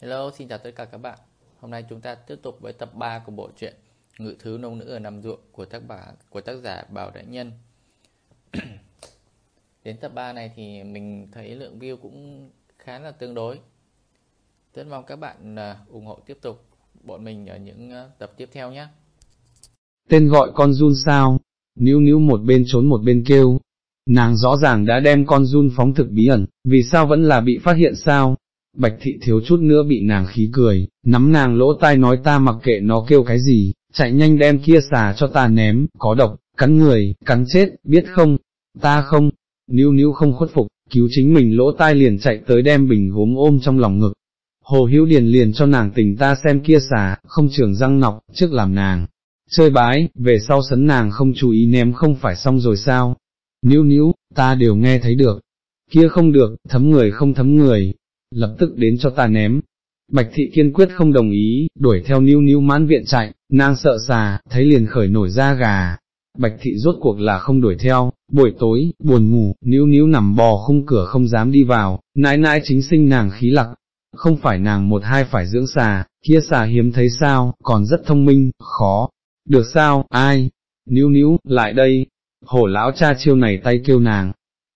Hello, xin chào tất cả các bạn. Hôm nay chúng ta tiếp tục với tập 3 của bộ truyện Ngự thứ nông nữ ở nằm ruộng của tác giả của tác giả Bảo Đại Nhân. Đến tập 3 này thì mình thấy lượng view cũng khá là tương đối. Rất mong các bạn à, ủng hộ tiếp tục bọn mình ở những à, tập tiếp theo nhé. Tên gọi con Jun sao? Níu níu một bên trốn một bên kêu. Nàng rõ ràng đã đem con Jun phóng thực bí ẩn, vì sao vẫn là bị phát hiện sao? Bạch thị thiếu chút nữa bị nàng khí cười, nắm nàng lỗ tai nói ta mặc kệ nó kêu cái gì, chạy nhanh đem kia xà cho ta ném, có độc, cắn người, cắn chết, biết không? Ta không, níu níu không khuất phục, cứu chính mình lỗ tai liền chạy tới đem bình gốm ôm trong lòng ngực. Hồ Hữu Điền liền cho nàng tình ta xem kia xà, không trường răng nọc, trước làm nàng. Chơi bái, về sau sấn nàng không chú ý ném không phải xong rồi sao? Níu níu, ta đều nghe thấy được. Kia không được, thấm người không thấm người, lập tức đến cho ta ném. Bạch thị kiên quyết không đồng ý, đuổi theo níu níu mãn viện chạy, nàng sợ xà, thấy liền khởi nổi da gà. Bạch thị rốt cuộc là không đuổi theo, buổi tối, buồn ngủ, níu níu nằm bò khung cửa không dám đi vào, nãi nãi chính sinh nàng khí lặc. Không phải nàng một hai phải dưỡng xà, kia xà hiếm thấy sao, còn rất thông minh, khó. Được sao, ai? Níu níu, lại đây. Hổ lão cha chiêu này tay kêu nàng,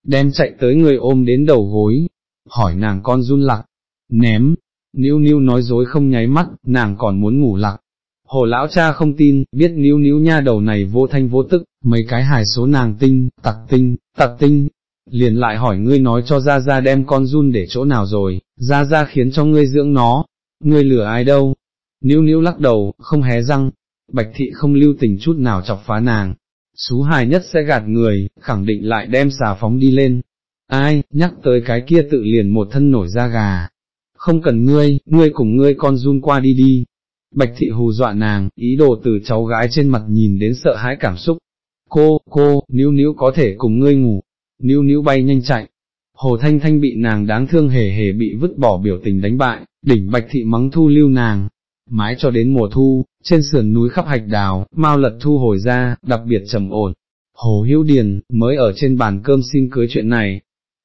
đem chạy tới người ôm đến đầu gối, hỏi nàng con run lặc, ném, níu níu nói dối không nháy mắt, nàng còn muốn ngủ lặc. Hồ lão cha không tin, biết níu níu nha đầu này vô thanh vô tức, mấy cái hài số nàng tinh, tặc tinh, tặc tinh, liền lại hỏi ngươi nói cho ra ra đem con run để chỗ nào rồi, ra ra khiến cho ngươi dưỡng nó, ngươi lừa ai đâu, níu níu lắc đầu, không hé răng, bạch thị không lưu tình chút nào chọc phá nàng, xú hài nhất sẽ gạt người, khẳng định lại đem xà phóng đi lên, ai, nhắc tới cái kia tự liền một thân nổi da gà, không cần ngươi, ngươi cùng ngươi con run qua đi đi. Bạch thị hù dọa nàng, ý đồ từ cháu gái trên mặt nhìn đến sợ hãi cảm xúc. Cô, cô, níu níu có thể cùng ngươi ngủ, níu níu bay nhanh chạy. Hồ Thanh Thanh bị nàng đáng thương hề hề bị vứt bỏ biểu tình đánh bại, đỉnh bạch thị mắng thu lưu nàng. Mãi cho đến mùa thu, trên sườn núi khắp hạch đào, mau lật thu hồi ra, đặc biệt trầm ổn. Hồ Hữu Điền, mới ở trên bàn cơm xin cưới chuyện này,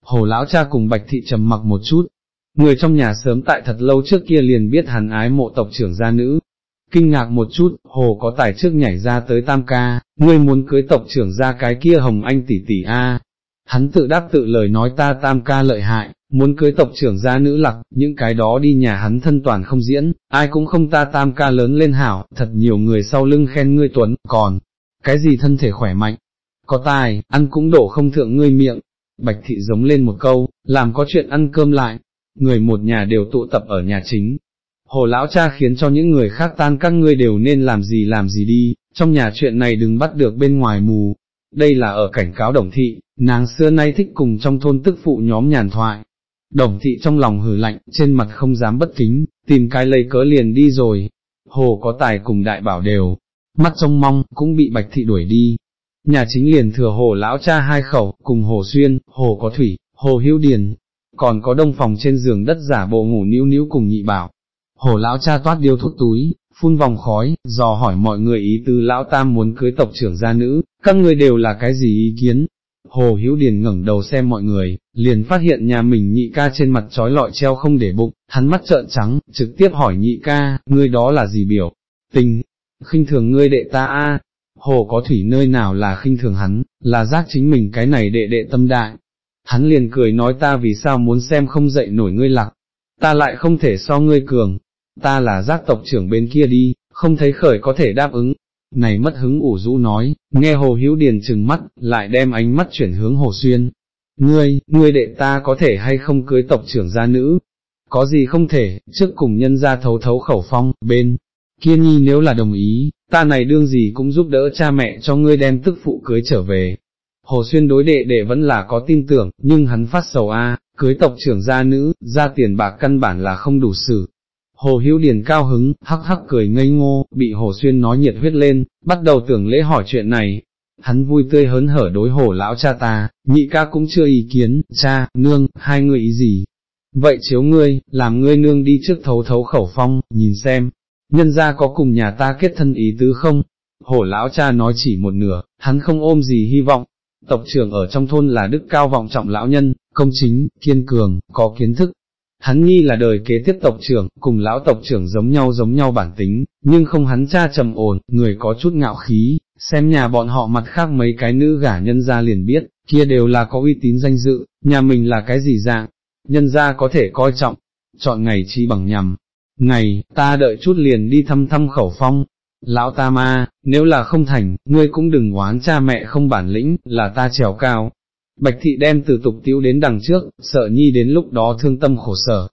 hồ lão cha cùng bạch thị trầm mặc một chút, người trong nhà sớm tại thật lâu trước kia liền biết hắn ái mộ tộc trưởng gia nữ. Kinh ngạc một chút, hồ có tài trước nhảy ra tới tam ca, ngươi muốn cưới tộc trưởng ra cái kia hồng anh tỷ tỷ a. Hắn tự đáp tự lời nói ta tam ca lợi hại, muốn cưới tộc trưởng gia nữ lặc, những cái đó đi nhà hắn thân toàn không diễn, ai cũng không ta tam ca lớn lên hảo, thật nhiều người sau lưng khen ngươi tuấn, còn, cái gì thân thể khỏe mạnh, có tài, ăn cũng đổ không thượng ngươi miệng, Bạch thị giống lên một câu, làm có chuyện ăn cơm lại, người một nhà đều tụ tập ở nhà chính. Hồ lão cha khiến cho những người khác tan các ngươi đều nên làm gì làm gì đi, trong nhà chuyện này đừng bắt được bên ngoài mù. Đây là ở cảnh cáo đồng thị, nàng xưa nay thích cùng trong thôn tức phụ nhóm nhàn thoại. Đồng thị trong lòng hử lạnh, trên mặt không dám bất kính, tìm cái lấy cớ liền đi rồi. Hồ có tài cùng đại bảo đều, mắt trông mong, cũng bị bạch thị đuổi đi, nhà chính liền thừa hồ lão cha hai khẩu, cùng hồ xuyên, hồ có thủy, hồ hữu điền, còn có đông phòng trên giường đất giả bộ ngủ níu níu cùng nhị bảo. Hồ lão cha toát điêu thuốc túi, phun vòng khói, dò hỏi mọi người ý tư lão tam muốn cưới tộc trưởng gia nữ, các người đều là cái gì ý kiến. Hồ Hữu Điền ngẩng đầu xem mọi người, liền phát hiện nhà mình nhị ca trên mặt trói lọi treo không để bụng, hắn mắt trợn trắng, trực tiếp hỏi nhị ca, ngươi đó là gì biểu, tình, khinh thường ngươi đệ ta a, hồ có thủy nơi nào là khinh thường hắn, là giác chính mình cái này đệ đệ tâm đại. Hắn liền cười nói ta vì sao muốn xem không dậy nổi ngươi lạc, ta lại không thể so ngươi cường, ta là giác tộc trưởng bên kia đi, không thấy khởi có thể đáp ứng. Này mất hứng ủ rũ nói, nghe hồ hữu điền trừng mắt, lại đem ánh mắt chuyển hướng hồ xuyên. Ngươi, ngươi đệ ta có thể hay không cưới tộc trưởng gia nữ? Có gì không thể, trước cùng nhân ra thấu thấu khẩu phong, bên, kia nhi nếu là đồng ý, ta này đương gì cũng giúp đỡ cha mẹ cho ngươi đem tức phụ cưới trở về. Hồ Xuyên đối đệ đệ vẫn là có tin tưởng, nhưng hắn phát sầu a, cưới tộc trưởng gia nữ, ra tiền bạc căn bản là không đủ xử. Hồ Hữu Điền cao hứng, hắc hắc cười ngây ngô, bị Hồ Xuyên nói nhiệt huyết lên, bắt đầu tưởng lễ hỏi chuyện này. Hắn vui tươi hớn hở đối hồ lão cha ta, nhị ca cũng chưa ý kiến, cha, nương, hai người ý gì. Vậy chiếu ngươi, làm ngươi nương đi trước thấu thấu khẩu phong, nhìn xem, nhân ra có cùng nhà ta kết thân ý tứ không? Hổ lão cha nói chỉ một nửa, hắn không ôm gì hy vọng. Tộc trưởng ở trong thôn là đức cao vọng trọng lão nhân, công chính, kiên cường, có kiến thức. hắn nhi là đời kế tiếp tộc trưởng, cùng lão tộc trưởng giống nhau giống nhau bản tính, nhưng không hắn cha trầm ổn, người có chút ngạo khí, xem nhà bọn họ mặt khác mấy cái nữ gả nhân ra liền biết, kia đều là có uy tín danh dự, nhà mình là cái gì dạng, nhân ra có thể coi trọng, chọn ngày chi bằng nhằm. Ngày, ta đợi chút liền đi thăm thăm khẩu phong, lão ta ma, nếu là không thành, ngươi cũng đừng oán cha mẹ không bản lĩnh, là ta trèo cao. Bạch thị đem từ tục tiêu đến đằng trước, sợ nhi đến lúc đó thương tâm khổ sở.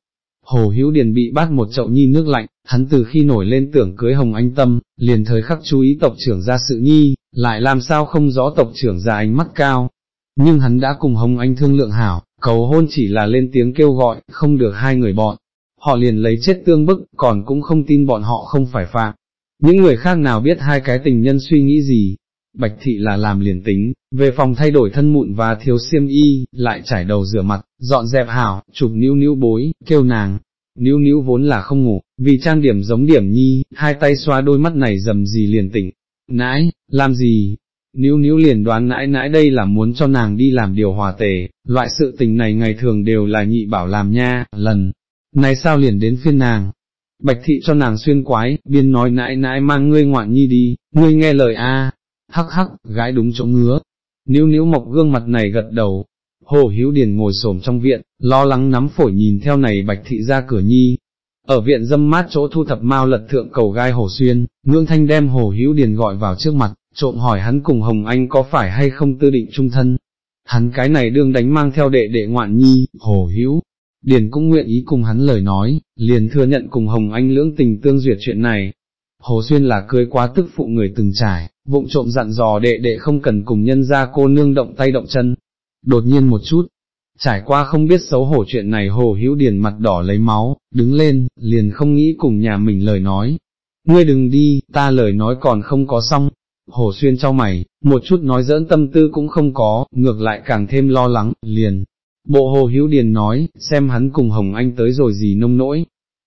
Hồ Hữu Điền bị bắt một chậu nhi nước lạnh, hắn từ khi nổi lên tưởng cưới Hồng Anh Tâm, liền thời khắc chú ý tộc trưởng ra sự nhi, lại làm sao không rõ tộc trưởng ra ánh mắt cao. Nhưng hắn đã cùng Hồng Anh thương lượng hảo, cầu hôn chỉ là lên tiếng kêu gọi, không được hai người bọn. Họ liền lấy chết tương bức, còn cũng không tin bọn họ không phải phạm. Những người khác nào biết hai cái tình nhân suy nghĩ gì, Bạch thị là làm liền tính, về phòng thay đổi thân mụn và thiếu xiêm y, lại trải đầu rửa mặt, dọn dẹp hảo, chụp níu níu bối, kêu nàng. Níu níu vốn là không ngủ, vì trang điểm giống điểm nhi, hai tay xoa đôi mắt này dầm gì liền tỉnh. Nãi, làm gì? Níu níu liền đoán nãi nãi đây là muốn cho nàng đi làm điều hòa tề, loại sự tình này ngày thường đều là nhị bảo làm nha, lần. Này sao liền đến phiên nàng, Bạch thị cho nàng xuyên quái, biên nói nãi nãi mang ngươi ngoạn nhi đi, ngươi nghe lời a, hắc hắc, gái đúng chỗ ngứa. Níu níu mộc gương mặt này gật đầu, hồ hiếu điền ngồi xổm trong viện, lo lắng nắm phổi nhìn theo này bạch thị ra cửa nhi. Ở viện dâm mát chỗ thu thập mau lật thượng cầu gai hồ xuyên, ngưỡng thanh đem hồ hiếu điền gọi vào trước mặt, trộm hỏi hắn cùng Hồng Anh có phải hay không tư định trung thân. Hắn cái này đương đánh mang theo đệ đệ ngoạn nhi, hồ hiếu, Điền cũng nguyện ý cùng hắn lời nói, liền thừa nhận cùng Hồng Anh lưỡng tình tương duyệt chuyện này. Hồ Xuyên là cưới quá tức phụ người từng trải, vụng trộm dặn dò đệ đệ không cần cùng nhân ra cô nương động tay động chân. Đột nhiên một chút, trải qua không biết xấu hổ chuyện này Hồ Hữu Điền mặt đỏ lấy máu, đứng lên, liền không nghĩ cùng nhà mình lời nói. Ngươi đừng đi, ta lời nói còn không có xong. Hồ Xuyên cho mày, một chút nói dỡn tâm tư cũng không có, ngược lại càng thêm lo lắng, liền, Bộ Hồ Hữu Điền nói, xem hắn cùng Hồng Anh tới rồi gì nông nỗi.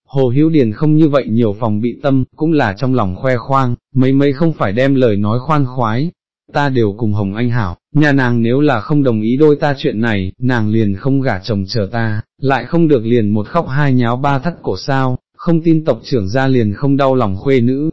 Hồ Hữu Điền không như vậy nhiều phòng bị tâm, cũng là trong lòng khoe khoang, mấy mấy không phải đem lời nói khoan khoái. Ta đều cùng Hồng Anh hảo, nhà nàng nếu là không đồng ý đôi ta chuyện này, nàng liền không gả chồng chờ ta, lại không được liền một khóc hai nháo ba thắt cổ sao, không tin tộc trưởng ra liền không đau lòng khuê nữ.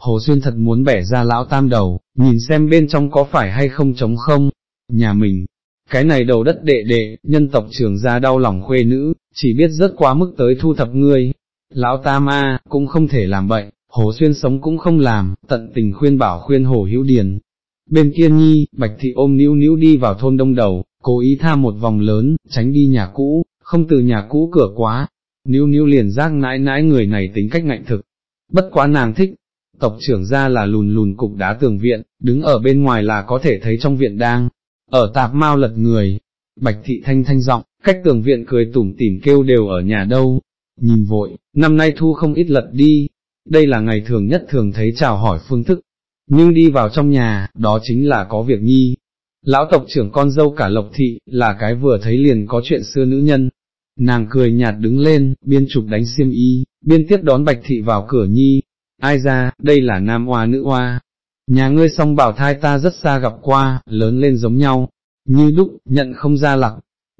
Hồ Xuyên thật muốn bẻ ra lão tam đầu, nhìn xem bên trong có phải hay không trống không, nhà mình, cái này đầu đất đệ đệ, nhân tộc trưởng ra đau lòng khuê nữ, chỉ biết rất quá mức tới thu thập ngươi. Lão ta ma, cũng không thể làm vậy, hồ xuyên sống cũng không làm, tận tình khuyên bảo khuyên hồ hữu điền. Bên kia nhi, bạch thị ôm níu níu đi vào thôn đông đầu, cố ý tha một vòng lớn, tránh đi nhà cũ, không từ nhà cũ cửa quá. Níu níu liền giác nãi nãi người này tính cách ngạnh thực. Bất quá nàng thích, tộc trưởng ra là lùn lùn cục đá tường viện, đứng ở bên ngoài là có thể thấy trong viện đang, ở tạp mau lật người, bạch thị thanh thanh giọng, cách tường viện cười tủm tỉm kêu đều ở nhà đâu, nhìn vội, năm nay thu không ít lật đi, đây là ngày thường nhất thường thấy chào hỏi phương thức, nhưng đi vào trong nhà, đó chính là có việc nhi. Lão tộc trưởng con dâu cả lộc thị, là cái vừa thấy liền có chuyện xưa nữ nhân. Nàng cười nhạt đứng lên, biên chụp đánh xiêm y, biên tiếp đón bạch thị vào cửa nhi. Ai ra, đây là nam hoa nữ hoa, Nhà ngươi song bảo thai ta rất xa gặp qua, lớn lên giống nhau, như đúc, nhận không ra lặc.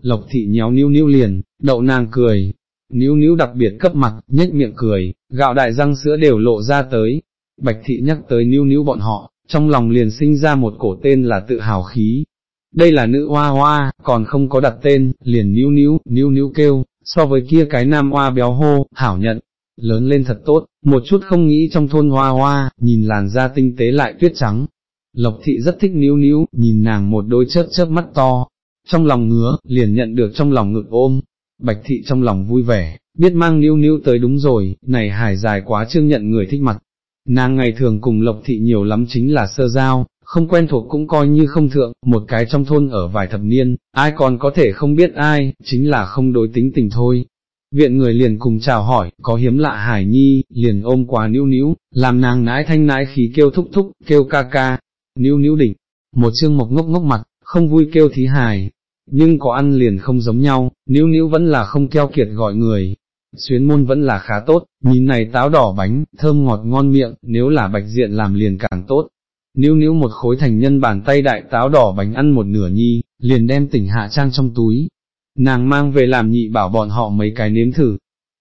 Lộc thị nhéo níu níu liền, đậu nàng cười, níu níu đặc biệt cấp mặt, nhếch miệng cười, gạo đại răng sữa đều lộ ra tới. Bạch thị nhắc tới níu níu bọn họ, trong lòng liền sinh ra một cổ tên là tự hào khí. Đây là nữ hoa hoa, còn không có đặt tên, liền níu níu, níu níu kêu, so với kia cái nam hoa béo hô, hảo nhận, lớn lên thật tốt, một chút không nghĩ trong thôn hoa hoa, nhìn làn da tinh tế lại tuyết trắng. Lộc thị rất thích níu níu, nhìn nàng một đôi chớp chớp mắt to, trong lòng ngứa, liền nhận được trong lòng ngực ôm, bạch thị trong lòng vui vẻ, biết mang níu níu tới đúng rồi, này hài dài quá chương nhận người thích mặt. Nàng ngày thường cùng lộc thị nhiều lắm chính là sơ giao, không quen thuộc cũng coi như không thượng, một cái trong thôn ở vài thập niên, ai còn có thể không biết ai, chính là không đối tính tình thôi, Viện người liền cùng chào hỏi, có hiếm lạ hải nhi, liền ôm quá níu níu, làm nàng nãi thanh nãi khí kêu thúc thúc, kêu ca ca, níu níu đỉnh, một chương mộc ngốc ngốc mặt, không vui kêu thí hài, nhưng có ăn liền không giống nhau, níu níu vẫn là không keo kiệt gọi người. Xuyến môn vẫn là khá tốt, nhìn này táo đỏ bánh, thơm ngọt ngon miệng, nếu là bạch diện làm liền càng tốt. Níu níu một khối thành nhân bàn tay đại táo đỏ bánh ăn một nửa nhi, liền đem tỉnh hạ trang trong túi, nàng mang về làm nhị bảo bọn họ mấy cái nếm thử.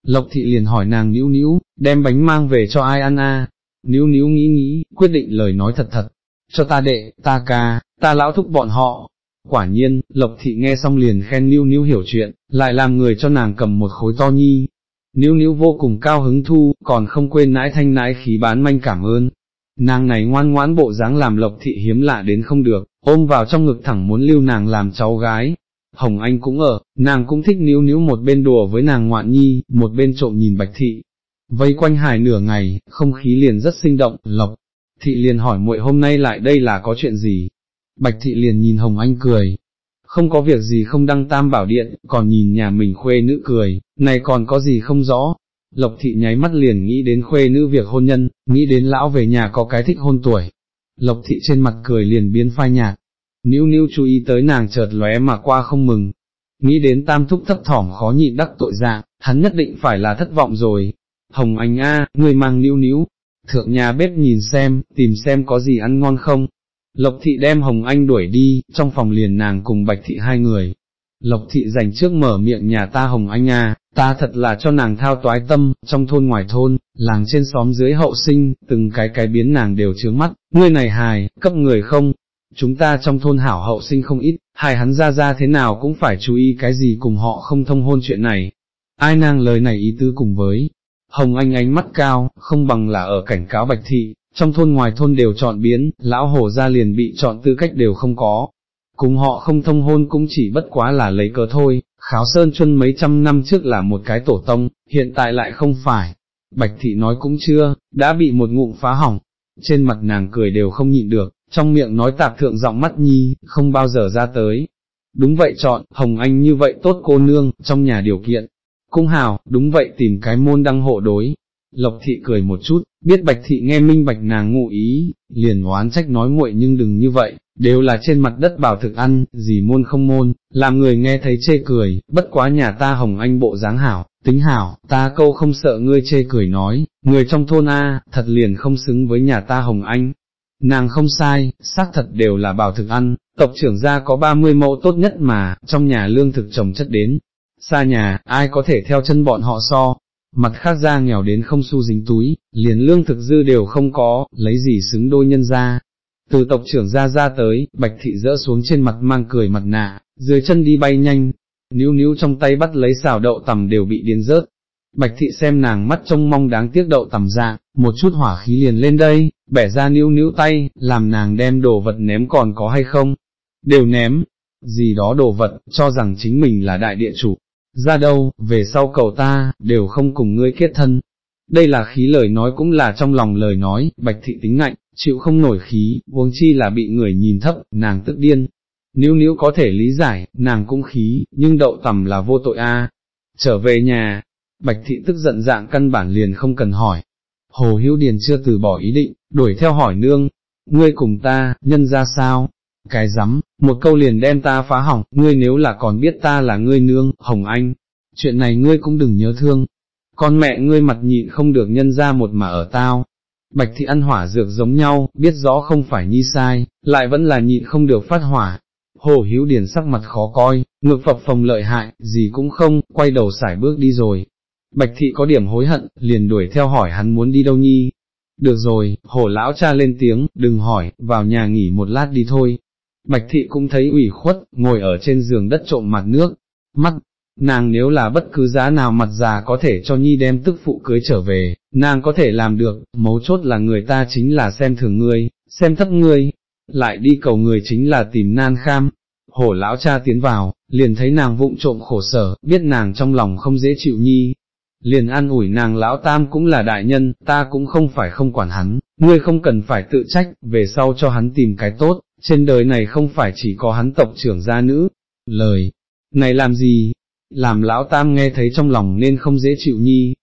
Lộc thị liền hỏi nàng níu níu, đem bánh mang về cho ai ăn à? Níu níu nghĩ nghĩ, quyết định lời nói thật thật, cho ta đệ, ta ca, ta lão thúc bọn họ. Quả nhiên, Lộc thị nghe xong liền khen níu níu hiểu chuyện, lại làm người cho nàng cầm một khối to nhi. Níu níu vô cùng cao hứng thu, còn không quên nãi thanh nãi khí bán manh cảm ơn, Nàng này ngoan ngoãn bộ dáng làm lộc thị hiếm lạ đến không được, ôm vào trong ngực thẳng muốn lưu nàng làm cháu gái. Hồng Anh cũng ở, nàng cũng thích níu níu một bên đùa với nàng ngoạn nhi, một bên trộm nhìn bạch thị. Vây quanh hải nửa ngày, không khí liền rất sinh động, lộc. Thị liền hỏi muội hôm nay lại đây là có chuyện gì? Bạch thị liền nhìn Hồng Anh cười. Không có việc gì không đăng tam bảo điện, còn nhìn nhà mình khuê nữ cười, này còn có gì không rõ, Lộc thị nháy mắt liền nghĩ đến khuê nữ việc hôn nhân, nghĩ đến lão về nhà có cái thích hôn tuổi. Lộc thị trên mặt cười liền biến phai nhạt, níu níu chú ý tới nàng chợt lóe mà qua không mừng. Nghĩ đến tam thúc thấp thỏm khó nhịn đắc tội dạng, hắn nhất định phải là thất vọng rồi. Hồng Anh A, người mang níu níu, thượng nhà bếp nhìn xem, tìm xem có gì ăn ngon không. Lộc thị đem Hồng Anh đuổi đi, trong phòng liền nàng cùng Bạch thị hai người. Lộc thị dành trước mở miệng nhà ta Hồng Anh A, ta thật là cho nàng thao toái tâm, trong thôn ngoài thôn, làng trên xóm dưới hậu sinh, từng cái cái biến nàng đều trướng mắt, ngươi này hài, cấp người không, chúng ta trong thôn hảo hậu sinh không ít, hài hắn ra ra thế nào cũng phải chú ý cái gì cùng họ không thông hôn chuyện này. Ai nàng lời này ý tứ cùng với, Hồng Anh ánh mắt cao, không bằng là ở cảnh cáo Bạch Thị, trong thôn ngoài thôn đều chọn biến, lão hổ ra liền bị chọn tư cách đều không có. Cùng họ không thông hôn cũng chỉ bất quá là lấy cớ thôi, Kháo Sơn Chuân mấy trăm năm trước là một cái tổ tông, hiện tại lại không phải. Bạch thị nói cũng chưa, đã bị một ngụm phá hỏng, trên mặt nàng cười đều không nhịn được, trong miệng nói tạp thượng giọng mắt nhi, không bao giờ ra tới. Đúng vậy chọn, Hồng Anh như vậy tốt cô nương, trong nhà điều kiện. Cung hào, đúng vậy tìm cái môn đăng hộ đối. Lộc thị cười một chút, biết bạch thị nghe minh bạch nàng ngụ ý, liền oán trách nói muội nhưng đừng như vậy, đều là trên mặt đất bảo thực ăn, gì môn không môn, làm người nghe thấy chê cười, bất quá nhà ta hồng anh bộ dáng hảo, tính hảo, ta câu không sợ ngươi chê cười nói, người trong thôn A, thật liền không xứng với nhà ta hồng anh. Nàng không sai, xác thật đều là bảo thực ăn, tộc trưởng gia có 30 mẫu tốt nhất mà, trong nhà lương thực trồng chất đến. Xa nhà, ai có thể theo chân bọn họ so, mặt khác gia nghèo đến không xu dính túi, liền lương thực dư đều không có, lấy gì xứng đôi nhân ra, từ tộc trưởng ra ra tới, bạch thị dỡ xuống trên mặt mang cười mặt nạ, dưới chân đi bay nhanh, níu níu trong tay bắt lấy xào đậu tầm đều bị điên rớt. Bạch thị xem nàng mắt trông mong đáng tiếc đậu tầm dạ, một chút hỏa khí liền lên đây, bẻ ra níu níu tay, làm nàng đem đồ vật ném còn có hay không? Đều ném, gì đó đồ vật, cho rằng chính mình là đại địa chủ. Ra đâu, về sau cầu ta, đều không cùng ngươi kết thân, đây là khí lời nói cũng là trong lòng lời nói, bạch thị tính ngạnh, chịu không nổi khí, uống chi là bị người nhìn thấp, nàng tức điên. níu níu có thể lý giải, nàng cũng khí, nhưng đậu tầm là vô tội a. Trở về nhà, bạch thị tức giận dạng căn bản liền không cần hỏi. Hồ Hữu Điền chưa từ bỏ ý định, đuổi theo hỏi nương, ngươi cùng ta, nhân ra sao? Cái rắm, một câu liền đem ta phá hỏng, ngươi nếu là còn biết ta là ngươi nương, Hồng Anh, chuyện này ngươi cũng đừng nhớ thương, con mẹ ngươi mặt nhịn không được nhân ra một mà ở tao. Bạch thị ăn hỏa dược giống nhau, biết rõ không phải nhi sai, lại vẫn là nhịn không được phát hỏa. Hồ Hiếu Điền sắc mặt khó coi, ngược phập phòng lợi hại, gì cũng không, quay đầu xải bước đi rồi. Bạch thị có điểm hối hận, liền đuổi theo hỏi hắn muốn đi đâu nhi. Được rồi, hổ lão cha lên tiếng, đừng hỏi, vào nhà nghỉ một lát đi thôi. Bạch thị cũng thấy ủy khuất, ngồi ở trên giường đất trộm mặt nước, mắt, nàng nếu là bất cứ giá nào mặt già có thể cho nhi đem tức phụ cưới trở về, nàng có thể làm được, mấu chốt là người ta chính là xem thường ngươi, xem thấp ngươi, lại đi cầu người chính là tìm nan kham. Hổ lão cha tiến vào, liền thấy nàng vụng trộm khổ sở, biết nàng trong lòng không dễ chịu nhi. Liền an ủi nàng lão tam cũng là đại nhân, ta cũng không phải không quản hắn, ngươi không cần phải tự trách, về sau cho hắn tìm cái tốt, trên đời này không phải chỉ có hắn tộc trưởng gia nữ. Lời, này làm gì, làm lão tam nghe thấy trong lòng nên không dễ chịu nhi.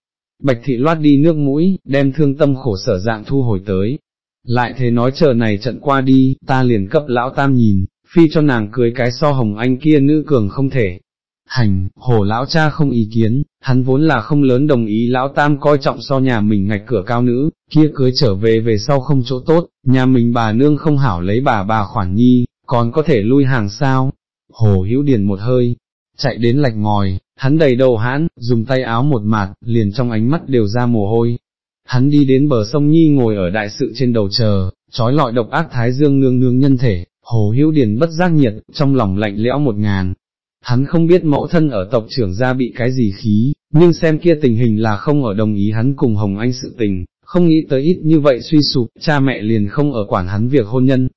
Bạch thị loát đi nước mũi, đem thương tâm khổ sở dạng thu hồi tới. Lại thế nói chờ này trận qua đi, ta liền cấp lão tam nhìn, phi cho nàng cưới cái so hồng anh kia nữ cường không thể. Hành, hổ lão cha không ý kiến, hắn vốn là không lớn đồng ý lão tam coi trọng so nhà mình ngạch cửa cao nữ, kia cưới trở về về sau không chỗ tốt, nhà mình bà nương không hảo lấy bà bà khoản nhi, còn có thể lui hàng sao. Hồ hữu điền một hơi, chạy đến lạch ngòi, hắn đầy đầu hãn, dùng tay áo một mạt, liền trong ánh mắt đều ra mồ hôi. Hắn đi đến bờ sông Nhi ngồi ở đại sự trên đầu chờ, trói lọi độc ác thái dương nương nương nhân thể, hồ hữu điền bất giác nhiệt, trong lòng lạnh lẽo một ngàn. Hắn không biết mẫu thân ở tộc trưởng gia bị cái gì khí, nhưng xem kia tình hình là không ở đồng ý hắn cùng Hồng Anh sự tình, không nghĩ tới ít như vậy suy sụp, cha mẹ liền không ở quản hắn việc hôn nhân.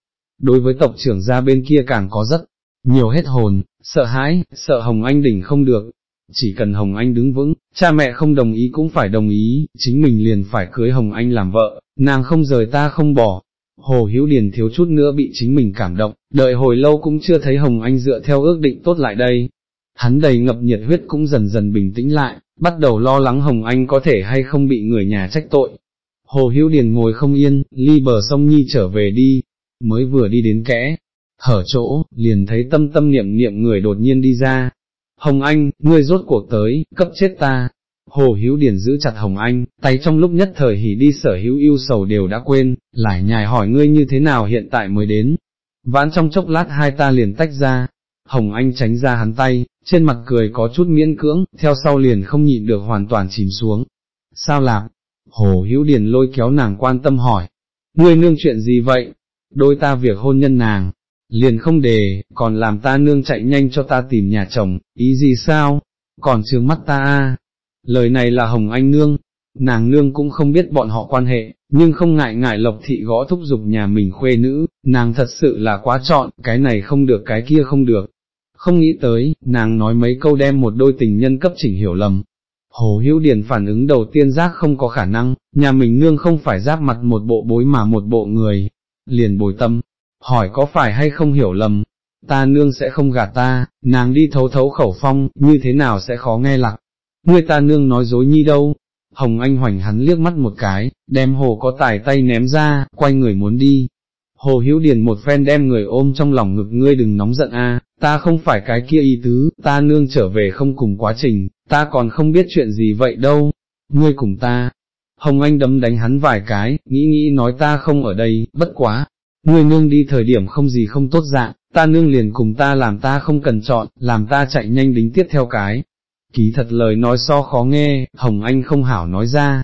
Đối với tộc trưởng gia bên kia càng có rất nhiều hết hồn, sợ hãi, sợ Hồng Anh đỉnh không được. Chỉ cần Hồng Anh đứng vững, cha mẹ không đồng ý cũng phải đồng ý, chính mình liền phải cưới Hồng Anh làm vợ, nàng không rời ta không bỏ, Hồ Hữu Điền thiếu chút nữa bị chính mình cảm động, đợi hồi lâu cũng chưa thấy Hồng Anh dựa theo ước định tốt lại đây. Hắn đầy ngập nhiệt huyết cũng dần dần bình tĩnh lại, bắt đầu lo lắng Hồng Anh có thể hay không bị người nhà trách tội. Hồ Hữu Điền ngồi không yên, ly bờ sông Nhi trở về đi, mới vừa đi đến kẽ, hở chỗ, liền thấy tâm tâm niệm niệm người đột nhiên đi ra. Hồng Anh, ngươi rốt cuộc tới, cấp chết ta, Hồ Hữu Điền giữ chặt Hồng Anh, tay trong lúc nhất thời hỉ đi sở hữu yêu sầu đều đã quên, lại nhài hỏi ngươi như thế nào hiện tại mới đến. Vãn trong chốc lát hai ta liền tách ra, Hồng Anh tránh ra hắn tay, trên mặt cười có chút miễn cưỡng, theo sau liền không nhịn được hoàn toàn chìm xuống. Sao lạc? Hồ Hữu Điền lôi kéo nàng quan tâm hỏi. Ngươi nương chuyện gì vậy? Đôi ta việc hôn nhân nàng, liền không đề, còn làm ta nương chạy nhanh cho ta tìm nhà chồng, ý gì sao? Còn trướng mắt ta a, lời này là Hồng Anh Nương, nàng Nương cũng không biết bọn họ quan hệ, nhưng không ngại ngại lộc thị gõ thúc giục nhà mình khuê nữ, nàng thật sự là quá chọn, cái này không được cái kia không được. Không nghĩ tới, nàng nói mấy câu đem một đôi tình nhân cấp chỉnh hiểu lầm. Hồ Hữu Điền phản ứng đầu tiên giác không có khả năng, nhà mình nương không phải giáp mặt một bộ bối mà một bộ người, liền bồi tâm, hỏi có phải hay không hiểu lầm, ta nương sẽ không gạt ta, nàng đi thấu thấu khẩu phong, như thế nào sẽ khó nghe lạc, ngươi ta nương nói dối nhi đâu. Hồng Anh hoành hắn liếc mắt một cái, đem hồ có tài tay ném ra, quay người muốn đi. Hồ Hữu Điền một phen đem người ôm trong lòng ngực ngươi đừng nóng giận a, ta không phải cái kia ý tứ, ta nương trở về không cùng quá trình, ta còn không biết chuyện gì vậy đâu, ngươi cùng ta. Hồng Anh đấm đánh hắn vài cái, nghĩ nghĩ nói ta không ở đây, bất quá, ngươi nương đi thời điểm không gì không tốt dạng, ta nương liền cùng ta làm ta không cần chọn, làm ta chạy nhanh đính tiếp theo cái, Ký thật lời nói so khó nghe, Hồng Anh không hảo nói ra.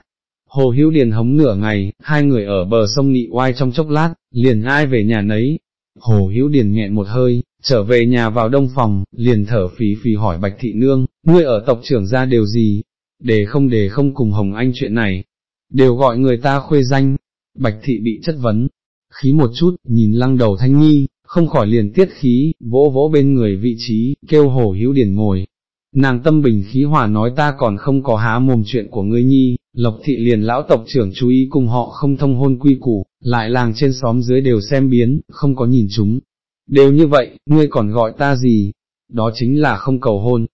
Hồ Hữu Điền hống nửa ngày, hai người ở bờ sông nị oai trong chốc lát, liền ai về nhà nấy. Hồ Hữu Điền nghẹn một hơi, trở về nhà vào đông phòng, liền thở phì phì hỏi Bạch Thị Nương, ngươi ở tộc trưởng ra điều gì? Để không để không cùng Hồng Anh chuyện này, đều gọi người ta khuê danh. Bạch Thị bị chất vấn, khí một chút, nhìn lăng đầu thanh nhi, không khỏi liền tiết khí, vỗ vỗ bên người vị trí, kêu Hồ Hữu Điền ngồi, Nàng tâm bình khí hòa nói ta còn không có há mồm chuyện của ngươi nhi, lộc thị liền lão tộc trưởng chú ý cùng họ không thông hôn quy củ, lại làng trên xóm dưới đều xem biến, không có nhìn chúng. Đều như vậy, ngươi còn gọi ta gì? Đó chính là không cầu hôn.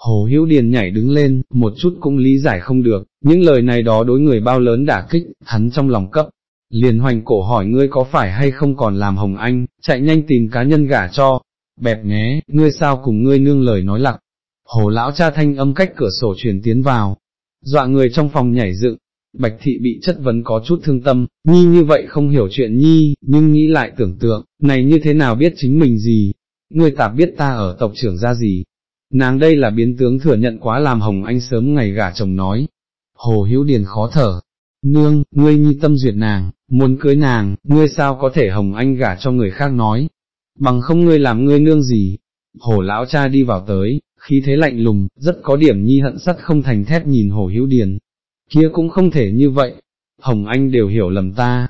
Hồ Hữu Điền nhảy đứng lên, một chút cũng lý giải không được, những lời này đó đối người bao lớn đả kích, hắn trong lòng cấp. Liền hoành cổ hỏi ngươi có phải hay không còn làm hồng anh, chạy nhanh tìm cá nhân gả cho, bẹp nhé, ngươi sao cùng ngươi nương lời nói lặc hồ lão cha thanh âm cách cửa sổ truyền tiến vào, dọa người trong phòng nhảy dựng, bạch thị bị chất vấn có chút thương tâm, nhi như vậy không hiểu chuyện nhi, nhưng nghĩ lại tưởng tượng, này như thế nào biết chính mình gì, người tạp biết ta ở tộc trưởng ra gì, nàng đây là biến tướng thừa nhận quá làm hồng anh sớm ngày gả chồng nói, hồ hữu điền khó thở, nương, ngươi nhi tâm duyệt nàng, muốn cưới nàng, ngươi sao có thể hồng anh gả cho người khác nói, bằng không ngươi làm ngươi nương gì, hồ lão cha đi vào tới, khí thế lạnh lùng, rất có điểm nhi hận sắt không thành thép nhìn Hồ Hữu Điền. Kia cũng không thể như vậy, Hồng Anh đều hiểu lầm ta.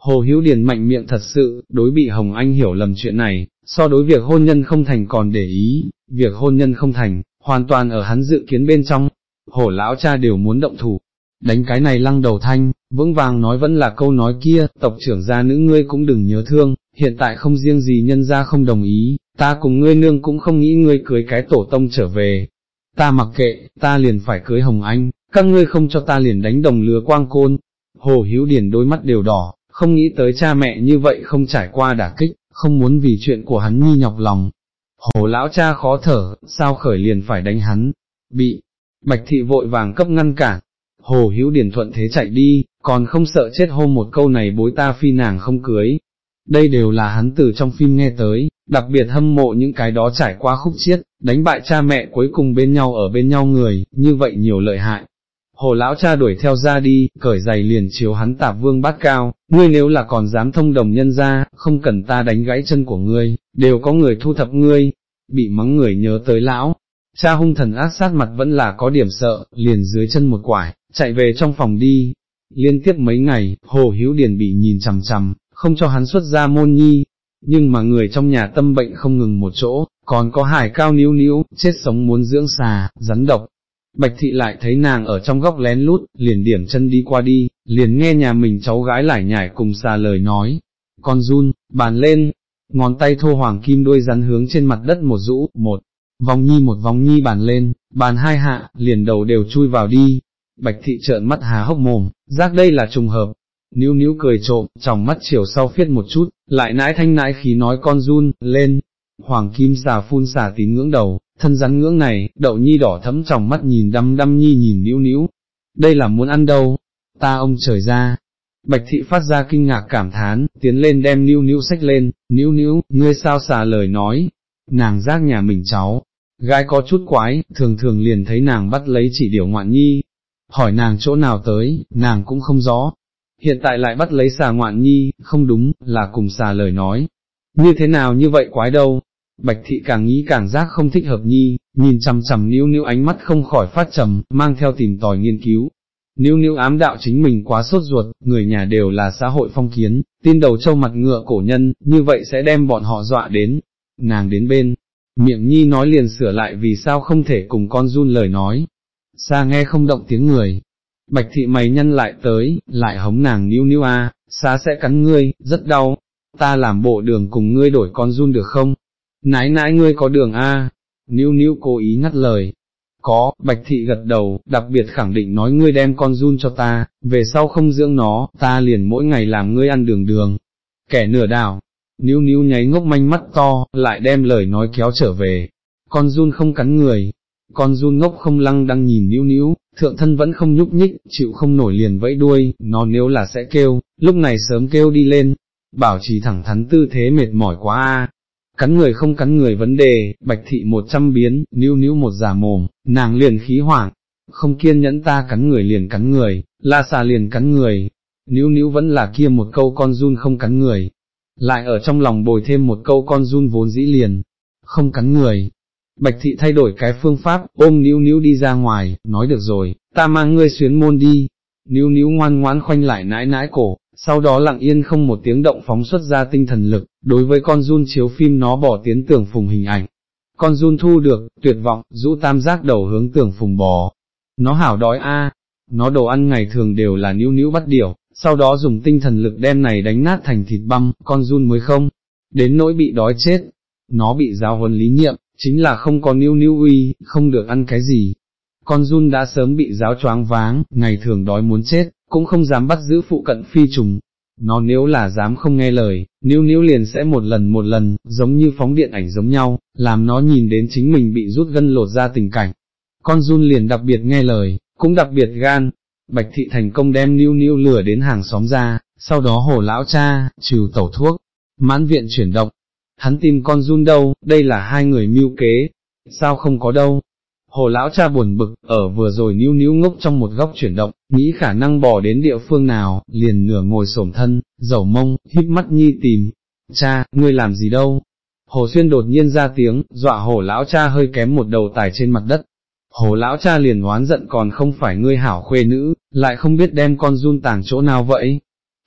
Hồ Hữu Điền mạnh miệng thật sự, đối bị Hồng Anh hiểu lầm chuyện này, so đối việc hôn nhân không thành còn để ý, việc hôn nhân không thành, hoàn toàn ở hắn dự kiến bên trong, Hồ lão cha đều muốn động thủ, đánh cái này lăng đầu thanh, vững vàng nói vẫn là câu nói kia, tộc trưởng gia nữ ngươi cũng đừng nhớ thương, hiện tại không riêng gì nhân gia không đồng ý, ta cùng ngươi nương cũng không nghĩ ngươi cưới cái tổ tông trở về, ta mặc kệ, ta liền phải cưới Hồng Anh, các ngươi không cho ta liền đánh đồng lứa quang côn, hồ hữu điển đôi mắt đều đỏ, không nghĩ tới cha mẹ như vậy không trải qua đả kích, không muốn vì chuyện của hắn nhi nhọc lòng. Hồ lão cha khó thở, sao khởi liền phải đánh hắn, bị, bạch thị vội vàng cấp ngăn cản, hồ hữu điển thuận thế chạy đi, còn không sợ chết hôm một câu này bối ta phi nàng không cưới. Đây đều là hắn từ trong phim nghe tới, đặc biệt hâm mộ những cái đó trải qua khúc chiết, đánh bại cha mẹ cuối cùng bên nhau ở bên nhau người, như vậy nhiều lợi hại. Hồ lão cha đuổi theo ra đi, cởi giày liền chiếu hắn tạp vương bát cao, ngươi nếu là còn dám thông đồng nhân ra, không cần ta đánh gãy chân của ngươi, đều có người thu thập ngươi, bị mắng người nhớ tới lão. Cha hung thần ác sát mặt vẫn là có điểm sợ, liền dưới chân một quải, chạy về trong phòng đi. Liên tiếp mấy ngày, Hồ Hiếu Điền bị nhìn chằm chằm, không cho hắn xuất ra môn nhi, nhưng mà người trong nhà tâm bệnh không ngừng một chỗ, còn có hải cao níu níu, chết sống muốn dưỡng xà, rắn độc. Bạch thị lại thấy nàng ở trong góc lén lút, liền điểm chân đi qua đi, liền nghe nhà mình cháu gái lải nhải cùng xà lời nói. Con run, bàn lên, ngón tay thô hoàng kim đôi rắn hướng trên mặt đất một rũ, một, vòng nhi một vòng nhi bàn lên, bàn hai hạ, liền đầu đều chui vào đi. Bạch thị trợn mắt há hốc mồm, giác đây là trùng hợp, níu níu cười trộm, trong mắt chiều sau phiết một chút, lại nãi thanh nãi khí nói con run, lên, hoàng kim xà phun xà tín ngưỡng đầu, thân rắn ngưỡng này, đậu nhi đỏ thấm trong mắt nhìn đăm đăm nhi nhìn níu níu, đây là muốn ăn đâu, ta ông trời ra. Bạch thị phát ra kinh ngạc cảm thán, tiến lên đem níu níu sách lên, níu níu, ngươi sao xà lời nói, nàng giác nhà mình cháu, gái có chút quái, thường thường liền thấy nàng bắt lấy chỉ điều ngoạn nhi, hỏi nàng chỗ nào tới, nàng cũng không rõ, hiện tại lại bắt lấy xà ngoạn nhi, không đúng, là cùng xà lời nói. Như thế nào như vậy quái đâu? Bạch thị càng nghĩ càng giác không thích hợp nhi, nhìn chằm chằm níu níu ánh mắt không khỏi phát trầm, mang theo tìm tòi nghiên cứu. Níu níu ám đạo chính mình quá sốt ruột, người nhà đều là xã hội phong kiến, tin đầu trâu mặt ngựa cổ nhân, như vậy sẽ đem bọn họ dọa đến. Nàng đến bên, miệng nhi nói liền sửa lại vì sao không thể cùng con run lời nói. Xa nghe không động tiếng người, Bạch thị mày nhân lại tới, lại hống nàng níu níu a, xá sẽ cắn ngươi, rất đau, ta làm bộ đường cùng ngươi đổi con run được không? Nãi nãi ngươi có đường a? À? Níu níu cố ý ngắt lời. Có, bạch thị gật đầu, đặc biệt khẳng định nói ngươi đem con run cho ta, về sau không dưỡng nó, ta liền mỗi ngày làm ngươi ăn đường đường. Kẻ nửa đảo, níu níu nháy ngốc manh mắt to, lại đem lời nói kéo trở về. Con run không cắn người, con run ngốc không lăng đang nhìn níu níu, thượng thân vẫn không nhúc nhích, chịu không nổi liền vẫy đuôi, nó nếu là sẽ kêu, lúc này sớm kêu đi lên, bảo trì thẳng thắn tư thế mệt mỏi quá a. Cắn người không cắn người vấn đề, bạch thị một trăm biến, níu níu một giả mồm, nàng liền khí hoảng, không kiên nhẫn ta cắn người liền cắn người, la xà liền cắn người, níu níu vẫn là kia một câu con run không cắn người, lại ở trong lòng bồi thêm một câu con run vốn dĩ liền, không cắn người, Bạch thị thay đổi cái phương pháp, ôm níu níu đi ra ngoài, nói được rồi, ta mang ngươi xuyến môn đi. Níu níu ngoan ngoãn khoanh lại nãi nãi cổ, sau đó lặng yên không một tiếng động phóng xuất ra tinh thần lực, đối với con run chiếu phim nó bỏ tiến tưởng phùng hình ảnh. Con run thu được, tuyệt vọng, rũ tam giác đầu hướng tưởng phùng bò. Nó hảo đói a, nó đồ ăn ngày thường đều là níu níu bắt điểu, sau đó dùng tinh thần lực đem này đánh nát thành thịt băm, con run mới không, đến nỗi bị đói chết. Nó bị giáo huấn lý nhiệm, chính là không có níu níu uy, không được ăn cái gì. Con Jun đã sớm bị giáo choáng váng, ngày thường đói muốn chết, cũng không dám bắt giữ phụ cận phi trùng. Nó nếu là dám không nghe lời, níu níu liền sẽ một lần một lần, giống như phóng điện ảnh giống nhau, làm nó nhìn đến chính mình bị rút gân lột ra tình cảnh. Con Jun liền đặc biệt nghe lời, cũng đặc biệt gan. Bạch thị thành công đem níu níu lửa đến hàng xóm ra, sau đó hồ lão cha, trừ tẩu thuốc, mãn viện chuyển động, hắn tìm con run đâu, đây là hai người mưu kế, sao không có đâu. Hồ lão cha buồn bực, ở vừa rồi níu níu ngốc trong một góc chuyển động, nghĩ khả năng bỏ đến địa phương nào, liền nửa ngồi xổm thân, dầu mông, híp mắt nhi tìm. Cha, ngươi làm gì đâu? Hồ Xuyên đột nhiên ra tiếng, dọa hồ lão cha hơi kém một đầu tài trên mặt đất. Hồ lão cha liền oán giận còn không phải ngươi hảo khuê nữ, lại không biết đem con run tàng chỗ nào vậy.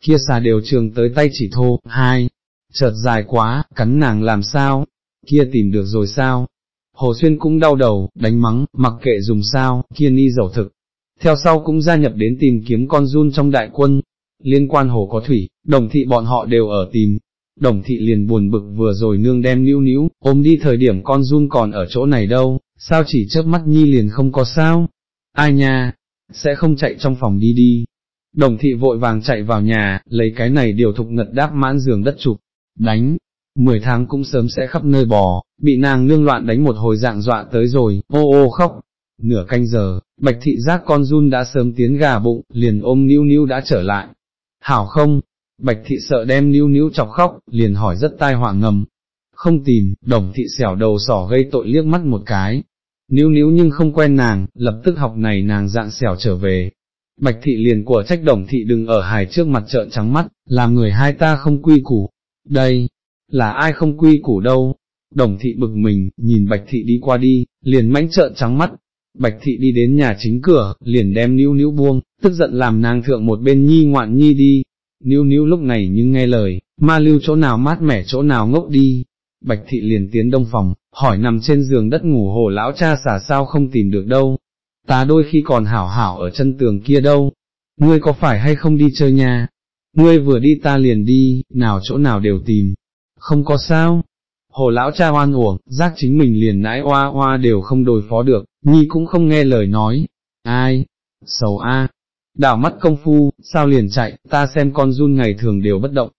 Kia xà đều trường tới tay chỉ thô, hai, chợt dài quá, cắn nàng làm sao, kia tìm được rồi sao. Hồ Xuyên cũng đau đầu, đánh mắng, mặc kệ dùng sao, kia ni dầu thực. Theo sau cũng gia nhập đến tìm kiếm con run trong đại quân, liên quan hồ có thủy, đồng thị bọn họ đều ở tìm. Đồng thị liền buồn bực vừa rồi nương đem níu níu, ôm đi thời điểm con run còn ở chỗ này đâu, sao chỉ chớp mắt nhi liền không có sao. Ai nha, sẽ không chạy trong phòng đi đi. Đồng thị vội vàng chạy vào nhà, lấy cái này điều thục ngật đáp mãn giường đất chụp, đánh, mười tháng cũng sớm sẽ khắp nơi bò, bị nàng nương loạn đánh một hồi dạng dọa tới rồi, ô ô khóc. Nửa canh giờ, bạch thị giác con run đã sớm tiến gà bụng, liền ôm níu níu đã trở lại. Hảo không? Bạch thị sợ đem níu níu chọc khóc, liền hỏi rất tai họa ngầm. không tìm, đồng thị xẻo đầu sỏ gây tội liếc mắt một cái. Níu níu nhưng không quen nàng, lập tức học này nàng dạng xẻo trở về. Bạch thị liền của trách đồng thị đừng ở hài trước mặt trợn trắng mắt, làm người hai ta không quy củ. Đây, là ai không quy củ đâu? Đồng thị bực mình, nhìn bạch thị đi qua đi, liền mãnh trợn trắng mắt. Bạch thị đi đến nhà chính cửa, liền đem níu níu buông, tức giận làm nàng thượng một bên nhi ngoạn nhi đi. Níu níu lúc này nhưng nghe lời, ma lưu chỗ nào mát mẻ chỗ nào ngốc đi, Bạch thị liền tiến đông phòng, hỏi nằm trên giường đất ngủ hồ lão cha xả sao không tìm được đâu, ta đôi khi còn hảo hảo ở chân tường kia đâu, ngươi có phải hay không đi chơi nhà? Ngươi vừa đi ta liền đi, nào chỗ nào đều tìm, không có sao. Hồ lão cha oan uổng, giác chính mình liền nãi oa oa đều không đối phó được, nhi cũng không nghe lời nói, ai, sầu a, đảo mắt công phu, sao liền chạy, ta xem con run ngày thường đều bất động,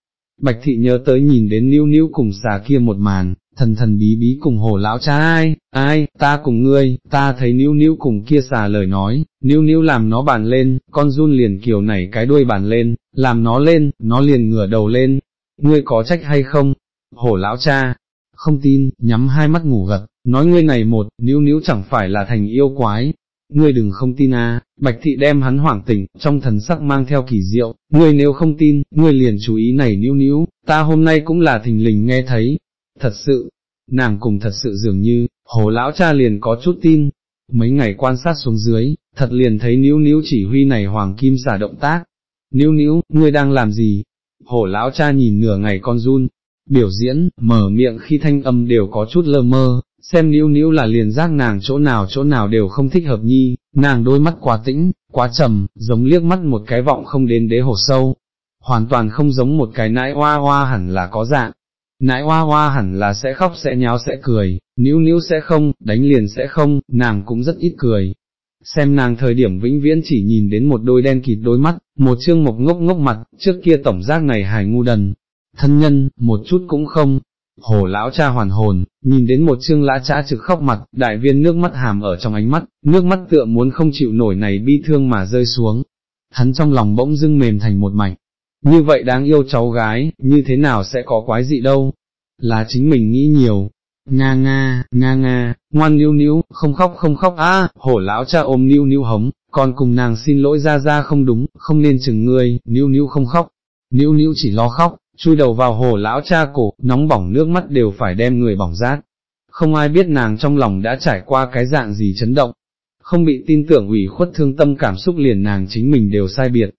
Bạch thị nhớ tới nhìn đến níu níu cùng xà kia một màn, thần thần bí bí cùng hồ lão cha ai, ai, ta cùng ngươi, ta thấy níu níu cùng kia xà lời nói, níu níu làm nó bàn lên, con run liền kiều nảy cái đuôi bàn lên, làm nó lên, nó liền ngửa đầu lên, ngươi có trách hay không? Hồ lão cha, không tin, nhắm hai mắt ngủ gật, nói ngươi này một, níu níu chẳng phải là thành yêu quái, ngươi đừng không tin à, bạch thị đem hắn hoảng tỉnh, trong thần sắc mang theo kỳ diệu, ngươi nếu không tin, ngươi liền chú ý này níu níu, ta hôm nay cũng là thình lình nghe thấy, thật sự, nàng cùng thật sự dường như, hồ lão cha liền có chút tin, mấy ngày quan sát xuống dưới, thật liền thấy níu níu chỉ huy này hoàng kim xả động tác, níu níu, ngươi đang làm gì? Hồ lão cha nhìn nửa ngày con run, biểu diễn, mở miệng khi thanh âm đều có chút lơ mơ, xem níu níu là liền giác nàng chỗ nào chỗ nào đều không thích hợp nhi, nàng đôi mắt quá tĩnh, quá trầm, giống liếc mắt một cái vọng không đến đế hồ sâu, hoàn toàn không giống một cái nãi hoa hoa hẳn là có dạng. Nãi hoa hoa hẳn là sẽ khóc sẽ nháo sẽ cười, níu níu sẽ không, đánh liền sẽ không, nàng cũng rất ít cười. Xem nàng thời điểm vĩnh viễn chỉ nhìn đến một đôi đen kịt đôi mắt, một chương mộc ngốc ngốc mặt, trước kia tổng giác này hài ngu đần, thân nhân, một chút cũng không, Hồ lão cha hoàn hồn, nhìn đến một chương lã trã trực khóc mặt, đại viên nước mắt hàm ở trong ánh mắt, nước mắt tựa muốn không chịu nổi này bi thương mà rơi xuống. Hắn trong lòng bỗng dưng mềm thành một mảnh. Như vậy đáng yêu cháu gái, như thế nào sẽ có quái dị đâu? Là chính mình nghĩ nhiều. Nga nga, nga nga, ngoan níu níu, không khóc không khóc á, hổ lão cha ôm níu níu hống, còn cùng nàng xin lỗi ra ra không đúng, không nên chừng ngươi, níu níu không khóc, níu níu chỉ lo khóc, chui đầu vào hồ lão cha cổ, nóng bỏng nước mắt đều phải đem người bỏng rát. Không ai biết nàng trong lòng đã trải qua cái dạng gì chấn động, không bị tin tưởng ủy khuất thương tâm cảm xúc liền nàng chính mình đều sai biệt.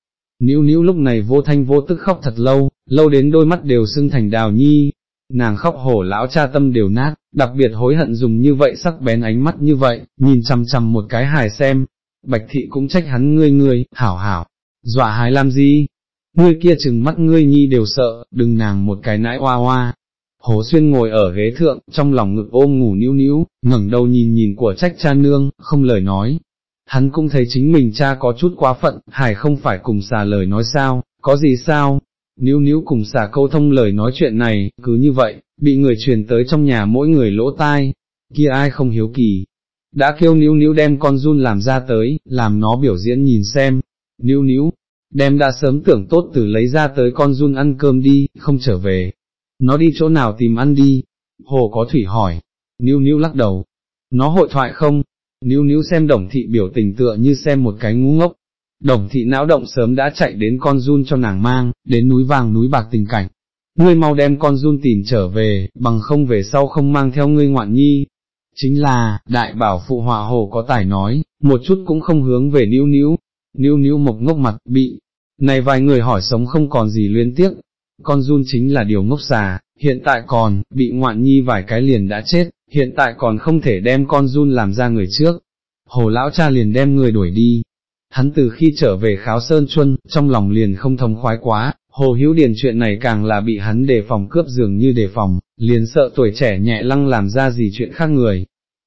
Níu níu lúc này vô thanh vô tức khóc thật lâu, lâu đến đôi mắt đều sưng thành đào nhi, nàng khóc hổ lão cha tâm đều nát, đặc biệt hối hận dùng như vậy sắc bén ánh mắt như vậy, nhìn chằm chằm một cái hài xem, bạch thị cũng trách hắn ngươi ngươi, hảo hảo, dọa hài làm gì, ngươi kia chừng mắt ngươi nhi đều sợ, đừng nàng một cái nãi hoa hoa. Hồ Xuyên ngồi ở ghế thượng, trong lòng ngực ôm ngủ níu níu, ngẩng đầu nhìn nhìn của trách cha nương, không lời nói. Hắn cũng thấy chính mình cha có chút quá phận, hải không phải cùng xà lời nói sao, có gì sao? Níu níu cùng xà câu thông lời nói chuyện này, cứ như vậy, bị người truyền tới trong nhà mỗi người lỗ tai, kia ai không hiếu kỳ. Đã kêu níu níu đem con run làm ra tới, làm nó biểu diễn nhìn xem. Níu níu, đem đã sớm tưởng tốt từ lấy ra tới con run ăn cơm đi, không trở về. Nó đi chỗ nào tìm ăn đi? Hồ có thủy hỏi. Níu níu lắc đầu. Nó hội thoại không? Níu níu xem đồng thị biểu tình tựa như xem một cái ngu ngốc. Đồng thị não động sớm đã chạy đến con run cho nàng mang, đến núi vàng núi bạc tình cảnh. Ngươi mau đem con run tìm trở về, bằng không về sau không mang theo ngươi ngoạn nhi. Chính là, đại bảo phụ họa hồ có tài nói, một chút cũng không hướng về níu níu, níu níu mộc ngốc mặt, bị, này vài người hỏi sống không còn gì luyến tiếc, con run chính là điều ngốc xà, hiện tại còn, bị ngoạn nhi vài cái liền đã chết, hiện tại còn không thể đem con run làm ra người trước. Hồ lão cha liền đem người đuổi đi. Hắn từ khi trở về kháo sơn chuân, trong lòng liền không thông khoái quá, hồ hữu điền chuyện này càng là bị hắn đề phòng cướp dường như đề phòng, liền sợ tuổi trẻ nhẹ lăng làm ra gì chuyện khác người.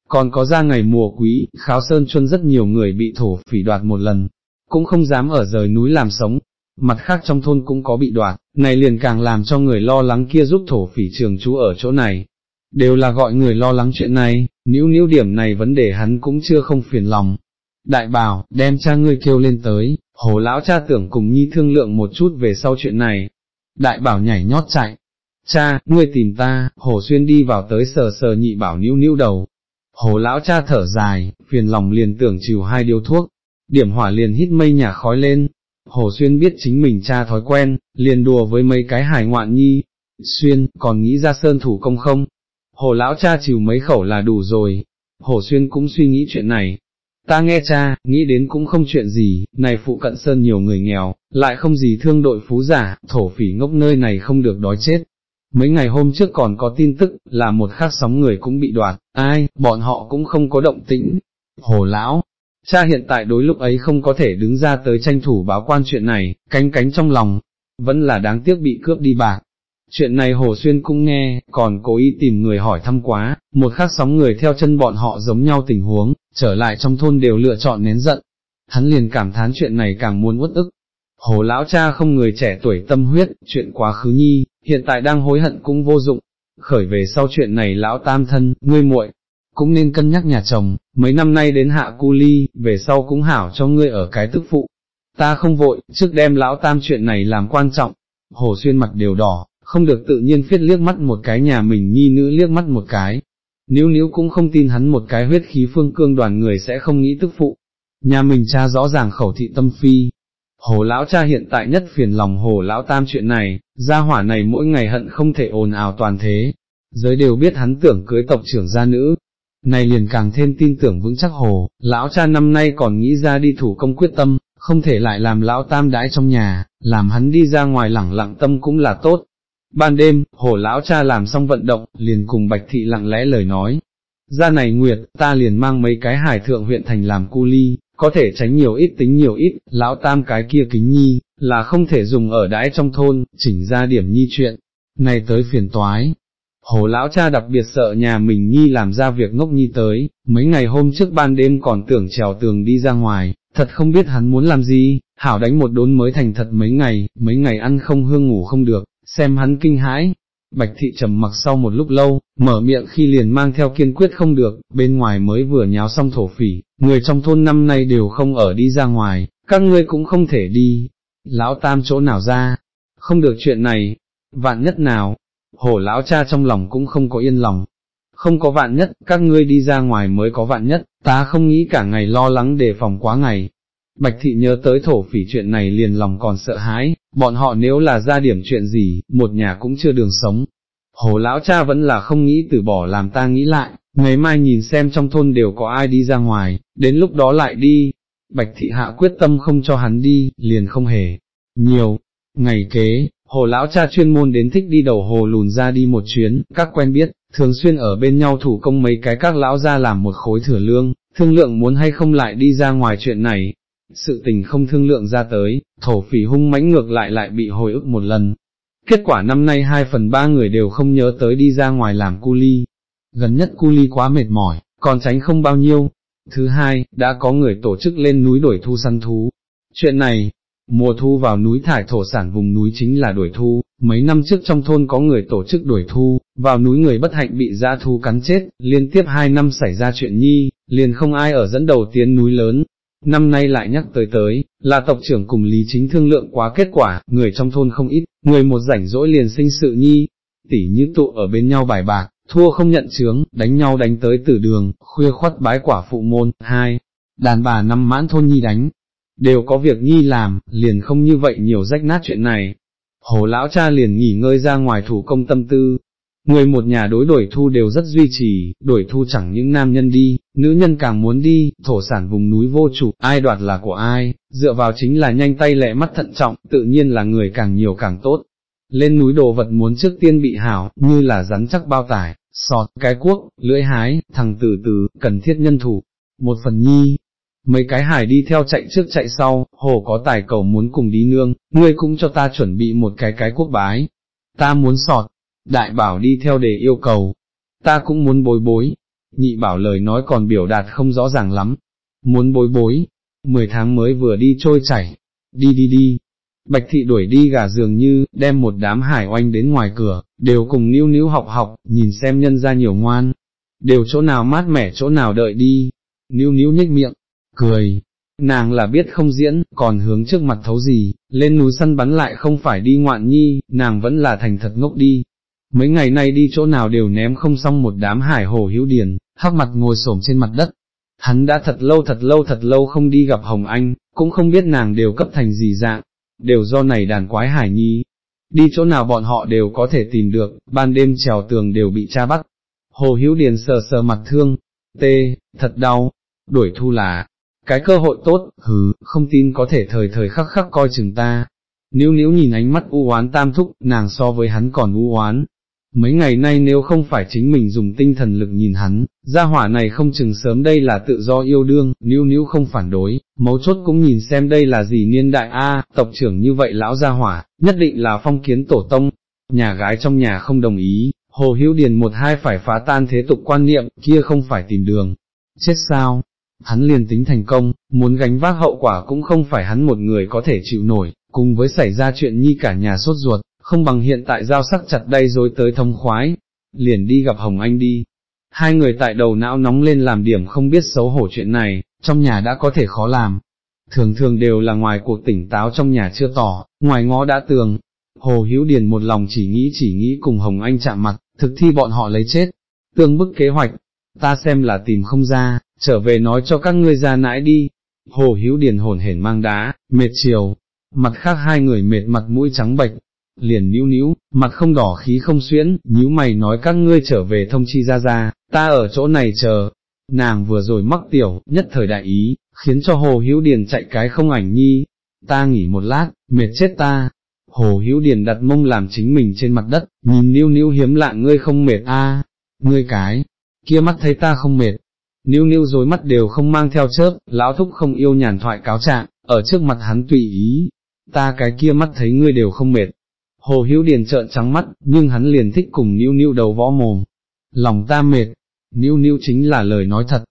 Còn có ra ngày mùa quý, kháo sơn chuân rất nhiều người bị thổ phỉ đoạt một lần, cũng không dám ở rời núi làm sống, mặt khác trong thôn cũng có bị đoạt, này liền càng làm cho người lo lắng kia giúp thổ phỉ trường trú ở chỗ này. Đều là gọi người lo lắng chuyện này, níu níu điểm này vấn đề hắn cũng chưa không phiền lòng. Đại bảo, đem cha ngươi kêu lên tới, hồ lão cha tưởng cùng nhi thương lượng một chút về sau chuyện này. Đại bảo nhảy nhót chạy, cha, ngươi tìm ta, hồ xuyên đi vào tới sờ sờ nhị bảo níu níu đầu. Hồ lão cha thở dài, phiền lòng liền tưởng trừ hai điếu thuốc, điểm hỏa liền hít mây nhà khói lên. Hồ Xuyên biết chính mình cha thói quen, liền đùa với mấy cái hài ngoạn nhi. Xuyên, còn nghĩ ra sơn thủ công không? Hồ lão cha chịu mấy khẩu là đủ rồi. Hồ Xuyên cũng suy nghĩ chuyện này, Ta nghe cha, nghĩ đến cũng không chuyện gì, này phụ cận sơn nhiều người nghèo, lại không gì thương đội phú giả, thổ phỉ ngốc nơi này không được đói chết. Mấy ngày hôm trước còn có tin tức, là một khắc sóng người cũng bị đoạt, ai, bọn họ cũng không có động tĩnh. Hồ lão, cha hiện tại đối lúc ấy không có thể đứng ra tới tranh thủ báo quan chuyện này, cánh cánh trong lòng, vẫn là đáng tiếc bị cướp đi bạc, Chuyện này Hồ Xuyên cũng nghe, còn cố ý tìm người hỏi thăm quá, một khắc sóng người theo chân bọn họ giống nhau tình huống, trở lại trong thôn đều lựa chọn nén giận. Hắn liền cảm thán chuyện này càng muốn uất ức. Hồ lão cha không người trẻ tuổi tâm huyết, chuyện quá khứ nhi, hiện tại đang hối hận cũng vô dụng. Khởi về sau chuyện này lão tam thân, ngươi muội cũng nên cân nhắc nhà chồng, mấy năm nay đến hạ cu ly, về sau cũng hảo cho ngươi ở cái tức phụ. Ta không vội, trước đem lão tam chuyện này làm quan trọng. Hồ Xuyên mặt đều đỏ, không được tự nhiên phiết liếc mắt một cái nhà mình nhi nữ liếc mắt một cái. Nếu nếu cũng không tin hắn một cái huyết khí phương cương đoàn người sẽ không nghĩ tức phụ. Nhà mình cha rõ ràng khẩu thị tâm phi. Hồ lão cha hiện tại nhất phiền lòng hồ lão tam chuyện này, gia hỏa này mỗi ngày hận không thể ồn ào toàn thế. Giới đều biết hắn tưởng cưới tộc trưởng gia nữ, này liền càng thêm tin tưởng vững chắc hồ, lão cha năm nay còn nghĩ ra đi thủ công quyết tâm, không thể lại làm lão tam đãi trong nhà, làm hắn đi ra ngoài lẳng lặng tâm cũng là tốt, Ban đêm, hồ lão cha làm xong vận động, liền cùng bạch thị lặng lẽ lời nói. Ra này nguyệt, ta liền mang mấy cái hải thượng huyện thành làm cu ly, có thể tránh nhiều ít tính nhiều ít, lão tam cái kia kính nhi, là không thể dùng ở đãi trong thôn, chỉnh ra điểm nhi chuyện. Này tới phiền toái. Hồ lão cha đặc biệt sợ nhà mình nhi làm ra việc ngốc nhi tới, mấy ngày hôm trước ban đêm còn tưởng trèo tường đi ra ngoài, thật không biết hắn muốn làm gì, hảo đánh một đốn mới thành thật mấy ngày, mấy ngày ăn không hương ngủ không được, xem hắn kinh hãi. Bạch thị trầm mặc sau một lúc lâu, mở miệng khi liền mang theo kiên quyết không được, bên ngoài mới vừa nháo xong thổ phỉ, người trong thôn năm nay đều không ở đi ra ngoài, các ngươi cũng không thể đi. Lão tam chỗ nào ra? Không được chuyện này, vạn nhất nào, hổ lão cha trong lòng cũng không có yên lòng. Không có vạn nhất, các ngươi đi ra ngoài mới có vạn nhất, ta không nghĩ cả ngày lo lắng đề phòng quá ngày, Bạch thị nhớ tới thổ phỉ chuyện này liền lòng còn sợ hãi, bọn họ nếu là ra điểm chuyện gì, một nhà cũng chưa đường sống. Hồ lão cha vẫn là không nghĩ từ bỏ làm ta nghĩ lại, ngày mai nhìn xem trong thôn đều có ai đi ra ngoài, đến lúc đó lại đi. Bạch thị hạ quyết tâm không cho hắn đi, liền không hề. Nhiều, ngày kế, hồ lão cha chuyên môn đến thích đi đầu hồ lùn ra đi một chuyến, các quen biết, thường xuyên ở bên nhau thủ công mấy cái các lão ra làm một khối thừa lương, thương lượng muốn hay không lại đi ra ngoài chuyện này, sự tình không thương lượng ra tới, thổ phỉ hung mãnh ngược lại lại bị hồi ức một lần. Kết quả năm nay hai phần ba người đều không nhớ tới đi ra ngoài làm cu ly. Gần nhất cu ly quá mệt mỏi, còn tránh không bao nhiêu. Thứ hai, đã có người tổ chức lên núi đuổi thu săn thú. Chuyện này, mùa thu vào núi thải thổ sản vùng núi chính là đuổi thu, mấy năm trước trong thôn có người tổ chức đuổi thu, vào núi người bất hạnh bị gia thu cắn chết, liên tiếp hai năm xảy ra chuyện nhi, liền không ai ở dẫn đầu tiến núi lớn, Năm nay lại nhắc tới tới, là tộc trưởng cùng Lý Chính thương lượng quá kết quả, người trong thôn không ít, người một rảnh rỗi liền sinh sự nhi, tỉ như tụ ở bên nhau bài bạc, thua không nhận chướng, đánh nhau đánh tới tử đường, khuya khoắt bái quả phụ môn, hai, đàn bà năm mãn thôn nhi đánh, đều có việc nhi làm, liền không như vậy nhiều rách nát chuyện này. Hồ lão cha liền nghỉ ngơi ra ngoài thủ công tâm tư, Người một nhà đối đổi thu đều rất duy trì, đổi thu chẳng những nam nhân đi, nữ nhân càng muốn đi, thổ sản vùng núi vô chủ, ai đoạt là của ai, dựa vào chính là nhanh tay lẹ mắt thận trọng, tự nhiên là người càng nhiều càng tốt. Lên núi đồ vật muốn trước tiên bị hảo, như là rắn chắc bao tải, sọt, cái cuốc, lưỡi hái, thằng tử tử, cần thiết nhân thủ, một phần nhi. Mấy cái hải đi theo chạy trước chạy sau, hồ có tài cầu muốn cùng đi nương, ngươi cũng cho ta chuẩn bị một cái cái quốc bái. Ta muốn sọt, đại bảo đi theo để yêu cầu, ta cũng muốn bối bối, nhị bảo lời nói còn biểu đạt không rõ ràng lắm, muốn bối bối, 10 tháng mới vừa đi trôi chảy, đi đi đi, bạch thị đuổi đi gà dường như, đem một đám hải oanh đến ngoài cửa, đều cùng níu níu học học, nhìn xem nhân ra nhiều ngoan, đều chỗ nào mát mẻ chỗ nào đợi đi, níu níu nhếch miệng, cười, nàng là biết không diễn, còn hướng trước mặt thấu gì, lên núi săn bắn lại không phải đi ngoạn nhi, nàng vẫn là thành thật ngốc đi, mấy ngày nay đi chỗ nào đều ném không xong một đám hải hồ hữu điền, hắc mặt ngồi xổm trên mặt đất. Hắn đã thật lâu thật lâu thật lâu không đi gặp Hồng Anh, cũng không biết nàng đều cấp thành gì dạng, đều do này đàn quái hải nhi. Đi chỗ nào bọn họ đều có thể tìm được, ban đêm trèo tường đều bị cha bắt. Hồ Hữu Điền sờ sờ mặt thương, tê, thật đau, đuổi thu là, cái cơ hội tốt, hứ không tin có thể thời thời khắc khắc coi chừng ta. Nếu nếu nhìn ánh mắt u oán tam thúc, nàng so với hắn còn u oán. Mấy ngày nay nếu không phải chính mình dùng tinh thần lực nhìn hắn, gia hỏa này không chừng sớm đây là tự do yêu đương, níu níu không phản đối, mấu chốt cũng nhìn xem đây là gì niên đại A, tộc trưởng như vậy lão gia hỏa, nhất định là phong kiến tổ tông. Nhà gái trong nhà không đồng ý, Hồ Hữu Điền một hai phải phá tan thế tục quan niệm, kia không phải tìm đường. Chết sao, hắn liền tính thành công, muốn gánh vác hậu quả cũng không phải hắn một người có thể chịu nổi, cùng với xảy ra chuyện nhi cả nhà sốt ruột, không bằng hiện tại giao sắc chặt đây rồi tới thông khoái, liền đi gặp Hồng Anh đi. Hai người tại đầu não nóng lên làm điểm không biết xấu hổ chuyện này, trong nhà đã có thể khó làm. Thường thường đều là ngoài cuộc tỉnh táo trong nhà chưa tỏ, ngoài ngõ đã tường. Hồ Hữu Điền một lòng chỉ nghĩ chỉ nghĩ cùng Hồng Anh chạm mặt, thực thi bọn họ lấy chết. Tương bức kế hoạch, ta xem là tìm không ra, trở về nói cho các ngươi ra nãi đi. Hồ Hữu Điền hồn hển mang đá, mệt chiều, mặt khác hai người mệt mặt mũi trắng bệch, liền níu níu, mặt không đỏ khí không xuyễn, nhíu mày nói các ngươi trở về thông chi ra ra, ta ở chỗ này chờ. Nàng vừa rồi mắc tiểu, nhất thời đại ý, khiến cho Hồ Hữu Điền chạy cái không ảnh nhi. Ta nghỉ một lát, mệt chết ta. Hồ Hữu Điền đặt mông làm chính mình trên mặt đất, nhìn níu níu hiếm lạ ngươi không mệt a, ngươi cái, kia mắt thấy ta không mệt, níu níu dối mắt đều không mang theo chớp, lão thúc không yêu nhàn thoại cáo trạng, ở trước mặt hắn tùy ý, ta cái kia mắt thấy ngươi đều không mệt. Hồ Hữu Điền trợn trắng mắt, nhưng hắn liền thích cùng níu níu đầu võ mồm. Lòng ta mệt, níu níu chính là lời nói thật.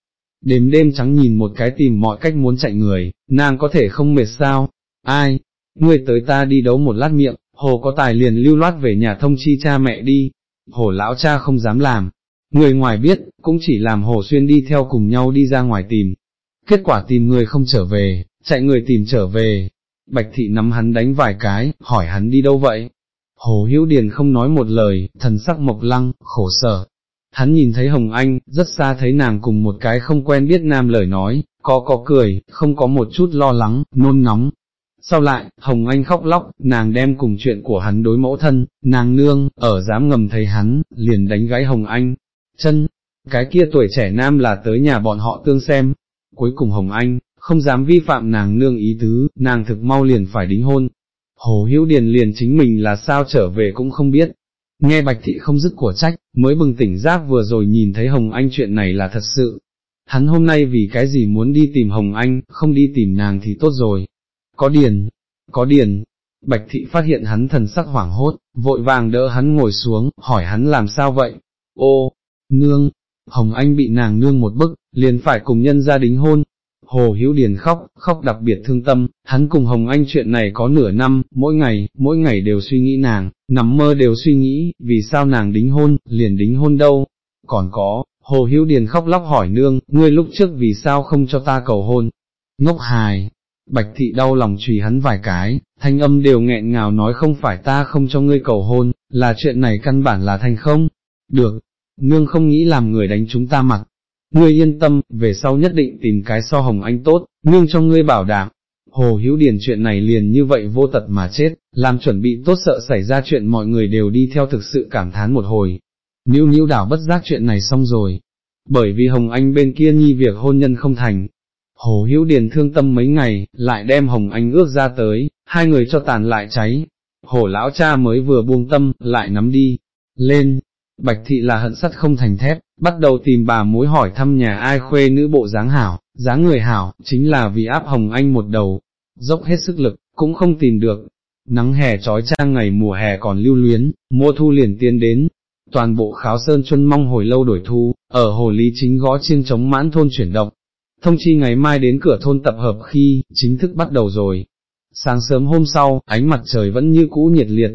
Đêm đêm trắng nhìn một cái tìm mọi cách muốn chạy người, nàng có thể không mệt sao? Ai? Ngươi tới ta đi đấu một lát miệng, hồ có tài liền lưu loát về nhà thông chi cha mẹ đi. Hồ lão cha không dám làm, người ngoài biết, cũng chỉ làm Hồ Xuyên đi theo cùng nhau đi ra ngoài tìm. Kết quả tìm người không trở về, chạy người tìm trở về. Bạch thị nắm hắn đánh vài cái, hỏi hắn đi đâu vậy? Hồ Hữu Điền không nói một lời, thần sắc mộc lăng, khổ sở. Hắn nhìn thấy Hồng Anh, rất xa thấy nàng cùng một cái không quen biết nam lời nói, có có cười, không có một chút lo lắng, nôn nóng. Sau lại, Hồng Anh khóc lóc, nàng đem cùng chuyện của hắn đối mẫu thân, nàng nương, ở dám ngầm thấy hắn, liền đánh gãy Hồng Anh, chân, cái kia tuổi trẻ nam là tới nhà bọn họ tương xem, cuối cùng Hồng Anh, không dám vi phạm nàng nương ý tứ, nàng thực mau liền phải đính hôn. Hồ Hữu Điền liền chính mình là sao trở về cũng không biết. Nghe Bạch Thị không dứt của trách, mới bừng tỉnh giác vừa rồi nhìn thấy Hồng Anh chuyện này là thật sự. Hắn hôm nay vì cái gì muốn đi tìm Hồng Anh, không đi tìm nàng thì tốt rồi. Có điền, có điền. Bạch Thị phát hiện hắn thần sắc hoảng hốt, vội vàng đỡ hắn ngồi xuống, hỏi hắn làm sao vậy. Ô, nương, Hồng Anh bị nàng nương một bức, liền phải cùng nhân gia đính hôn. Hồ Hữu Điền khóc, khóc đặc biệt thương tâm, hắn cùng Hồng Anh chuyện này có nửa năm, mỗi ngày, mỗi ngày đều suy nghĩ nàng, nằm mơ đều suy nghĩ, vì sao nàng đính hôn, liền đính hôn đâu. Còn có, Hồ Hữu Điền khóc lóc hỏi nương, ngươi lúc trước vì sao không cho ta cầu hôn? Ngốc hài, Bạch Thị đau lòng trùy hắn vài cái, thanh âm đều nghẹn ngào nói không phải ta không cho ngươi cầu hôn, là chuyện này căn bản là thành không? Được, nương không nghĩ làm người đánh chúng ta mặt. Ngươi yên tâm, về sau nhất định tìm cái so hồng anh tốt, nương cho ngươi bảo đảm. Hồ Hữu Điền chuyện này liền như vậy vô tật mà chết, làm chuẩn bị tốt sợ xảy ra chuyện mọi người đều đi theo thực sự cảm thán một hồi. Níu níu đảo bất giác chuyện này xong rồi, bởi vì Hồng Anh bên kia nhi việc hôn nhân không thành. Hồ Hữu Điền thương tâm mấy ngày, lại đem Hồng Anh ước ra tới, hai người cho tàn lại cháy. Hồ lão cha mới vừa buông tâm, lại nắm đi, lên, Bạch thị là hận sắt không thành thép, bắt đầu tìm bà mối hỏi thăm nhà ai khuê nữ bộ dáng hảo, dáng người hảo, chính là vì áp Hồng Anh một đầu, dốc hết sức lực, cũng không tìm được. Nắng hè trói trang ngày mùa hè còn lưu luyến, mùa thu liền tiến đến, toàn bộ kháo sơn chuân mong hồi lâu đổi thu, ở hồ lý chính gõ chiêng chống mãn thôn chuyển động. Thông chi ngày mai đến cửa thôn tập hợp khi, chính thức bắt đầu rồi. Sáng sớm hôm sau, ánh mặt trời vẫn như cũ nhiệt liệt,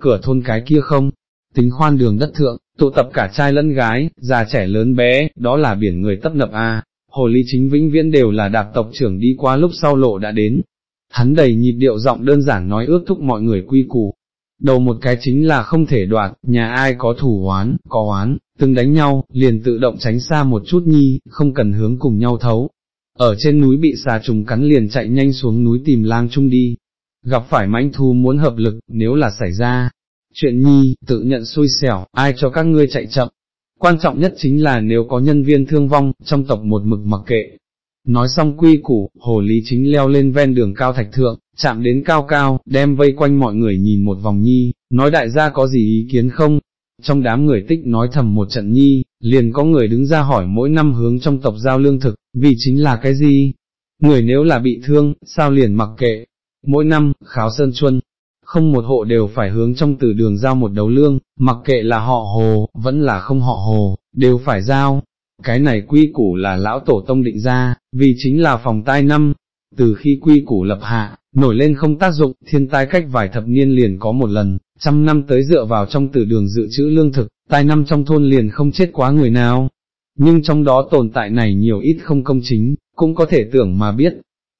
cửa thôn cái kia không, tính khoan đường đất thượng, tụ tập cả trai lẫn gái, già trẻ lớn bé, đó là biển người tấp nập a. Hồ ly chính vĩnh viễn đều là đạp tộc trưởng đi qua lúc sau lộ đã đến. Hắn đầy nhịp điệu giọng đơn giản nói ước thúc mọi người quy củ. đầu một cái chính là không thể đoạt, nhà ai có thủ oán, có oán, từng đánh nhau, liền tự động tránh xa một chút nhi, không cần hướng cùng nhau thấu. Ở trên núi bị xà trùng cắn liền chạy nhanh xuống núi tìm lang chung đi, gặp phải mãnh thu muốn hợp lực, nếu là xảy ra, chuyện nhi, tự nhận xui xẻo, ai cho các ngươi chạy chậm. Quan trọng nhất chính là nếu có nhân viên thương vong, trong tộc một mực mặc kệ. Nói xong quy củ, hồ lý chính leo lên ven đường cao thạch thượng, chạm đến cao cao, đem vây quanh mọi người nhìn một vòng nhi, nói đại gia có gì ý kiến không? Trong đám người tích nói thầm một trận nhi, liền có người đứng ra hỏi mỗi năm hướng trong tộc giao lương thực, vì chính là cái gì? Người nếu là bị thương, sao liền mặc kệ? Mỗi năm, kháo sơn chuân, không một hộ đều phải hướng trong từ đường giao một đấu lương, mặc kệ là họ hồ, vẫn là không họ hồ, đều phải giao. Cái này quy củ là lão tổ tông định ra, vì chính là phòng tai năm, từ khi quy củ lập hạ, nổi lên không tác dụng, thiên tai cách vài thập niên liền có một lần, trăm năm tới dựa vào trong tử đường dự trữ lương thực, tai năm trong thôn liền không chết quá người nào. Nhưng trong đó tồn tại này nhiều ít không công chính, cũng có thể tưởng mà biết,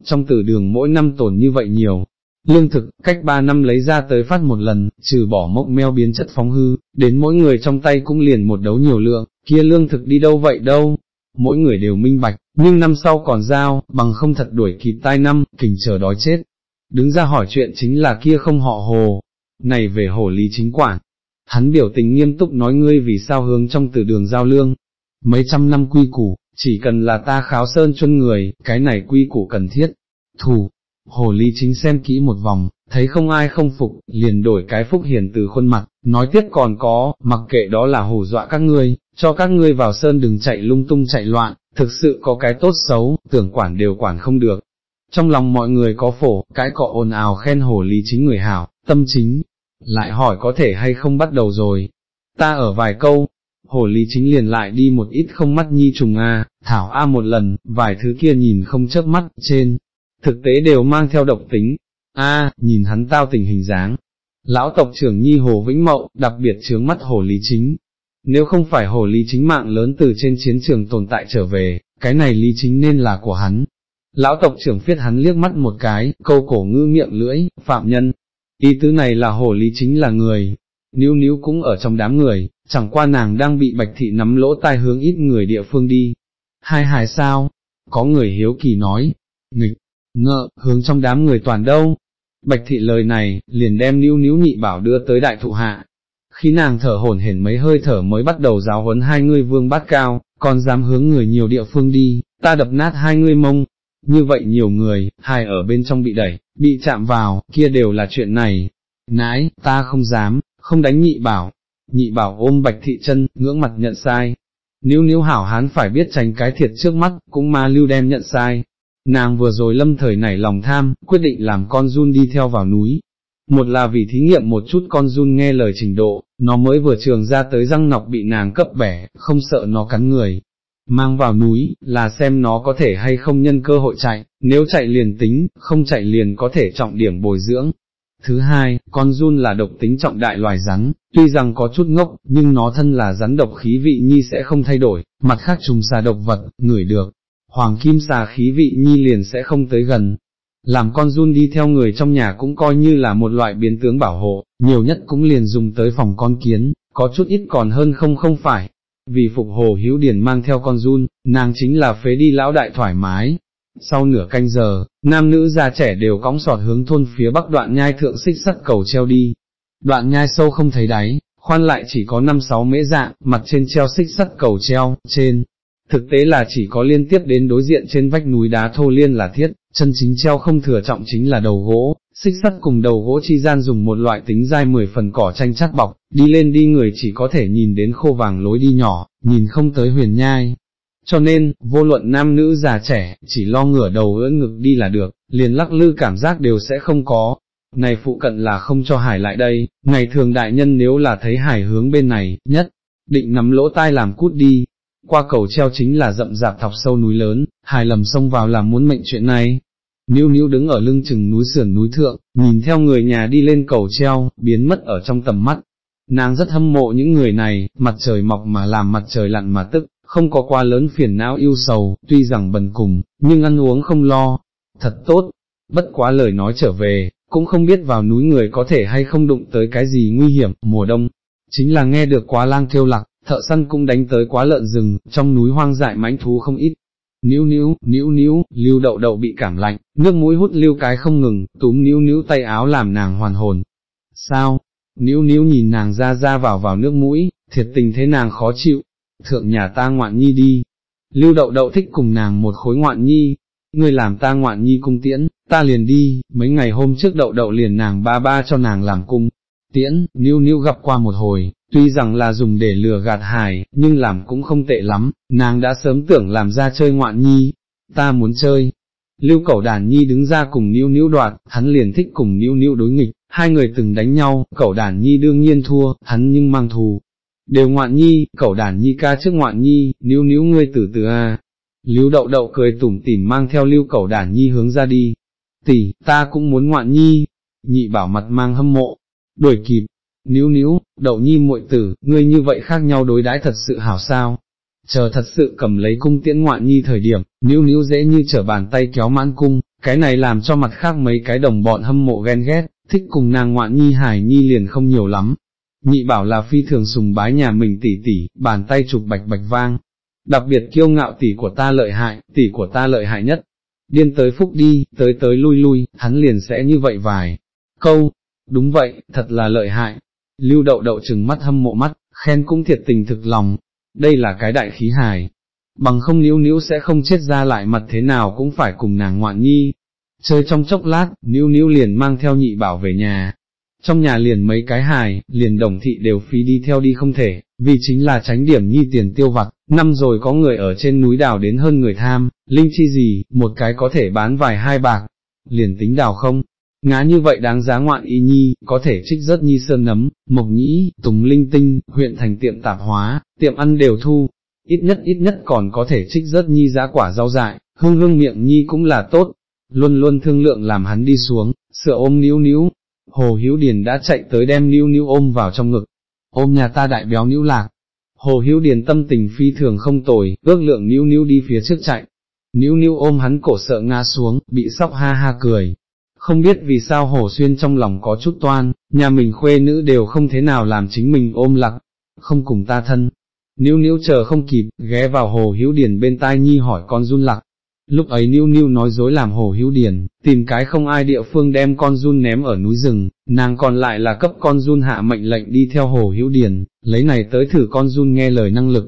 trong tử đường mỗi năm tồn như vậy nhiều. Lương thực, cách ba năm lấy ra tới phát một lần, trừ bỏ mốc meo biến chất phóng hư, đến mỗi người trong tay cũng liền một đấu nhiều lượng, kia lương thực đi đâu vậy đâu, mỗi người đều minh bạch, nhưng năm sau còn giao, bằng không thật đuổi kịp tai năm, kình chờ đói chết. Đứng ra hỏi chuyện chính là kia không họ hồ, này về hồ lý chính quản. Hắn biểu tình nghiêm túc nói ngươi vì sao hướng trong từ đường giao lương. Mấy trăm năm quy củ, chỉ cần là ta kháo sơn chuân người, cái này quy củ cần thiết. Thủ, hồ Ly chính xem kỹ một vòng, thấy không ai không phục, liền đổi cái phúc hiền từ khuôn mặt, nói tiếp còn có, mặc kệ đó là hù dọa các ngươi, cho các ngươi vào sơn đừng chạy lung tung chạy loạn, thực sự có cái tốt xấu, tưởng quản đều quản không được. Trong lòng mọi người có phổ, cái cọ ồn ào khen hồ Ly chính người hảo, tâm chính, lại hỏi có thể hay không bắt đầu rồi. Ta ở vài câu, hồ Ly chính liền lại đi một ít không mắt nhi trùng a, thảo a một lần, vài thứ kia nhìn không chớp mắt, trên, thực tế đều mang theo độc tính, a, nhìn hắn tao tình hình dáng. Lão tộc trưởng nhi hồ vĩnh mậu, đặc biệt chướng mắt hồ lý chính, nếu không phải hồ lý chính mạng lớn từ trên chiến trường tồn tại trở về, cái này lý chính nên là của hắn. Lão tộc trưởng phiết hắn liếc mắt một cái, câu cổ ngư miệng lưỡi, phạm nhân. Ý tứ này là hồ lý chính là người, níu níu cũng ở trong đám người, chẳng qua nàng đang bị bạch thị nắm lỗ tai hướng ít người địa phương đi. Hai hài sao? Có người hiếu kỳ nói, nghịch, ngợ, hướng trong đám người toàn đâu? Bạch thị lời này, liền đem níu níu nhị bảo đưa tới đại thụ hạ, khi nàng thở hổn hển mấy hơi thở mới bắt đầu giáo huấn hai ngươi vương bát cao, còn dám hướng người nhiều địa phương đi, ta đập nát hai ngươi mông. Như vậy nhiều người, hai ở bên trong bị đẩy, bị chạm vào, kia đều là chuyện này. Nãi, ta không dám, không đánh nhị bảo. Nhị bảo ôm bạch thị chân, ngưỡng mặt nhận sai. Níu níu hảo hán phải biết tránh cái thiệt trước mắt, cũng ma lưu đem nhận sai. Nàng vừa rồi lâm thời nảy lòng tham, quyết định làm con run đi theo vào núi, một là vì thí nghiệm một chút con run nghe lời trình độ, nó mới vừa trường ra tới răng nọc bị nàng cấp bẻ, không sợ nó cắn người. Mang vào núi, là xem nó có thể hay không nhân cơ hội chạy, nếu chạy liền tính, không chạy liền có thể trọng điểm bồi dưỡng. Thứ hai, con run là độc tính trọng đại loài rắn, tuy rằng có chút ngốc, nhưng nó thân là rắn độc khí vị nhi sẽ không thay đổi, mặt khác trùng xà độc vật, ngửi được. Hoàng kim xà khí vị nhi liền sẽ không tới gần, làm con run đi theo người trong nhà cũng coi như là một loại biến tướng bảo hộ, nhiều nhất cũng liền dùng tới phòng con kiến, có chút ít còn hơn không không phải. Vì phục hồ hữu điển mang theo con run, nàng chính là phế đi lão đại thoải mái. Sau nửa canh giờ, nam nữ già trẻ đều cõng sọt hướng thôn phía bắc đoạn nhai thượng xích sắt cầu treo đi. Đoạn nhai sâu không thấy đáy, khoan lại chỉ có 5-6 mễ dạng, mặt trên treo xích sắt cầu treo, trên, thực tế là chỉ có liên tiếp đến đối diện trên vách núi đá thô liên là thiết, chân chính treo không thừa trọng chính là đầu gỗ, xích sắt cùng đầu gỗ chi gian dùng một loại tính dai mười phần cỏ tranh chắc bọc, đi lên đi người chỉ có thể nhìn đến khô vàng lối đi nhỏ, nhìn không tới huyền nhai. Cho nên, vô luận nam nữ già trẻ, chỉ lo ngửa đầu ưỡn ngực đi là được, liền lắc lư cảm giác đều sẽ không có. Này phụ cận là không cho hải lại đây, ngày thường đại nhân nếu là thấy hải hướng bên này, nhất, định nắm lỗ tai làm cút đi, qua cầu treo chính là rậm rạp thọc sâu núi lớn, hài lầm xông vào làm muốn mệnh chuyện này. Níu níu đứng ở lưng chừng núi sườn núi thượng, nhìn theo người nhà đi lên cầu treo, biến mất ở trong tầm mắt. Nàng rất hâm mộ những người này, mặt trời mọc mà làm mặt trời lặn mà tức, không có quá lớn phiền não yêu sầu, tuy rằng bần cùng, nhưng ăn uống không lo. Thật tốt, bất quá lời nói trở về, cũng không biết vào núi người có thể hay không đụng tới cái gì nguy hiểm, mùa đông, chính là nghe được quá lang kêu lạc thợ săn cũng đánh tới quá lợn rừng, trong núi hoang dại mãnh thú không ít. Níu níu, níu níu, lưu đậu đậu bị cảm lạnh, nước mũi hút lưu cái không ngừng, túm níu níu tay áo làm nàng hoàn hồn. Sao? Níu níu nhìn nàng ra ra vào vào nước mũi, thiệt tình thế nàng khó chịu. Thượng nhà ta ngoạn nhi đi. Lưu đậu đậu thích cùng nàng một khối ngoạn nhi, ngươi làm ta ngoạn nhi cung tiễn, ta liền đi, mấy ngày hôm trước đậu đậu liền nàng ba ba cho nàng làm cung, tiễn, níu níu gặp qua một hồi, tuy rằng là dùng để lừa gạt hài, nhưng làm cũng không tệ lắm, nàng đã sớm tưởng làm ra chơi ngoạn nhi, ta muốn chơi. Lưu cẩu đàn nhi đứng ra cùng níu níu đoạt, hắn liền thích cùng níu níu đối nghịch, hai người từng đánh nhau, cẩu đàn nhi đương nhiên thua, hắn nhưng mang thù. Đều ngoạn nhi, cẩu đàn nhi ca trước ngoạn nhi, níu níu ngươi tử từ a. Lưu đậu đậu cười tủm tỉm mang theo lưu cẩu đàn nhi hướng ra đi. Tỷ, ta cũng muốn ngoạn nhi. Nhị bảo mặt mang hâm mộ, đuổi kịp, níu níu, đậu nhi muội tử, ngươi như vậy khác nhau đối đãi thật sự hảo sao. Chờ thật sự cầm lấy cung tiễn ngoạn nhi thời điểm, níu níu dễ như trở bàn tay kéo mãn cung, cái này làm cho mặt khác mấy cái đồng bọn hâm mộ ghen ghét, thích cùng nàng ngoạn nhi hải nhi liền không nhiều lắm. Nhị bảo là phi thường sùng bái nhà mình tỉ tỉ, bàn tay chụp bạch bạch vang. Đặc biệt kiêu ngạo tỷ của ta lợi hại, tỷ của ta lợi hại nhất. Điên tới phúc đi, tới tới lui lui, hắn liền sẽ như vậy vài. Câu, đúng vậy, thật là lợi hại, lưu đậu đậu chừng mắt hâm mộ mắt, khen cũng thiệt tình thực lòng, đây là cái đại khí hài, bằng không níu níu sẽ không chết ra lại mặt thế nào cũng phải cùng nàng ngoạn nhi. Chơi trong chốc lát, níu níu liền mang theo nhị bảo về nhà. Trong nhà liền mấy cái hài, liền đồng thị đều phí đi theo đi không thể, vì chính là tránh điểm nhi tiền tiêu vặt, năm rồi có người ở trên núi đào đến hơn người tham, linh chi gì, một cái có thể bán vài hai bạc, liền tính đào không, Ngá như vậy đáng giá ngoạn y nhi, có thể trích rất nhi sơn nấm, mộc nhĩ, tùng linh tinh, huyện thành tiệm tạp hóa, tiệm ăn đều thu, ít nhất ít nhất còn có thể trích rất nhi giá quả rau dại, hương hương miệng nhi cũng là tốt, luôn luôn thương lượng làm hắn đi xuống, sửa ôm níu níu, hồ hữu điền đã chạy tới đem níu níu ôm vào trong ngực, ôm nhà ta đại béo níu lạc. Hồ hữu Điền tâm tình phi thường không tồi, ước lượng níu níu đi phía trước chạy. Níu níu ôm hắn cổ sợ ngã xuống, bị sóc ha ha cười, không biết vì sao Hồ Xuyên trong lòng có chút toan, nhà mình khuê nữ đều không thế nào làm chính mình ôm lặc, không cùng ta thân. Níu níu chờ không kịp, ghé vào Hồ hữu Điền bên tai nhi hỏi con run lặc. Lúc ấy Níu Níu nói dối làm Hồ hữu Điền, tìm cái không ai địa phương đem con run ném ở núi rừng, nàng còn lại là cấp con run hạ mệnh lệnh đi theo Hồ hữu Điền, lấy này tới thử con run nghe lời năng lực.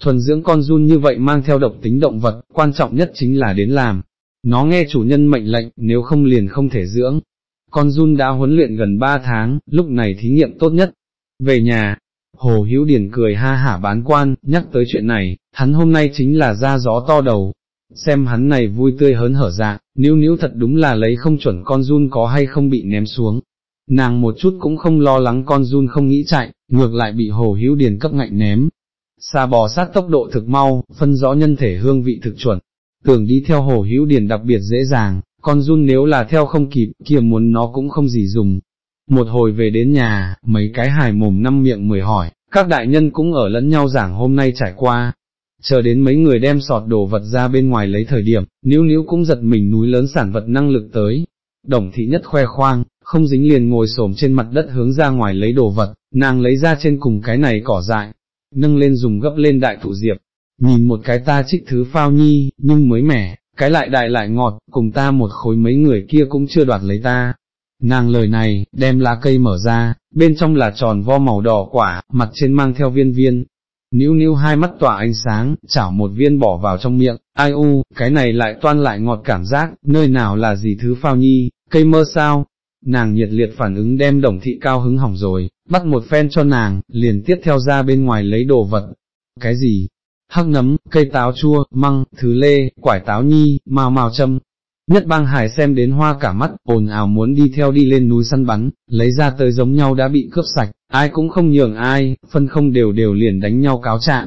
Thuần dưỡng con run như vậy mang theo độc tính động vật, quan trọng nhất chính là đến làm, nó nghe chủ nhân mệnh lệnh, nếu không liền không thể dưỡng. Con Jun đã huấn luyện gần 3 tháng, lúc này thí nghiệm tốt nhất. Về nhà, Hồ Hữu Điển cười ha hả bán quan, nhắc tới chuyện này, hắn hôm nay chính là ra gió to đầu. Xem hắn này vui tươi hớn hở dạ, níu níu thật đúng là lấy không chuẩn con Jun có hay không bị ném xuống. Nàng một chút cũng không lo lắng con Jun không nghĩ chạy, ngược lại bị Hồ Hữu Điền cấp ngạnh ném. Xà bò sát tốc độ thực mau, phân rõ nhân thể hương vị thực chuẩn, tưởng đi theo hồ hữu điền đặc biệt dễ dàng, con run nếu là theo không kịp, kia muốn nó cũng không gì dùng. Một hồi về đến nhà, mấy cái hài mồm năm miệng mười hỏi, các đại nhân cũng ở lẫn nhau giảng hôm nay trải qua. Chờ đến mấy người đem sọt đồ vật ra bên ngoài lấy thời điểm, níu níu cũng giật mình núi lớn sản vật năng lực tới. Đồng thị nhất khoe khoang, không dính liền ngồi xổm trên mặt đất hướng ra ngoài lấy đồ vật, nàng lấy ra trên cùng cái này cỏ dại, nâng lên dùng gấp lên đại thụ diệp, nhìn một cái ta trích thứ phao nhi, nhưng mới mẻ, cái lại đại lại ngọt, cùng ta một khối mấy người kia cũng chưa đoạt lấy ta. Nàng lời này, đem lá cây mở ra, bên trong là tròn vo màu đỏ quả, mặt trên mang theo viên viên. Níu níu hai mắt tỏa ánh sáng, chảo một viên bỏ vào trong miệng, ai u, cái này lại toan lại ngọt cảm giác, nơi nào là gì thứ phao nhi, cây mơ sao? Nàng nhiệt liệt phản ứng đem đồng thị cao hứng hỏng rồi, bắt một phen cho nàng, liền tiếp theo ra bên ngoài lấy đồ vật. Cái gì, hắc nấm, cây táo chua, măng, thứ lê, quải táo nhi, mao mao châm. Nhất bang hải xem đến hoa cả mắt, ồn ào muốn đi theo đi lên núi săn bắn, lấy ra tới giống nhau đã bị cướp sạch, ai cũng không nhường ai, phân không đều đều liền đánh nhau cáo trạng.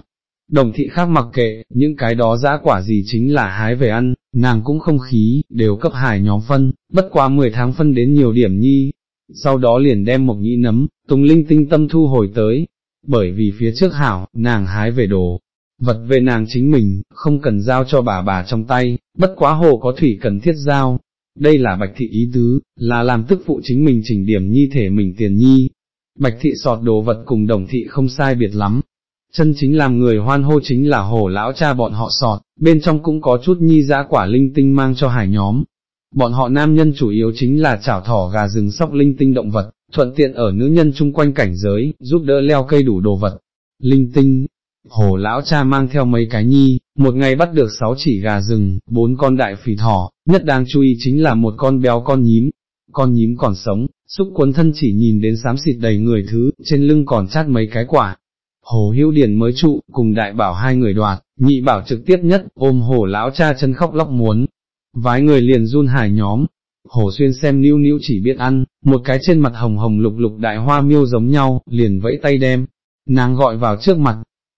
Đồng thị khác mặc kệ, những cái đó dã quả gì chính là hái về ăn, nàng cũng không khí, đều cấp hải nhóm phân, bất quá 10 tháng phân đến nhiều điểm nhi. Sau đó liền đem một nhĩ nấm, tùng linh tinh tâm thu hồi tới, bởi vì phía trước hảo, nàng hái về đồ, vật về nàng chính mình, không cần giao cho bà bà trong tay, bất quá hồ có thủy cần thiết giao. đây là bạch thị ý tứ, là làm tức phụ chính mình chỉnh điểm nhi thể mình tiền nhi. Bạch thị sọt đồ vật cùng đồng thị không sai biệt lắm, chân chính làm người hoan hô chính là hồ lão cha bọn họ sọt, bên trong cũng có chút nhi giã quả linh tinh mang cho hải nhóm. Bọn họ nam nhân chủ yếu chính là chảo thỏ gà rừng sóc linh tinh động vật, thuận tiện ở nữ nhân chung quanh cảnh giới, giúp đỡ leo cây đủ đồ vật. Linh tinh, hổ lão cha mang theo mấy cái nhi, một ngày bắt được sáu chỉ gà rừng, bốn con đại phì thỏ, nhất đáng chú ý chính là một con béo con nhím. Con nhím còn sống, xúc cuốn thân chỉ nhìn đến xám xịt đầy người thứ, trên lưng còn chát mấy cái quả, Hồ Hữu Điền mới trụ, cùng đại bảo hai người đoạt, nhị bảo trực tiếp nhất, ôm hồ lão cha chân khóc lóc muốn. Vái người liền run hài nhóm, hồ xuyên xem níu níu chỉ biết ăn, một cái trên mặt hồng hồng lục lục đại hoa miêu giống nhau, liền vẫy tay đem, nàng gọi vào trước mặt,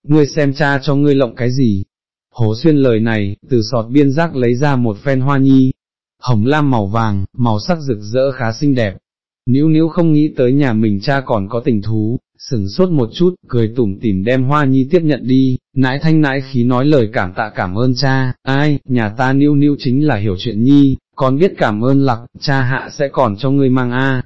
ngươi xem cha cho ngươi lộng cái gì. Hồ xuyên lời này, từ sọt biên giác lấy ra một phen hoa nhi, hồng lam màu vàng, màu sắc rực rỡ khá xinh đẹp. Níu níu không nghĩ tới nhà mình cha còn có tình thú, sừng sốt một chút, cười tủm tỉm đem hoa nhi tiếp nhận đi, nãi thanh nãi khí nói lời cảm tạ cảm ơn cha, ai, nhà ta níu níu chính là hiểu chuyện nhi, còn biết cảm ơn lặc, cha hạ sẽ còn cho ngươi mang a.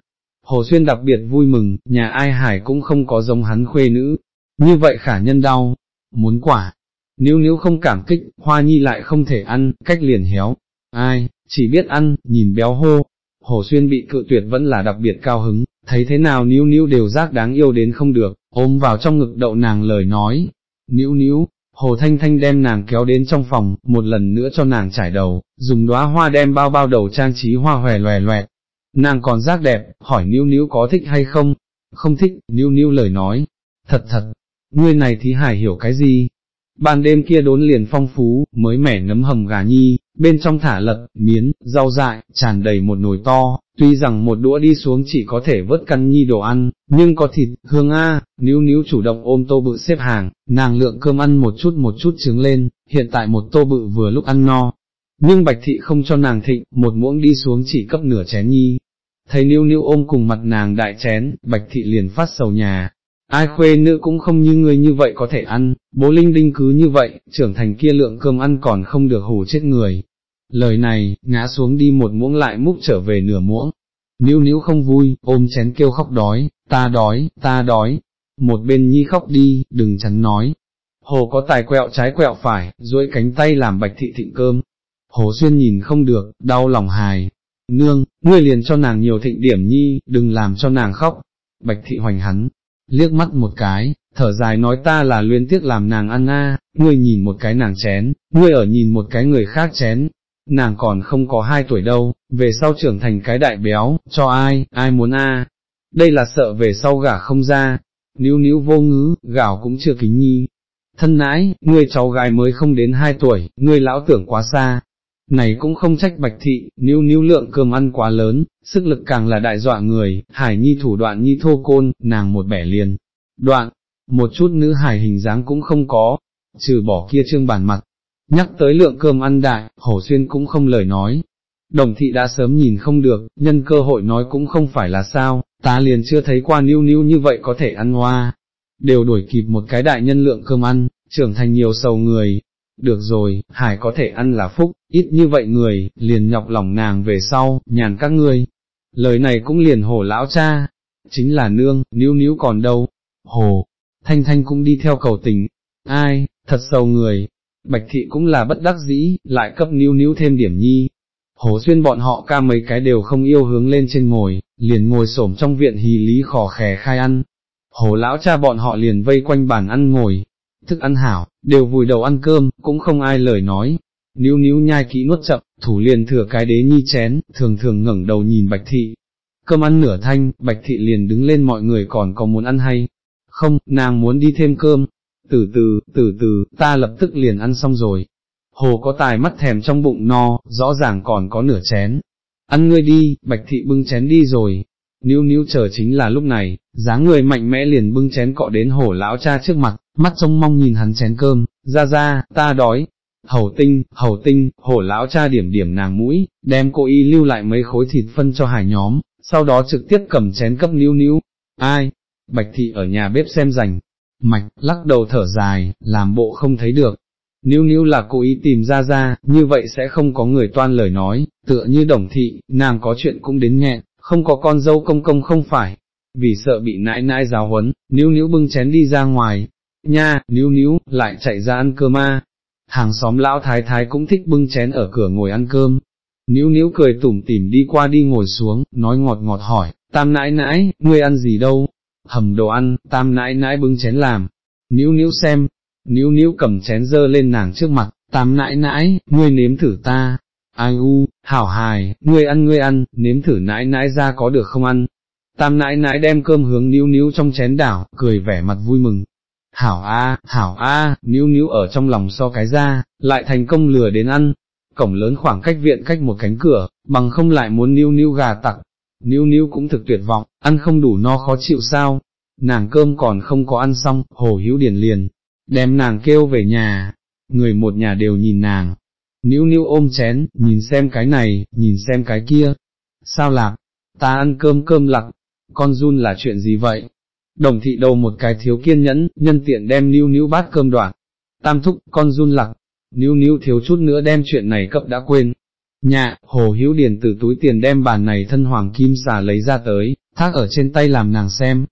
Hồ Xuyên đặc biệt vui mừng, nhà ai hải cũng không có giống hắn khuê nữ, như vậy khả nhân đau, muốn quả, nếu nếu không cảm kích, hoa nhi lại không thể ăn, cách liền héo, ai, chỉ biết ăn, nhìn béo hô, Hồ Xuyên bị cự tuyệt vẫn là đặc biệt cao hứng, thấy thế nào níu níu đều giác đáng yêu đến không được, ôm vào trong ngực đậu nàng lời nói, níu níu, Hồ Thanh Thanh đem nàng kéo đến trong phòng, một lần nữa cho nàng trải đầu, dùng đóa hoa đem bao bao đầu trang trí hoa hòe loè loẹt. Nàng còn giác đẹp, hỏi níu níu có thích hay không? Không thích, níu níu lời nói. Thật thật, ngươi này thì hải hiểu cái gì? Ban đêm kia đốn liền phong phú, mới mẻ nấm hầm gà nhi, bên trong thả lật, miến, rau dại, tràn đầy một nồi to, tuy rằng một đũa đi xuống chỉ có thể vớt căn nhi đồ ăn, nhưng có thịt, hương a, níu níu chủ động ôm tô bự xếp hàng, nàng lượng cơm ăn một chút một chút trứng lên, hiện tại một tô bự vừa lúc ăn no. Nhưng bạch thị không cho nàng thịnh, một muỗng đi xuống chỉ cấp nửa chén nhi. Thấy níu níu ôm cùng mặt nàng đại chén, bạch thị liền phát sầu nhà, ai khuê nữ cũng không như người như vậy có thể ăn, bố linh đinh cứ như vậy, trưởng thành kia lượng cơm ăn còn không được hủ chết người, Lời này, ngã xuống đi một muỗng lại múc trở về nửa muỗng. Níu níu không vui, ôm chén kêu khóc đói, ta đói, ta đói. Một bên nhi khóc đi, đừng chắn nói. Hồ có tài quẹo trái quẹo phải, duỗi cánh tay làm bạch thị thịnh cơm. Hồ xuyên nhìn không được, đau lòng hài. Nương, ngươi liền cho nàng nhiều thịnh điểm nhi, đừng làm cho nàng khóc. Bạch thị hoành hắn, liếc mắt một cái, thở dài nói ta là luyến tiếc làm nàng ăn a, ngươi nhìn một cái nàng chén, ngươi ở nhìn một cái người khác chén, nàng còn không có hai tuổi đâu, về sau trưởng thành cái đại béo, cho ai, ai muốn a? Đây là sợ về sau gả không ra, níu níu vô ngữ, gạo cũng chưa kính nhi. Thân nãi, ngươi cháu gái mới không đến hai tuổi, ngươi lão tưởng quá xa. Này cũng không trách bạch thị, níu níu lượng cơm ăn quá lớn, sức lực càng là đại dọa người, hải nhi thủ đoạn nhi thô côn, nàng một bẻ liền. Đoạn, một chút nữ hải hình dáng cũng không có, trừ bỏ kia trương bản mặt, Nhắc tới lượng cơm ăn đại, hổ xuyên cũng không lời nói. Đồng thị đã sớm nhìn không được, nhân cơ hội nói cũng không phải là sao, ta liền chưa thấy qua níu níu như vậy có thể ăn hoa. Đều đuổi kịp một cái đại nhân lượng cơm ăn, trưởng thành nhiều sầu người. Được rồi, hải có thể ăn là phúc, ít như vậy người, liền nhọc lòng nàng về sau, nhàn các ngươi. Lời này cũng liền hổ lão cha, chính là nương, níu níu còn đâu, hồ, thanh thanh cũng đi theo cầu tình, ai, thật sầu người, Bạch thị cũng là bất đắc dĩ, lại cấp níu níu thêm điểm nhi. Hồ xuyên bọn họ ca mấy cái đều không yêu hướng lên trên ngồi, liền ngồi xổm trong viện hì lý khò khè khai ăn. Hồ lão cha bọn họ liền vây quanh bàn ăn ngồi, thức ăn hảo, đều vùi đầu ăn cơm, cũng không ai lời nói. Níu níu nhai kỹ nuốt chậm, thủ liền thừa cái đế nhi chén, thường thường ngẩng đầu nhìn bạch thị. Cơm ăn nửa thanh, bạch thị liền đứng lên mọi người còn có muốn ăn hay. Không, nàng muốn đi thêm cơm, từ từ, từ từ, ta lập tức liền ăn xong rồi. Hồ có tài mắt thèm trong bụng no, rõ ràng còn có nửa chén. Ăn ngươi đi, bạch thị bưng chén đi rồi. Níu níu chờ chính là lúc này, dáng người mạnh mẽ liền bưng chén cọ đến hổ lão cha trước mặt, mắt trông mong nhìn hắn chén cơm, ra ra, ta đói. Hầu tinh, hầu tinh, hổ lão cha điểm điểm nàng mũi, đem cô y lưu lại mấy khối thịt phân cho hải nhóm, sau đó trực tiếp cầm chén cấp níu níu. Ai? Bạch thị ở nhà bếp xem rành, mạch, lắc đầu thở dài, làm bộ không thấy được. Níu níu là cố ý tìm ra ra, như vậy sẽ không có người toan lời nói, tựa như đồng thị, nàng có chuyện cũng đến nghẹn, không có con dâu công công không phải, vì sợ bị nãi nãi giáo huấn, níu níu bưng chén đi ra ngoài, nha, níu níu, lại chạy ra ăn cơm ma. Hàng xóm lão thái thái cũng thích bưng chén ở cửa ngồi ăn cơm. Níu níu cười tủm tỉm đi qua đi ngồi xuống, nói ngọt ngọt hỏi, tam nãi nãi, ngươi ăn gì đâu? Hầm đồ ăn, tam nãi nãi bưng chén làm. Níu níu xem, níu níu cầm chén dơ lên nàng trước mặt, tam nãi nãi, ngươi nếm thử ta. Ai u, hảo hài, ngươi ăn ngươi ăn, nếm thử nãi nãi ra có được không ăn, Tam nãi nãi đem cơm hướng níu níu trong chén đảo, cười vẻ mặt vui mừng. Hảo a, hảo a, níu níu ở trong lòng so cái ra, lại thành công lừa đến ăn. Cổng lớn khoảng cách viện cách một cánh cửa, bằng không lại muốn níu níu gà tặc. Níu níu cũng thực tuyệt vọng, ăn không đủ no khó chịu sao. Nàng cơm còn không có ăn xong, hồ hữu điển liền, đem nàng kêu về nhà. Người một nhà đều nhìn nàng, níu níu ôm chén, nhìn xem cái này, nhìn xem cái kia. Sao lạc, ta ăn cơm cơm lặc, con run là chuyện gì vậy? Đồng thị đầu một cái thiếu kiên nhẫn, nhân tiện đem níu níu bát cơm đoạn. Tam thúc, con run lặc, níu níu thiếu chút nữa đem chuyện này cấp đã quên. Nhạ, hồ hữu điền từ túi tiền đem bàn này thân hoàng kim xà lấy ra tới, thác ở trên tay làm nàng xem.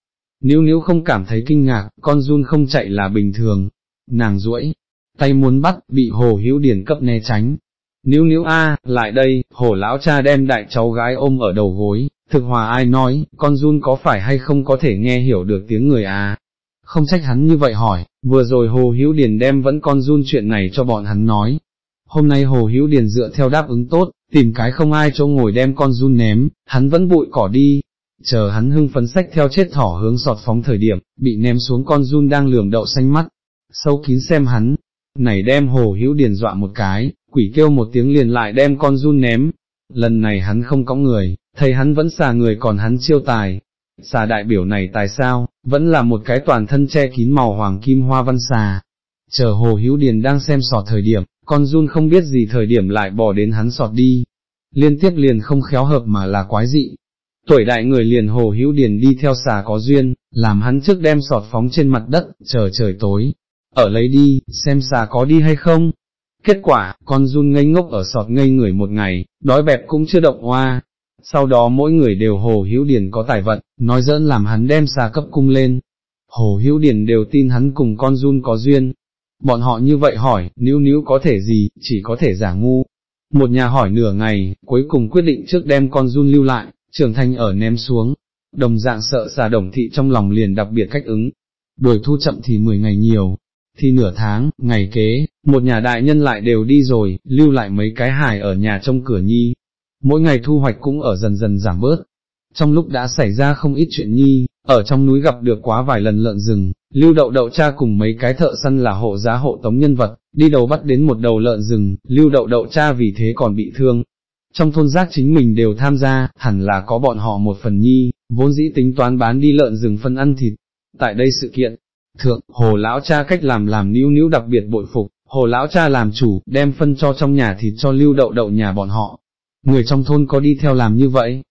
Níu níu không cảm thấy kinh ngạc, con run không chạy là bình thường. Nàng duỗi tay muốn bắt, bị hồ hữu điền cấp né tránh. Níu níu a, lại đây, hồ lão cha đem đại cháu gái ôm ở đầu gối, Thực hòa ai nói, con run có phải hay không có thể nghe hiểu được tiếng người à? Không trách hắn như vậy hỏi, vừa rồi Hồ Hữu Điền đem vẫn con run chuyện này cho bọn hắn nói. Hôm nay Hồ Hữu Điền dựa theo đáp ứng tốt, tìm cái không ai chỗ ngồi đem con run ném, hắn vẫn bụi cỏ đi. Chờ hắn hưng phấn sách theo chết thỏ hướng sọt phóng thời điểm, bị ném xuống con run đang lườm đậu xanh mắt, sâu kín xem hắn, này đem Hồ Hữu Điền dọa một cái, quỷ kêu một tiếng liền lại đem con run ném, lần này hắn không có người, thầy hắn vẫn xà người còn hắn chiêu tài. Xà đại biểu này tài sao, vẫn là một cái toàn thân che kín màu hoàng kim hoa văn xà. Chờ Hồ Hữu Điền đang xem sọt thời điểm, con run không biết gì thời điểm lại bỏ đến hắn sọt đi. Liên tiếp liền không khéo hợp mà là quái dị. Tuổi đại người liền Hồ Hữu Điền đi theo xà có duyên, làm hắn trước đem sọt phóng trên mặt đất, chờ trời tối. Ở lấy đi, xem xà có đi hay không, Kết quả, con run ngây ngốc ở sọt ngây người một ngày, đói bẹp cũng chưa động hoa. Sau đó mỗi người đều hồ hữu điền có tài vận, nói dẫn làm hắn đem xà cấp cung lên. Hồ hữu điền đều tin hắn cùng con run có duyên. Bọn họ như vậy hỏi, níu níu có thể gì, chỉ có thể giả ngu. Một nhà hỏi nửa ngày, cuối cùng quyết định trước đem con run lưu lại, trưởng thành ở ném xuống. Đồng dạng sợ xà đồng thị trong lòng liền đặc biệt cách ứng. Đuổi thu chậm thì 10 ngày nhiều, thì nửa tháng, ngày kế, một nhà đại nhân lại đều đi rồi, lưu lại mấy cái hài ở nhà trong cửa nhi. Mỗi ngày thu hoạch cũng ở dần dần giảm bớt. Trong lúc đã xảy ra không ít chuyện nhi, ở trong núi gặp được quá vài lần lợn rừng, lưu đậu đậu cha cùng mấy cái thợ săn là hộ giá hộ tống nhân vật, đi đầu bắt đến một đầu lợn rừng, lưu đậu đậu cha vì thế còn bị thương. Trong thôn giác chính mình đều tham gia, hẳn là có bọn họ một phần nhi, vốn dĩ tính toán bán đi lợn rừng phân ăn thịt. Tại đây sự kiện, Thượng, hồ lão cha cách làm làm níu níu đặc biệt bội phục, hồ lão cha làm chủ, đem phân cho trong nhà thịt cho lưu đậu đậu nhà bọn họ. Người trong thôn có đi theo làm như vậy.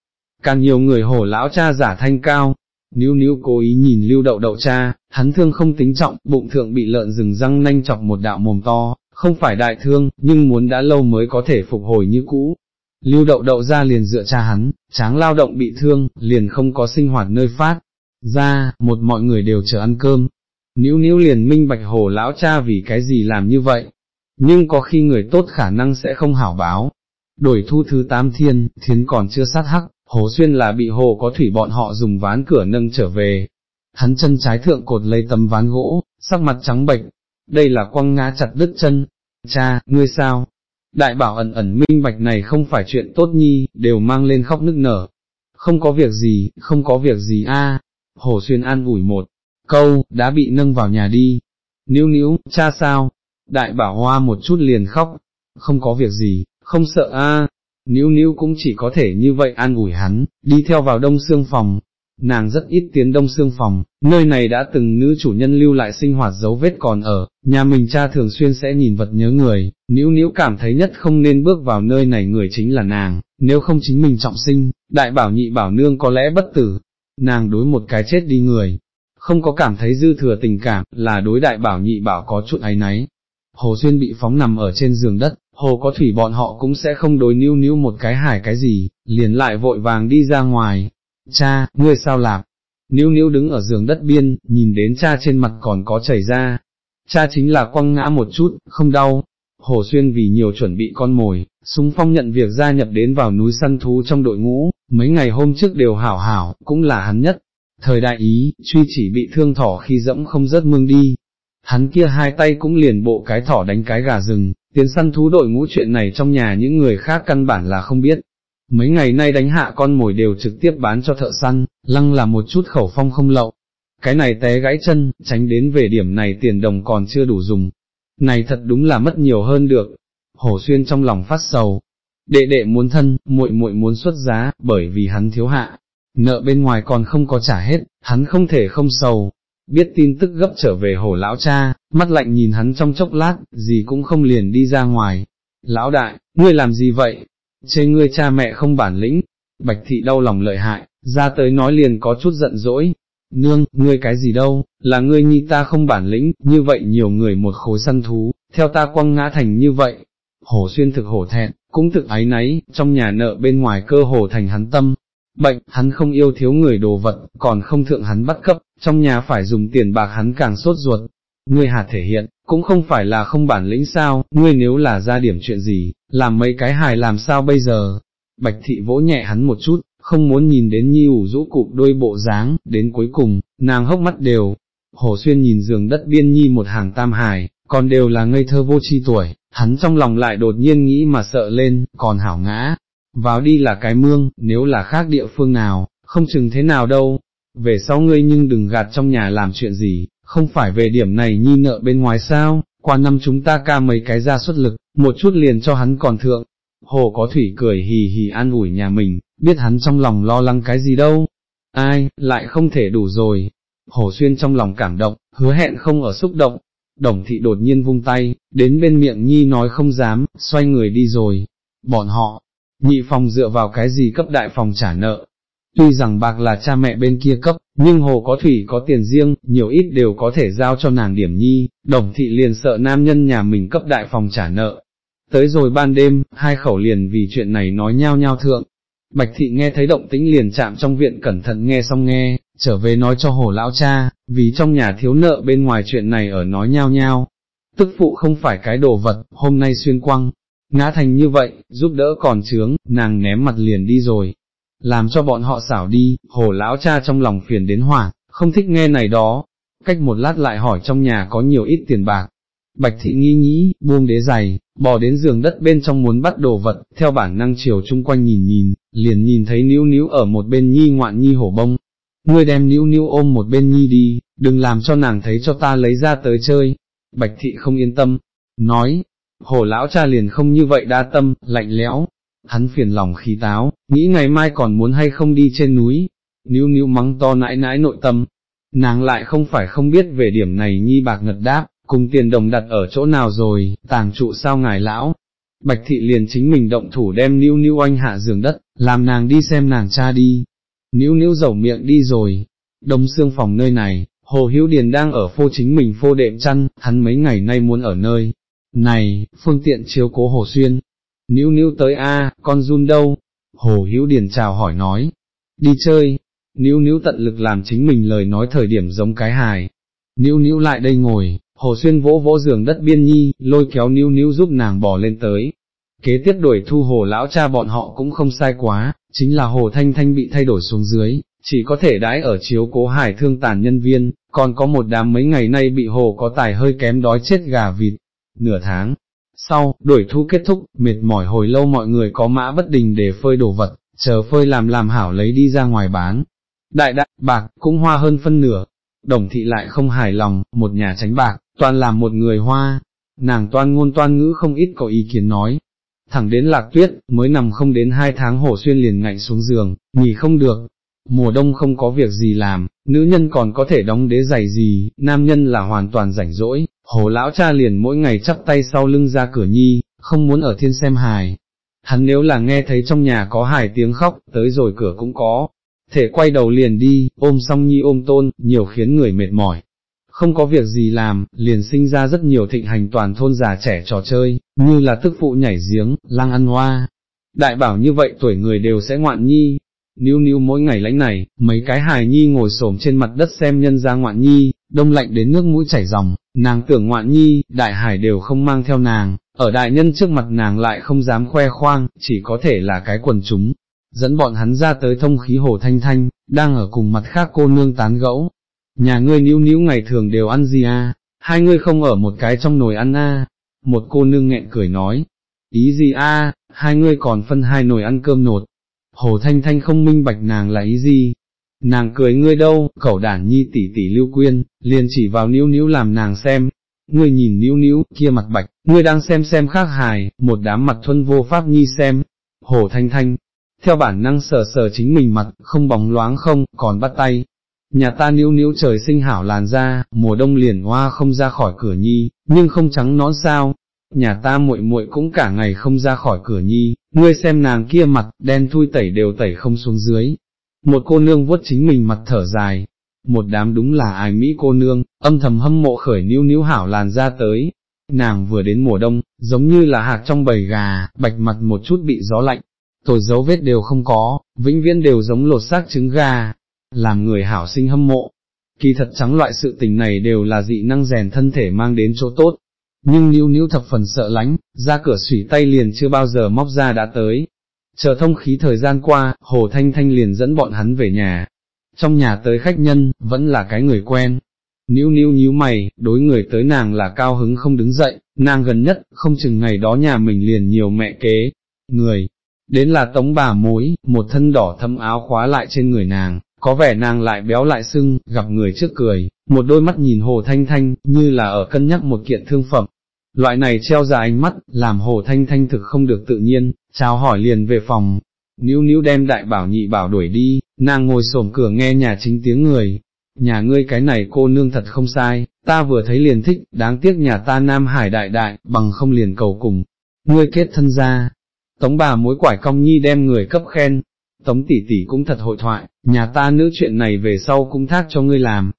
Càng nhiều người hồ lão cha giả thanh cao, níu níu cố ý nhìn lưu đậu đậu cha, hắn thương không tính trọng, bụng thượng bị lợn rừng răng nanh chọc một đạo mồm to, không phải đại thương, nhưng muốn đã lâu mới có thể phục hồi như cũ. Lưu đậu đậu ra liền dựa cha hắn, tráng lao động bị thương, liền không có sinh hoạt nơi phát. Ra, một mọi người đều chờ ăn cơm, Níu níu liền minh bạch hồ lão cha vì cái gì làm như vậy, nhưng có khi người tốt khả năng sẽ không hảo báo. Đổi thu thứ tám thiên, thiến còn chưa sát hắc, hồ xuyên là bị hồ có thủy bọn họ dùng ván cửa nâng trở về. Hắn chân trái thượng cột lấy tấm ván gỗ, sắc mặt trắng bệnh, đây là quăng ngã chặt đứt chân. Cha, ngươi sao? Đại bảo ẩn ẩn minh bạch này không phải chuyện tốt nhi, đều mang lên khóc nức nở. Không có việc gì, không có việc gì a. Hồ xuyên an ủi một câu, đã bị nâng vào nhà đi. Níu níu, cha sao? Đại bảo hoa một chút liền khóc, không có việc gì, không sợ a. À. Níu níu cũng chỉ có thể như vậy an ủi hắn, đi theo vào đông xương phòng. Nàng rất ít tiến đông xương phòng, nơi này đã từng nữ chủ nhân lưu lại sinh hoạt dấu vết còn ở, nhà mình cha thường xuyên sẽ nhìn vật nhớ người, níu níu cảm thấy nhất không nên bước vào nơi này người chính là nàng, nếu không chính mình trọng sinh, đại bảo nhị bảo nương có lẽ bất tử, nàng đối một cái chết đi người, không có cảm thấy dư thừa tình cảm, là đối đại bảo nhị bảo có chút ấy nấy. Hồ Xuyên bị phóng nằm ở trên giường đất, Hồ có thủy bọn họ cũng sẽ không đối níu níu một cái hải cái gì, liền lại vội vàng đi ra ngoài. Cha, ngươi sao lạp? Níu níu đứng ở giường đất biên, nhìn đến cha trên mặt còn có chảy ra. Cha chính là quăng ngã một chút, không đau. Hồ Xuyên vì nhiều chuẩn bị con mồi, súng phong nhận việc gia nhập đến vào núi săn thú trong đội ngũ, mấy ngày hôm trước đều hảo hảo, cũng là hắn nhất. Thời đại ý, truy chỉ bị thương thỏ khi dẫm không rớt mương đi. Hắn kia hai tay cũng liền bộ cái thỏ đánh cái gà rừng, tiến săn thú đội ngũ chuyện này trong nhà những người khác căn bản là không biết. Mấy ngày nay đánh hạ con mồi đều trực tiếp bán cho thợ săn, lăng là một chút khẩu phong không lậu. Cái này té gãy chân, tránh đến về điểm này tiền đồng còn chưa đủ dùng. Này thật đúng là mất nhiều hơn được. Hổ xuyên trong lòng phát sầu. Đệ đệ muốn thân, muội muội muốn xuất giá, bởi vì hắn thiếu hạ. Nợ bên ngoài còn không có trả hết, hắn không thể không sầu, biết tin tức gấp trở về hổ lão cha, mắt lạnh nhìn hắn trong chốc lát, gì cũng không liền đi ra ngoài. Lão đại, ngươi làm gì vậy? Chê ngươi cha mẹ không bản lĩnh, bạch thị đau lòng lợi hại, ra tới nói liền có chút giận dỗi. Nương, ngươi cái gì đâu, là ngươi nhi ta không bản lĩnh, như vậy nhiều người một khối săn thú, theo ta quăng ngã thành như vậy. Hổ xuyên thực hổ thẹn, cũng thực ái náy, trong nhà nợ bên ngoài cơ hồ thành hắn tâm, bệnh, hắn không yêu thiếu người đồ vật, còn không thượng hắn bắt cấp, trong nhà phải dùng tiền bạc hắn càng sốt ruột. Ngươi hà thể hiện, cũng không phải là không bản lĩnh sao, ngươi nếu là ra điểm chuyện gì, làm mấy cái hài làm sao bây giờ. Bạch thị vỗ nhẹ hắn một chút, không muốn nhìn đến nhi ủ rũ cụp đôi bộ dáng, đến cuối cùng, nàng hốc mắt đều. Hồ Xuyên nhìn giường đất biên nhi một hàng tam hài, còn đều là ngây thơ vô chi tuổi, hắn trong lòng lại đột nhiên nghĩ mà sợ lên, còn hảo ngã, vào đi là cái mương, nếu là khác địa phương nào, không chừng thế nào đâu, về sau ngươi nhưng đừng gạt trong nhà làm chuyện gì, không phải về điểm này nhi nợ bên ngoài sao, qua năm chúng ta ca mấy cái ra xuất lực, một chút liền cho hắn còn thượng. Hồ có thủy cười hì hì an ủi nhà mình, biết hắn trong lòng lo lắng cái gì đâu, ai, lại không thể đủ rồi. Hồ xuyên trong lòng cảm động, hứa hẹn không ở xúc động, đồng thị đột nhiên vung tay, đến bên miệng nhi nói không dám, xoay người đi rồi. Bọn họ, nhị phòng dựa vào cái gì cấp đại phòng trả nợ. Tuy rằng bạc là cha mẹ bên kia cấp, nhưng hồ có thủy có tiền riêng, nhiều ít đều có thể giao cho nàng điểm nhi, đồng thị liền sợ nam nhân nhà mình cấp đại phòng trả nợ. Tới rồi ban đêm, hai khẩu liền vì chuyện này nói nhau nhau thượng. Bạch thị nghe thấy động tĩnh liền chạm trong viện cẩn thận nghe xong nghe, trở về nói cho hồ lão cha, vì trong nhà thiếu nợ bên ngoài chuyện này ở nói nhau nhau. Tức phụ không phải cái đồ vật, hôm nay xuyên quăng, ngã thành như vậy, giúp đỡ còn chướng, nàng ném mặt liền đi rồi, làm cho bọn họ xảo đi, hồ lão cha trong lòng phiền đến hoảng, không thích nghe này đó, cách một lát lại hỏi trong nhà có nhiều ít tiền bạc. Bạch thị nghi nghĩ, buông đế giày, bò đến giường đất bên trong muốn bắt đồ vật, theo bản năng chiều chung quanh nhìn nhìn, liền nhìn thấy níu níu ở một bên nhi ngoạn nhi hổ bông. Ngươi đem níu níu ôm một bên nhi đi, đừng làm cho nàng thấy cho ta lấy ra tới chơi. Bạch thị không yên tâm, nói, Hồ lão cha liền không như vậy đa tâm, lạnh lẽo, hắn phiền lòng khí táo, nghĩ ngày mai còn muốn hay không đi trên núi, níu níu mắng to nãi nãi nội tâm, nàng lại không phải không biết về điểm này nhi bạc ngật đáp, cùng tiền đồng đặt ở chỗ nào rồi, tàng trụ sao ngài lão. Bạch thị liền chính mình động thủ đem níu níu anh hạ giường đất, làm nàng đi xem nàng cha đi. Níu níu dầu miệng đi rồi, đông xương phòng nơi này, Hồ Hữu Điền đang ở phô chính mình phô đệm chăn, hắn mấy ngày nay muốn ở nơi này, phương tiện chiếu cố Hồ Xuyên, níu níu tới a, con run đâu? Hồ Hữu Điền chào hỏi nói, đi chơi, níu níu tận lực làm chính mình lời nói thời điểm giống cái hài. Níu níu lại đây ngồi, Hồ Xuyên vỗ vỗ giường đất biên nhi, lôi kéo níu níu giúp nàng bỏ lên tới. Kế tiếp đuổi thu hồ lão cha bọn họ cũng không sai quá, chính là hồ thanh thanh bị thay đổi xuống dưới, chỉ có thể đãi ở chiếu cố hải thương tàn nhân viên, còn có một đám mấy ngày nay bị hồ có tài hơi kém đói chết gà vịt, nửa tháng. Sau, đuổi thu kết thúc, mệt mỏi hồi lâu mọi người có mã bất đình để phơi đồ vật, chờ phơi làm làm hảo lấy đi ra ngoài bán. Đại đại, bạc, cũng hoa hơn phân nửa. Đồng thị lại không hài lòng, một nhà tránh bạc, toàn làm một người hoa. Nàng toan ngôn toan ngữ không ít có ý kiến nói. Thẳng đến lạc tuyết, mới nằm không đến hai tháng hổ xuyên liền ngạnh xuống giường, nghỉ không được, mùa đông không có việc gì làm, nữ nhân còn có thể đóng đế giày gì, nam nhân là hoàn toàn rảnh rỗi, hồ lão cha liền mỗi ngày chắp tay sau lưng ra cửa nhi, không muốn ở thiên xem hài. Hắn nếu là nghe thấy trong nhà có hài tiếng khóc, tới rồi cửa cũng có, thể quay đầu liền đi, ôm xong nhi ôm tôn, nhiều khiến người mệt mỏi. không có việc gì làm, liền sinh ra rất nhiều thịnh hành toàn thôn già trẻ trò chơi, như là tức phụ nhảy giếng, lang ăn hoa. Đại bảo như vậy tuổi người đều sẽ ngoạn nhi, níu níu mỗi ngày lãnh này, mấy cái hài nhi ngồi xổm trên mặt đất xem nhân ra ngoạn nhi, đông lạnh đến nước mũi chảy ròng, nàng tưởng ngoạn nhi, đại hải đều không mang theo nàng, ở đại nhân trước mặt nàng lại không dám khoe khoang, chỉ có thể là cái quần chúng, dẫn bọn hắn ra tới thông khí hồ thanh thanh, đang ở cùng mặt khác cô nương tán gẫu. Nhà ngươi níu níu ngày thường đều ăn gì à, hai ngươi không ở một cái trong nồi ăn à, một cô nương nghẹn cười nói, ý gì a? hai ngươi còn phân hai nồi ăn cơm nột, hồ thanh thanh không minh bạch nàng là ý gì, nàng cười ngươi đâu, cẩu đản nhi tỷ tỷ lưu quyên, liền chỉ vào níu níu làm nàng xem, ngươi nhìn níu níu, kia mặt bạch, ngươi đang xem xem khác hài, một đám mặt thuân vô pháp nhi xem, hồ thanh thanh, theo bản năng sờ sờ chính mình mặt, không bóng loáng không, còn bắt tay. Nhà ta níu níu trời sinh hảo làn da, mùa đông liền hoa không ra khỏi cửa nhi, nhưng không trắng nón sao, nhà ta muội muội cũng cả ngày không ra khỏi cửa nhi, ngươi xem nàng kia mặt, đen thui tẩy đều tẩy không xuống dưới. Một cô nương vuốt chính mình mặt thở dài, một đám đúng là ai Mỹ cô nương, âm thầm hâm mộ khởi níu níu hảo làn ra tới. Nàng vừa đến mùa đông, giống như là hạt trong bầy gà, bạch mặt một chút bị gió lạnh, tồi dấu vết đều không có, vĩnh viễn đều giống lột xác trứng gà, làm người hảo sinh hâm mộ. Kỳ thật trắng loại sự tình này đều là dị năng rèn thân thể mang đến chỗ tốt, nhưng níu níu thập phần sợ lánh, ra cửa sủy tay liền chưa bao giờ móc ra đã tới. Chờ thông khí thời gian qua, Hồ Thanh Thanh liền dẫn bọn hắn về nhà. Trong nhà tới khách nhân, vẫn là cái người quen. Níu níu nhíu mày, đối người tới nàng là cao hứng không đứng dậy, nàng gần nhất, không chừng ngày đó nhà mình liền nhiều mẹ kế. Người, đến là tống bà mối, một thân đỏ thâm áo khóa lại trên người nàng, có vẻ nàng lại béo lại sưng, gặp người trước cười, một đôi mắt nhìn hồ thanh thanh, như là ở cân nhắc một kiện thương phẩm, Loại này treo ra ánh mắt, làm hồ thanh thanh thực không được tự nhiên, chào hỏi liền về phòng, níu níu đem đại bảo nhị bảo đuổi đi, nàng ngồi xổm cửa nghe nhà chính tiếng người, nhà ngươi cái này cô nương thật không sai, ta vừa thấy liền thích, đáng tiếc nhà ta nam hải đại đại, bằng không liền cầu cùng, ngươi kết thân ra, tống bà mối quải cong nhi đem người cấp khen, tống tỷ tỷ cũng thật hội thoại, nhà ta nữ chuyện này về sau cũng thác cho ngươi làm,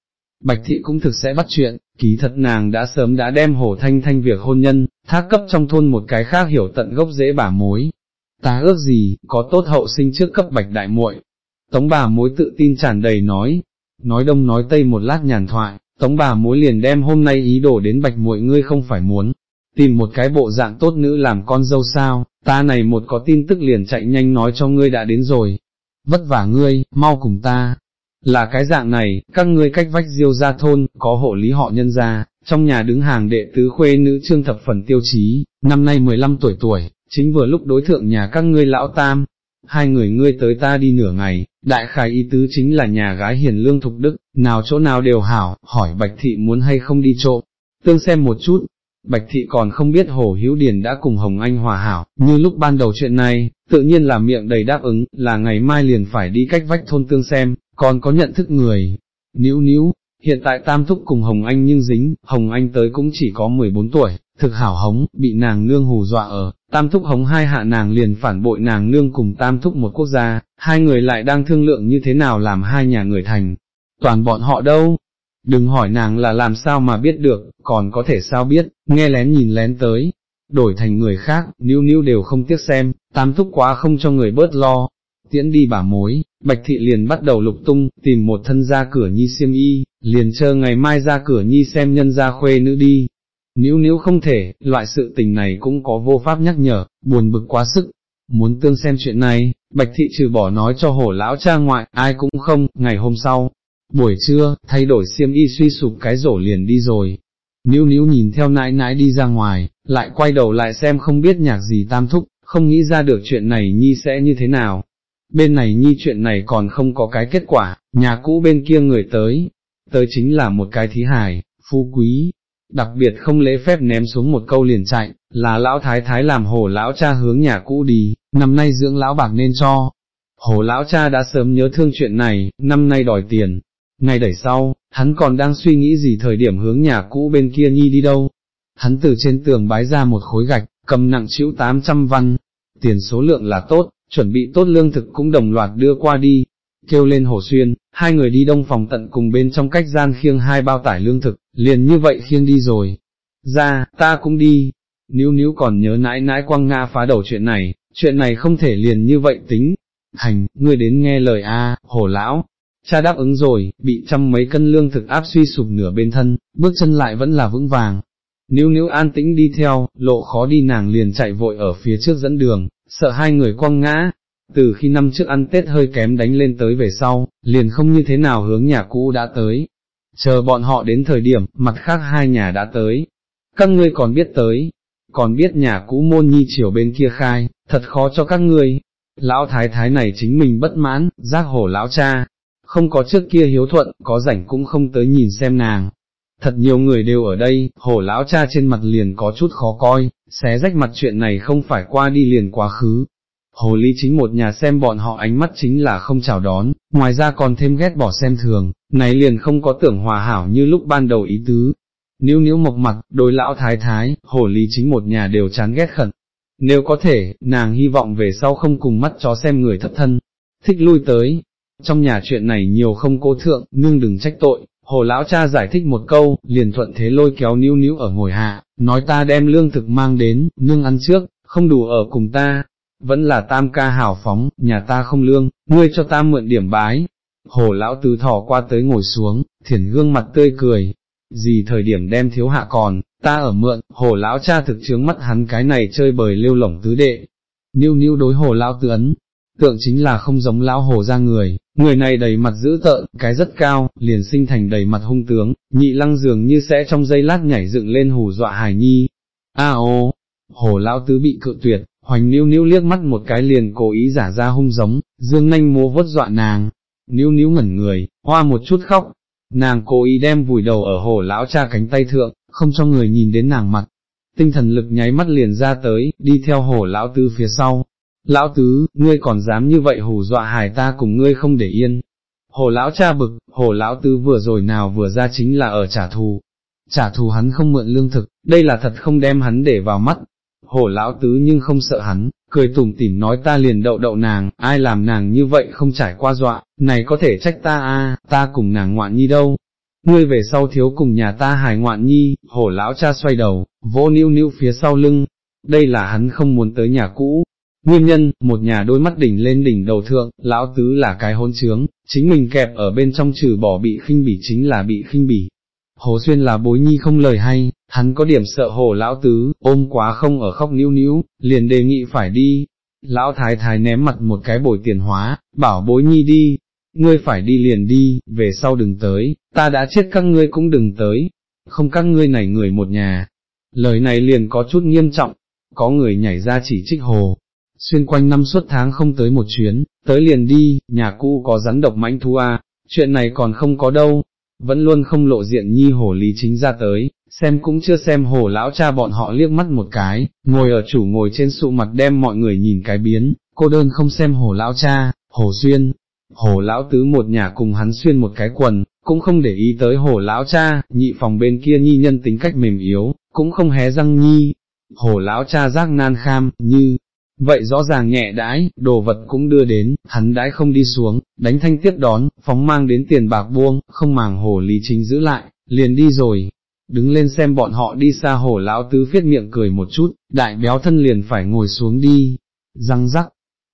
Bạch thị cũng thực sẽ bắt chuyện, ký thật nàng đã sớm đã đem hổ thanh thanh việc hôn nhân, thác cấp trong thôn một cái khác hiểu tận gốc dễ bả mối. Ta ước gì, có tốt hậu sinh trước cấp bạch đại muội. Tống bà mối tự tin tràn đầy nói, nói đông nói tây một lát nhàn thoại, tống bà mối liền đem hôm nay ý đồ đến bạch muội ngươi không phải muốn, tìm một cái bộ dạng tốt nữ làm con dâu sao, ta này một có tin tức liền chạy nhanh nói cho ngươi đã đến rồi. Vất vả ngươi, mau cùng ta, là cái dạng này, các ngươi cách vách diêu ra thôn, có hộ lý họ nhân gia, trong nhà đứng hàng đệ tứ khuê nữ trương thập phần tiêu chí, năm nay 15 tuổi tuổi, chính vừa lúc đối thượng nhà các ngươi lão tam, hai người ngươi tới ta đi nửa ngày, đại khái ý tứ chính là nhà gái hiền lương thục đức, nào chỗ nào đều hảo, hỏi bạch thị muốn hay không đi trộm, tương xem một chút. Bạch thị còn không biết Hồ Hữu Điền đã cùng Hồng Anh hòa hảo, như lúc ban đầu chuyện này, tự nhiên là miệng đầy đáp ứng, là ngày mai liền phải đi cách vách thôn tương xem, còn có nhận thức người, níu níu, hiện tại Tam Thúc cùng Hồng Anh nhưng dính, Hồng Anh tới cũng chỉ có 14 tuổi, thực hảo hống, bị nàng nương hù dọa ở, Tam Thúc hống hai hạ nàng liền phản bội nàng nương cùng Tam Thúc một quốc gia, hai người lại đang thương lượng như thế nào làm hai nhà người thành, toàn bọn họ đâu, đừng hỏi nàng là làm sao mà biết được, còn có thể sao biết, nghe lén nhìn lén tới, đổi thành người khác, níu níu đều không tiếc xem, Tam Thúc quá không cho người bớt lo, tiễn đi bà mối, Bạch Thị liền bắt đầu lục tung, tìm một thân ra cửa nhi xiêm y, liền chờ ngày mai ra cửa nhi xem nhân ra khuê nữ đi. Nếu nếu không thể, loại sự tình này cũng có vô pháp nhắc nhở, buồn bực quá sức. Muốn tương xem chuyện này, Bạch Thị trừ bỏ nói cho hổ lão cha ngoại, ai cũng không, ngày hôm sau, buổi trưa, thay đổi xiêm y suy sụp cái rổ liền đi rồi. Níu níu nhìn theo nãi nãi đi ra ngoài, lại quay đầu lại xem không biết nhạc gì tam thúc, không nghĩ ra được chuyện này nhi sẽ như thế nào, bên này nhi chuyện này còn không có cái kết quả, nhà cũ bên kia người tới, tới chính là một cái thí hài, phú quý, đặc biệt không lễ phép ném xuống một câu liền chạy, là lão thái thái làm hồ lão cha hướng nhà cũ đi, năm nay dưỡng lão bạc nên cho. Hồ lão cha đã sớm nhớ thương chuyện này, năm nay đòi tiền, ngày đẩy sau, hắn còn đang suy nghĩ gì thời điểm hướng nhà cũ bên kia nhi đi đâu. Hắn từ trên tường bái ra một khối gạch, cầm nặng chịu 800 văn, tiền số lượng là tốt, chuẩn bị tốt lương thực cũng đồng loạt đưa qua đi, kêu lên hồ xuyên, hai người đi đông phòng tận cùng bên trong cách gian khiêng hai bao tải lương thực, liền như vậy khiêng đi rồi. Ra, ta cũng đi. Níu níu còn nhớ nãi nãi quăng Nga phá đầu chuyện này, chuyện này không thể liền như vậy tính. thành ngươi đến nghe lời a, hồ lão. Cha đáp ứng rồi, bị trăm mấy cân lương thực áp suy sụp nửa bên thân, bước chân lại vẫn là vững vàng. Níu níu an tĩnh đi theo, lộ khó đi nàng liền chạy vội ở phía trước dẫn đường, sợ hai người quăng ngã, từ khi năm trước ăn Tết hơi kém đánh lên tới về sau, liền không như thế nào hướng nhà cũ đã tới. Chờ bọn họ đến thời điểm, mặt khác hai nhà đã tới. Các ngươi còn biết tới, còn biết nhà cũ môn nhi chiều bên kia khai, thật khó cho các ngươi. Lão thái thái này chính mình bất mãn, giác hổ lão cha, không có trước kia hiếu thuận, có rảnh cũng không tới nhìn xem nàng. Thật nhiều người đều ở đây, hổ lão cha trên mặt liền có chút khó coi, xé rách mặt chuyện này không phải qua đi liền quá khứ, Hồ ly chính một nhà xem bọn họ ánh mắt chính là không chào đón, ngoài ra còn thêm ghét bỏ xem thường, này liền không có tưởng hòa hảo như lúc ban đầu ý tứ. Níu níu mộc mặt, đối lão thái thái, hồ ly chính một nhà đều chán ghét khẩn. Nếu có thể, nàng hy vọng về sau không cùng mắt chó xem người thất thân, thích lui tới. Trong nhà chuyện này nhiều không cố thượng, nương đừng trách tội, hồ lão cha giải thích một câu, liền thuận thế lôi kéo níu níu ở ngồi hạ, nói ta đem lương thực mang đến, nương ăn trước, không đủ ở cùng ta, vẫn là tam ca hào phóng, nhà ta không lương, ngươi cho ta mượn điểm bái. Hồ lão tứ thỏ qua tới ngồi xuống, thiển gương mặt tươi cười, gì thời điểm đem thiếu hạ còn, ta ở mượn, hồ lão cha thực chướng mắt hắn cái này chơi bời lêu lỏng tứ đệ. Niu niu đối hồ lão tứ ấn, tượng chính là không giống lão hồ ra người, người này đầy mặt dữ tợn, cái rất cao, liền sinh thành đầy mặt hung tướng, nhị lăng dường như sẽ trong giây lát nhảy dựng lên hù dọa hài nhi. A ô, hồ lão tứ bị cự tuyệt, Hoành níu níu liếc mắt một cái liền cố ý giả ra hung giống, dương nanh múa vốt dọa nàng, níu níu ngẩn người, hoa một chút khóc, nàng cố ý đem vùi đầu ở hồ lão cha cánh tay thượng, không cho người nhìn đến nàng mặt, tinh thần lực nháy mắt liền ra tới, đi theo hồ lão tứ phía sau. Lão tứ, ngươi còn dám như vậy hù dọa hài ta cùng ngươi không để yên. Hồ lão cha bực, hồ lão tứ vừa rồi nào vừa ra chính là ở trả thù. Trả thù hắn không mượn lương thực, đây là thật không đem hắn để vào mắt, hồ lão tứ nhưng không sợ hắn, cười tủm tỉm nói ta liền đậu đậu nàng, ai làm nàng như vậy không trải qua dọa, này có thể trách ta a, ta cùng nàng ngoạn nhi đâu. Ngươi về sau thiếu cùng nhà ta hài ngoạn nhi, hổ lão cha xoay đầu, vỗ níu níu phía sau lưng, đây là hắn không muốn tới nhà cũ. Nguyên nhân, một nhà đôi mắt đỉnh lên đỉnh đầu thượng, lão tứ là cái hôn trướng, chính mình kẹp ở bên trong trừ bỏ bị khinh bỉ chính là bị khinh bỉ, Hồ Xuyên là bối nhi không lời hay, hắn có điểm sợ hồ lão tứ, ôm quá không ở khóc níu níu, liền đề nghị phải đi. Lão thái thái ném mặt một cái bồi tiền hóa, bảo bối nhi đi, ngươi phải đi liền đi, về sau đừng tới, ta đã chết các ngươi cũng đừng tới, không các ngươi này người một nhà. Lời này liền có chút nghiêm trọng, có người nhảy ra chỉ trích hồ, xuyên quanh năm suốt tháng không tới một chuyến, tới liền đi, nhà cũ có rắn độc mãnh thu a, chuyện này còn không có đâu, vẫn luôn không lộ diện nhi hổ lý chính ra tới, xem cũng chưa xem hổ lão cha bọn họ liếc mắt một cái, ngồi ở chủ ngồi trên sụ mặt đem mọi người nhìn cái biến, cô đơn không xem hổ lão cha, hổ xuyên, hổ lão tứ một nhà cùng hắn xuyên một cái quần, cũng không để ý tới hổ lão cha, nhị phòng bên kia nhi nhân tính cách mềm yếu, cũng không hé răng nhi, hổ lão cha giác nan kham, như, Vậy rõ ràng nhẹ đãi, đồ vật cũng đưa đến, hắn đãi không đi xuống, đánh thanh tiếp đón, phóng mang đến tiền bạc buông, không màng hồ lý chính giữ lại, liền đi rồi. Đứng lên xem bọn họ đi xa hồ lão tứ viết miệng cười một chút, đại béo thân liền phải ngồi xuống đi, răng rắc,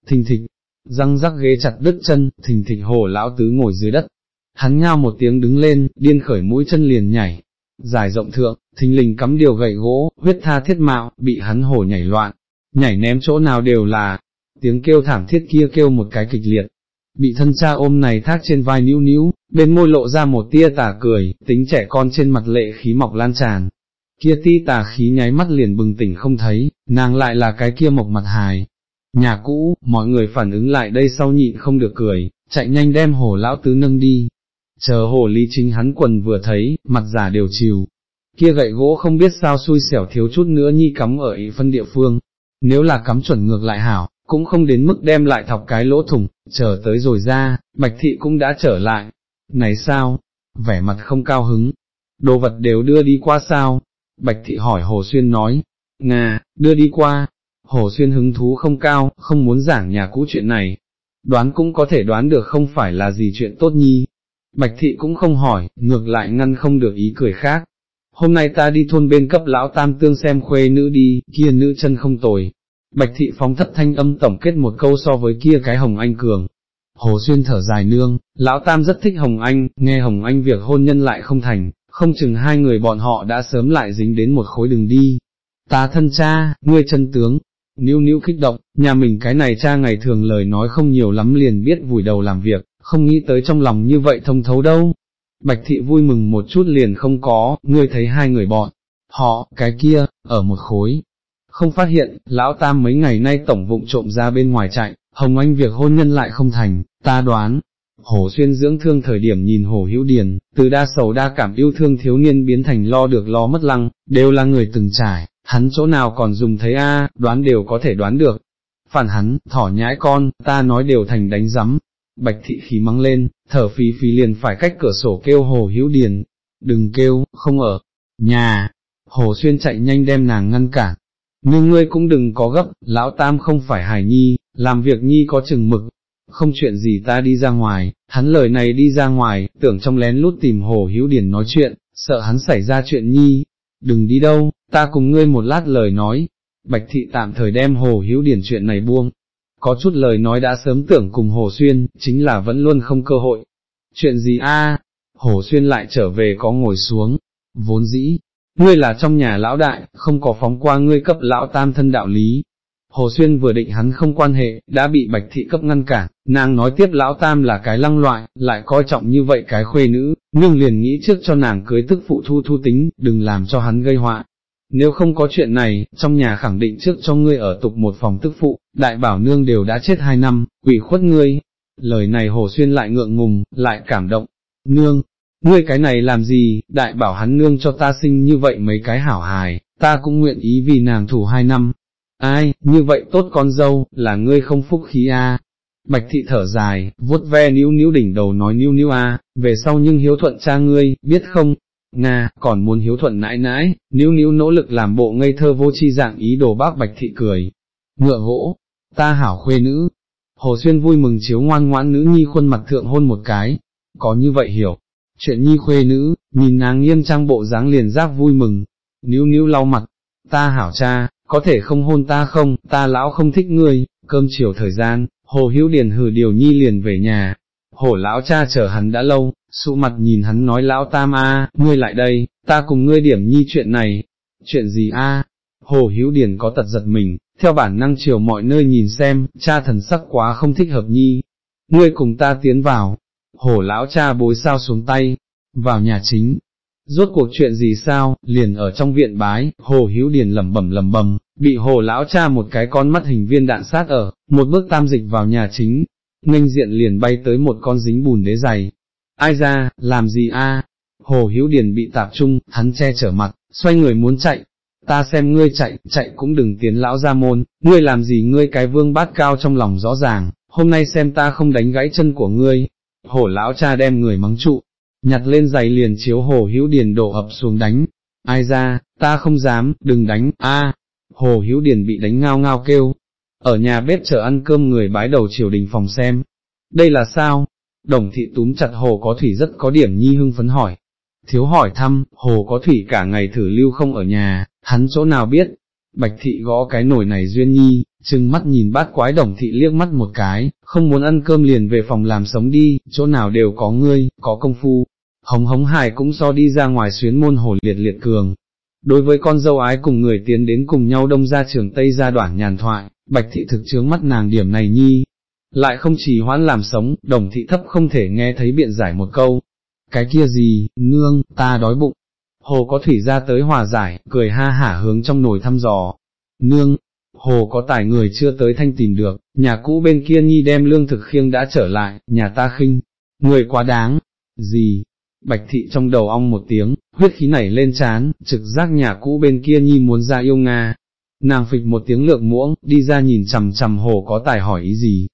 thình thịch, răng rắc ghế chặt đứt chân, thình thịch hồ lão tứ ngồi dưới đất. Hắn ngao một tiếng đứng lên, điên khởi mũi chân liền nhảy, dài rộng thượng, thình lình cắm điều gậy gỗ, huyết tha thiết mạo, bị hắn hổ nhảy loạn, nhảy ném chỗ nào đều là, tiếng kêu thảm thiết kia kêu một cái kịch liệt, bị thân cha ôm này thác trên vai níu níu, bên môi lộ ra một tia tà cười, tính trẻ con trên mặt lệ khí mọc lan tràn. Kia ti tà khí nháy mắt liền bừng tỉnh không thấy, nàng lại là cái kia mộc mặt hài. Nhà cũ, mọi người phản ứng lại đây sau nhịn không được cười, chạy nhanh đem hồ lão tứ nâng đi. Chờ hồ lý chính hắn quần vừa thấy, mặt giả đều chiều. Kia gậy gỗ không biết sao xui xẻo thiếu chút nữa nhi cắm ở ý phân địa phương, nếu là cắm chuẩn ngược lại hảo, cũng không đến mức đem lại thọc cái lỗ thủng, chờ tới rồi ra, bạch thị cũng đã trở lại. Này sao? Vẻ mặt không cao hứng. Đồ vật đều đưa đi qua sao? Bạch thị hỏi Hồ Xuyên nói. Nga, đưa đi qua. Hồ Xuyên hứng thú không cao, không muốn giảng nhà cũ chuyện này. Đoán cũng có thể đoán được không phải là gì chuyện tốt nhi, Bạch thị cũng không hỏi, ngược lại ngăn không được ý cười khác. Hôm nay ta đi thôn bên cấp lão tam tương xem khuê nữ đi, kia nữ chân không tồi. Bạch thị phóng thất thanh âm tổng kết một câu so với kia cái hồng anh cường. Hồ Xuyên thở dài nương, lão tam rất thích Hồng Anh, nghe Hồng Anh việc hôn nhân lại không thành, không chừng hai người bọn họ đã sớm lại dính đến một khối đường đi. Ta thân cha, ngươi chân tướng, níu níu kích động, nhà mình cái này cha ngày thường lời nói không nhiều lắm liền biết vùi đầu làm việc, không nghĩ tới trong lòng như vậy thông thấu đâu. Bạch thị vui mừng một chút liền không có, ngươi thấy hai người bọn, họ, cái kia, ở một khối. Không phát hiện, lão tam mấy ngày nay tổng vụng trộm ra bên ngoài chạy, hồng anh việc hôn nhân lại không thành, ta đoán. Hồ xuyên dưỡng thương thời điểm nhìn hồ hữu điền, từ đa sầu đa cảm yêu thương thiếu niên biến thành lo được lo mất lăng, đều là người từng trải, hắn chỗ nào còn dùng thấy a, đoán đều có thể đoán được. Phản hắn, thỏ nhãi con, ta nói đều thành đánh rắm. Bạch thị khí mắng lên, thở phí phí liền phải cách cửa sổ kêu hồ hữu điền. Đừng kêu, không ở. Nhà. Hồ xuyên chạy nhanh đem nàng ngăn cản. Nhưng ngươi cũng đừng có gấp, lão tam không phải hài nhi, làm việc nhi có chừng mực. Không chuyện gì ta đi ra ngoài, hắn lời này đi ra ngoài, tưởng trong lén lút tìm hồ hữu điền nói chuyện, sợ hắn xảy ra chuyện nhi. Đừng đi đâu, ta cùng ngươi một lát lời nói, Bạch Thị tạm thời đem Hồ hữu Điển chuyện này buông, có chút lời nói đã sớm tưởng cùng Hồ Xuyên, chính là vẫn luôn không cơ hội. Chuyện gì a? Hồ Xuyên lại trở về có ngồi xuống, vốn dĩ, ngươi là trong nhà lão đại, không có phóng qua ngươi cấp lão tam thân đạo lý. Hồ Xuyên vừa định hắn không quan hệ, đã bị Bạch Thị cấp ngăn cản, nàng nói tiếp lão tam là cái lăng loại, lại coi trọng như vậy cái khuê nữ, nhưng liền nghĩ trước cho nàng cưới tức phụ thu thu tính, đừng làm cho hắn gây họa, nếu không có chuyện này, trong nhà khẳng định trước cho ngươi ở tục một phòng tức phụ, đại bảo nương đều đã chết hai năm, quỷ khuất ngươi. Lời này hồ xuyên lại ngượng ngùng, lại cảm động. Nương, ngươi cái này làm gì, đại bảo hắn nương cho ta sinh như vậy mấy cái hảo hài, ta cũng nguyện ý vì nàng thủ hai năm. Ai, như vậy tốt con dâu, là ngươi không phúc khí a. Bạch thị thở dài, vuốt ve níu níu đỉnh đầu nói níu níu a, về sau nhưng hiếu thuận cha ngươi, biết không, Nga, còn muốn hiếu thuận nãi nãi, níu níu nỗ lực làm bộ ngây thơ vô chi dạng ý đồ bác bạch thị cười. Ngựa gỗ, ta hảo khuê nữ. Hồ Xuyên vui mừng chiếu ngoan ngoãn nữ nhi khuôn mặt thượng hôn một cái, có như vậy hiểu. Chuyện nhi khuê nữ, nhìn nàng nghiêm trang bộ dáng liền giác vui mừng, níu níu lau mặt, ta hảo cha, có thể không hôn ta không, ta lão không thích ngươi, cơm chiều thời gian, hồ hữu điền hử điều nhi liền về nhà, hồ lão cha chờ hắn đã lâu, sụ mặt nhìn hắn nói lão tam a, ngươi lại đây, ta cùng ngươi điểm nhi chuyện này, chuyện gì a? Hồ Hữu Điền có tật giật mình, theo bản năng chiều mọi nơi nhìn xem, cha thần sắc quá không thích hợp nhi, ngươi cùng ta tiến vào, hồ lão cha bối sao xuống tay, vào nhà chính. Rốt cuộc chuyện gì sao, liền ở trong viện bái, hồ hữu điền lẩm bẩm lẩm bẩm, bị hồ lão cha một cái con mắt hình viên đạn sát ở, một bước tam dịch vào nhà chính, nghênh diện liền bay tới một con dính bùn đế giày, ai ra, làm gì a? Hồ Hiếu Điền bị tạp trung, hắn che chở mặt, xoay người muốn chạy, ta xem ngươi chạy, chạy cũng đừng tiến lão ra môn, ngươi làm gì ngươi cái vương bát cao trong lòng rõ ràng, hôm nay xem ta không đánh gãy chân của ngươi, hổ lão cha đem người mắng trụ, nhặt lên giày liền chiếu hồ Hiếu Điền đổ ập xuống đánh, ai ra, ta không dám, đừng đánh, a. Hồ Hiếu Điền bị đánh ngao ngao kêu, ở nhà bếp chờ ăn cơm người bái đầu triều đình phòng xem, đây là sao, đồng thị túm chặt hồ có thủy rất có điểm nhi hưng phấn hỏi. Thiếu hỏi thăm, hồ có thủy cả ngày thử lưu không ở nhà, hắn chỗ nào biết, bạch thị gõ cái nồi này duyên nhi, chừng mắt nhìn bát quái đồng thị liếc mắt một cái, không muốn ăn cơm liền về phòng làm sống đi, chỗ nào đều có ngươi, có công phu. Hống hống hài cũng so đi ra ngoài xuyến môn hồ liệt liệt cường. Đối với con dâu ái cùng người tiến đến cùng nhau đông ra trường Tây ra đoạn nhàn thoại, bạch thị thực chướng mắt nàng điểm này nhi, lại không chỉ hoãn làm sống, đồng thị thấp không thể nghe thấy biện giải một câu. Cái kia gì, nương, ta đói bụng. Hồ có thủy ra tới hòa giải, cười ha hả hướng trong nồi thăm dò. Nương, hồ có tài người chưa tới thanh tìm được, nhà cũ bên kia nhi đem lương thực khiêng đã trở lại, nhà ta khinh, người quá đáng. Gì? Bạch thị trong đầu ong một tiếng, huyết khí nảy lên chán, trực giác nhà cũ bên kia nhi muốn ra yêu Nga. Nàng phịch một tiếng lược muỗng, đi ra nhìn chầm chầm hồ có tài hỏi ý gì,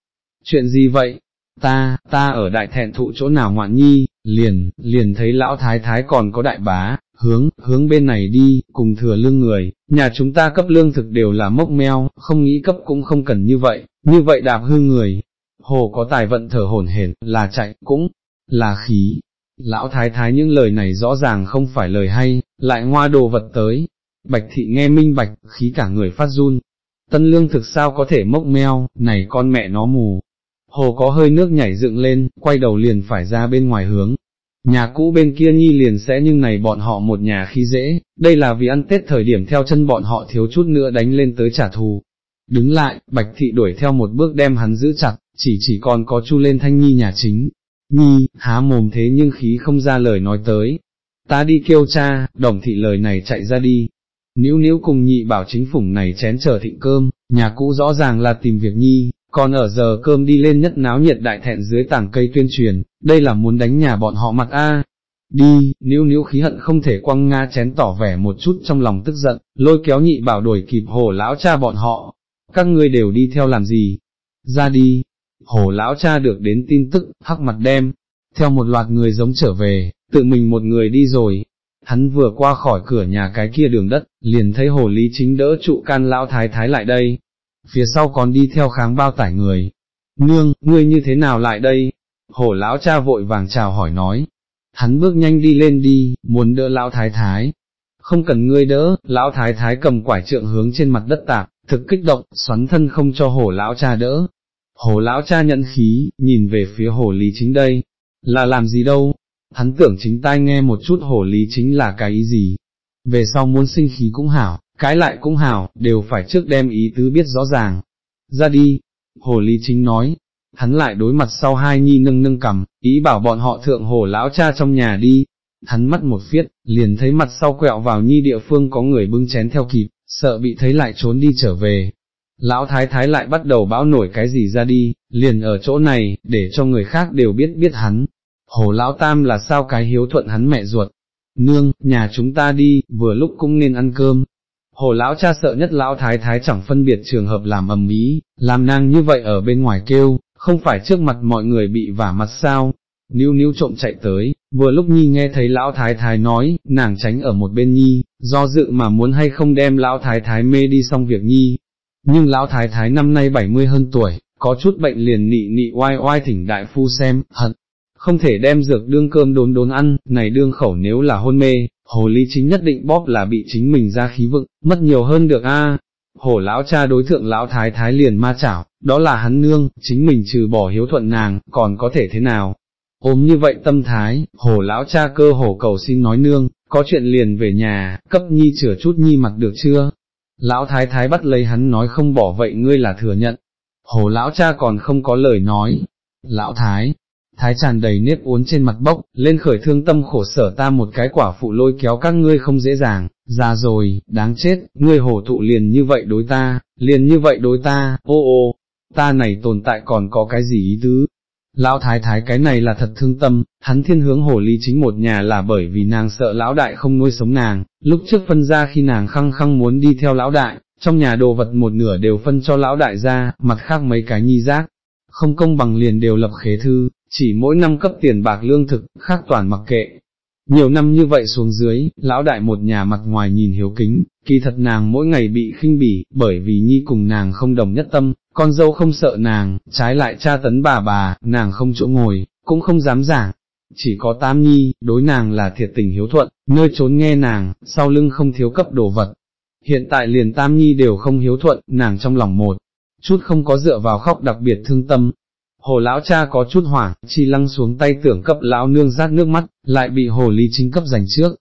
chuyện gì vậy? Ta, ta ở đại thẹn thụ chỗ nào ngoạn nhi, liền, liền thấy lão thái thái còn có đại bá, hướng, hướng bên này đi, cùng thừa lương người, nhà chúng ta cấp lương thực đều là mốc meo, không nghĩ cấp cũng không cần như vậy, như vậy đạp hư người. Hồ có tài vận thở hổn hển, là chạy, cũng là khí, Lão thái thái những lời này rõ ràng không phải lời hay, lại ngoa đồ vật tới. Bạch thị nghe minh bạch, khí cả người phát run. Tân lương thực sao có thể mốc meo, này con mẹ nó mù. Hồ có hơi nước nhảy dựng lên, quay đầu liền phải ra bên ngoài hướng. Nhà cũ bên kia nhi liền sẽ nhưng này bọn họ một nhà khi dễ, đây là vì ăn Tết thời điểm theo chân bọn họ thiếu chút nữa đánh lên tới trả thù. Đứng lại, Bạch Thị đuổi theo một bước đem hắn giữ chặt, chỉ chỉ còn có chu lên thanh nhi nhà chính. Nhi, há mồm thế nhưng khí không ra lời nói tới. Ta đi kêu cha, đồng thị lời này chạy ra đi. Níu níu cùng nhị bảo chính phủng này chén chờ thịnh cơm, nhà cũ rõ ràng là tìm việc nhi, còn ở giờ cơm đi lên nhất náo nhiệt đại thẹn dưới tảng cây tuyên truyền, đây là muốn đánh nhà bọn họ mặt a. Đi, níu níu khí hận không thể quăng nga chén tỏ vẻ một chút trong lòng tức giận, lôi kéo nhị bảo đuổi kịp hồ lão cha bọn họ, các ngươi đều đi theo làm gì, ra đi, hồ lão cha được đến tin tức, hắc mặt đem, theo một loạt người giống trở về, tự mình một người đi rồi, hắn vừa qua khỏi cửa nhà cái kia đường đất, liền thấy hồ lý chính đỡ trụ can lão thái thái lại đây, phía sau còn đi theo kháng bao tải người. Nương, ngươi như thế nào lại đây? Hổ lão cha vội vàng chào hỏi nói. Hắn bước nhanh đi lên đi, muốn đỡ lão thái thái. Không cần ngươi đỡ, lão thái thái cầm quải trượng hướng trên mặt đất tạp, thực kích động, xoắn thân không cho hổ lão cha đỡ. Hổ lão cha nhận khí, nhìn về phía hổ lý chính đây, là làm gì đâu, hắn tưởng chính tai nghe một chút hổ lý chính là cái ý gì. Về sau muốn sinh khí cũng hảo, cái lại cũng hảo, đều phải trước đem ý tứ biết rõ ràng. Ra đi, hồ ly chính nói, hắn lại đối mặt sau hai nhi nâng nâng cầm, ý bảo bọn họ thượng hồ lão cha trong nhà đi. Hắn mắt một phiết, liền thấy mặt sau quẹo vào nhi địa phương có người bưng chén theo kịp, sợ bị thấy lại trốn đi trở về. Lão thái thái lại bắt đầu bão nổi cái gì ra đi, liền ở chỗ này, để cho người khác đều biết biết hắn. Hồ lão tam là sao cái hiếu thuận hắn mẹ ruột. Nương, nhà chúng ta đi, vừa lúc cũng nên ăn cơm, Hồ lão cha sợ nhất lão thái thái chẳng phân biệt trường hợp làm ầm ý, làm nàng như vậy ở bên ngoài kêu, không phải trước mặt mọi người bị vả mặt sao. Níu níu trộm chạy tới, vừa lúc Nhi nghe thấy lão thái thái nói, nàng tránh ở một bên Nhi, do dự mà muốn hay không đem lão thái thái mê đi xong việc Nhi. Nhưng lão thái thái năm nay 70 hơn tuổi, có chút bệnh liền nị nị oai oai thỉnh đại phu xem, hận, không thể đem dược đương cơm đốn đốn ăn, này đương khẩu nếu là hôn mê, hồ lý chính nhất định bóp là bị chính mình ra khí vựng, mất nhiều hơn được a. Hồ lão cha đối thượng lão thái thái liền ma chảo, đó là hắn nương, chính mình trừ bỏ hiếu thuận nàng, còn có thể thế nào? Ôm như vậy tâm thái, hồ lão cha cơ hồ cầu xin nói nương, có chuyện liền về nhà, cấp nhi chữa chút nhi mặt được chưa? Lão thái thái bắt lấy hắn nói không bỏ vậy ngươi là thừa nhận. Hồ lão cha còn không có lời nói. Lão thái, thái tràn đầy nếp uốn trên mặt bốc, lên khởi thương tâm khổ sở ta một cái quả phụ lôi kéo các ngươi không dễ dàng, già rồi, đáng chết, ngươi hổ thụ liền như vậy đối ta, liền như vậy đối ta, ô ô, ta này tồn tại còn có cái gì ý tứ. Lão thái thái cái này là thật thương tâm, hắn thiên hướng hồ ly chính một nhà là bởi vì nàng sợ lão đại không nuôi sống nàng, lúc trước phân ra khi nàng khăng khăng muốn đi theo lão đại, trong nhà đồ vật một nửa đều phân cho lão đại ra, mặt khác mấy cái nhi giác, không công bằng liền đều lập khế thư, chỉ mỗi năm cấp tiền bạc lương thực, khác toàn mặc kệ. Nhiều năm như vậy xuống dưới, lão đại một nhà mặt ngoài nhìn hiếu kính, kỳ thật nàng mỗi ngày bị khinh bỉ, bởi vì nhi cùng nàng không đồng nhất tâm, con dâu không sợ nàng, trái lại cha tấn bà bà, nàng không chỗ ngồi, cũng không dám giảng. Chỉ có tam nhi, đối nàng là thiệt tình hiếu thuận, nơi trốn nghe nàng, sau lưng không thiếu cấp đồ vật. Hiện tại liền tam nhi đều không hiếu thuận, nàng trong lòng một, chút không có dựa vào khóc đặc biệt thương tâm, Hồ lão cha có chút hoảng, chi lăng xuống tay tưởng cấp lão nương rát nước mắt, lại bị hồ lý chính cấp giành trước.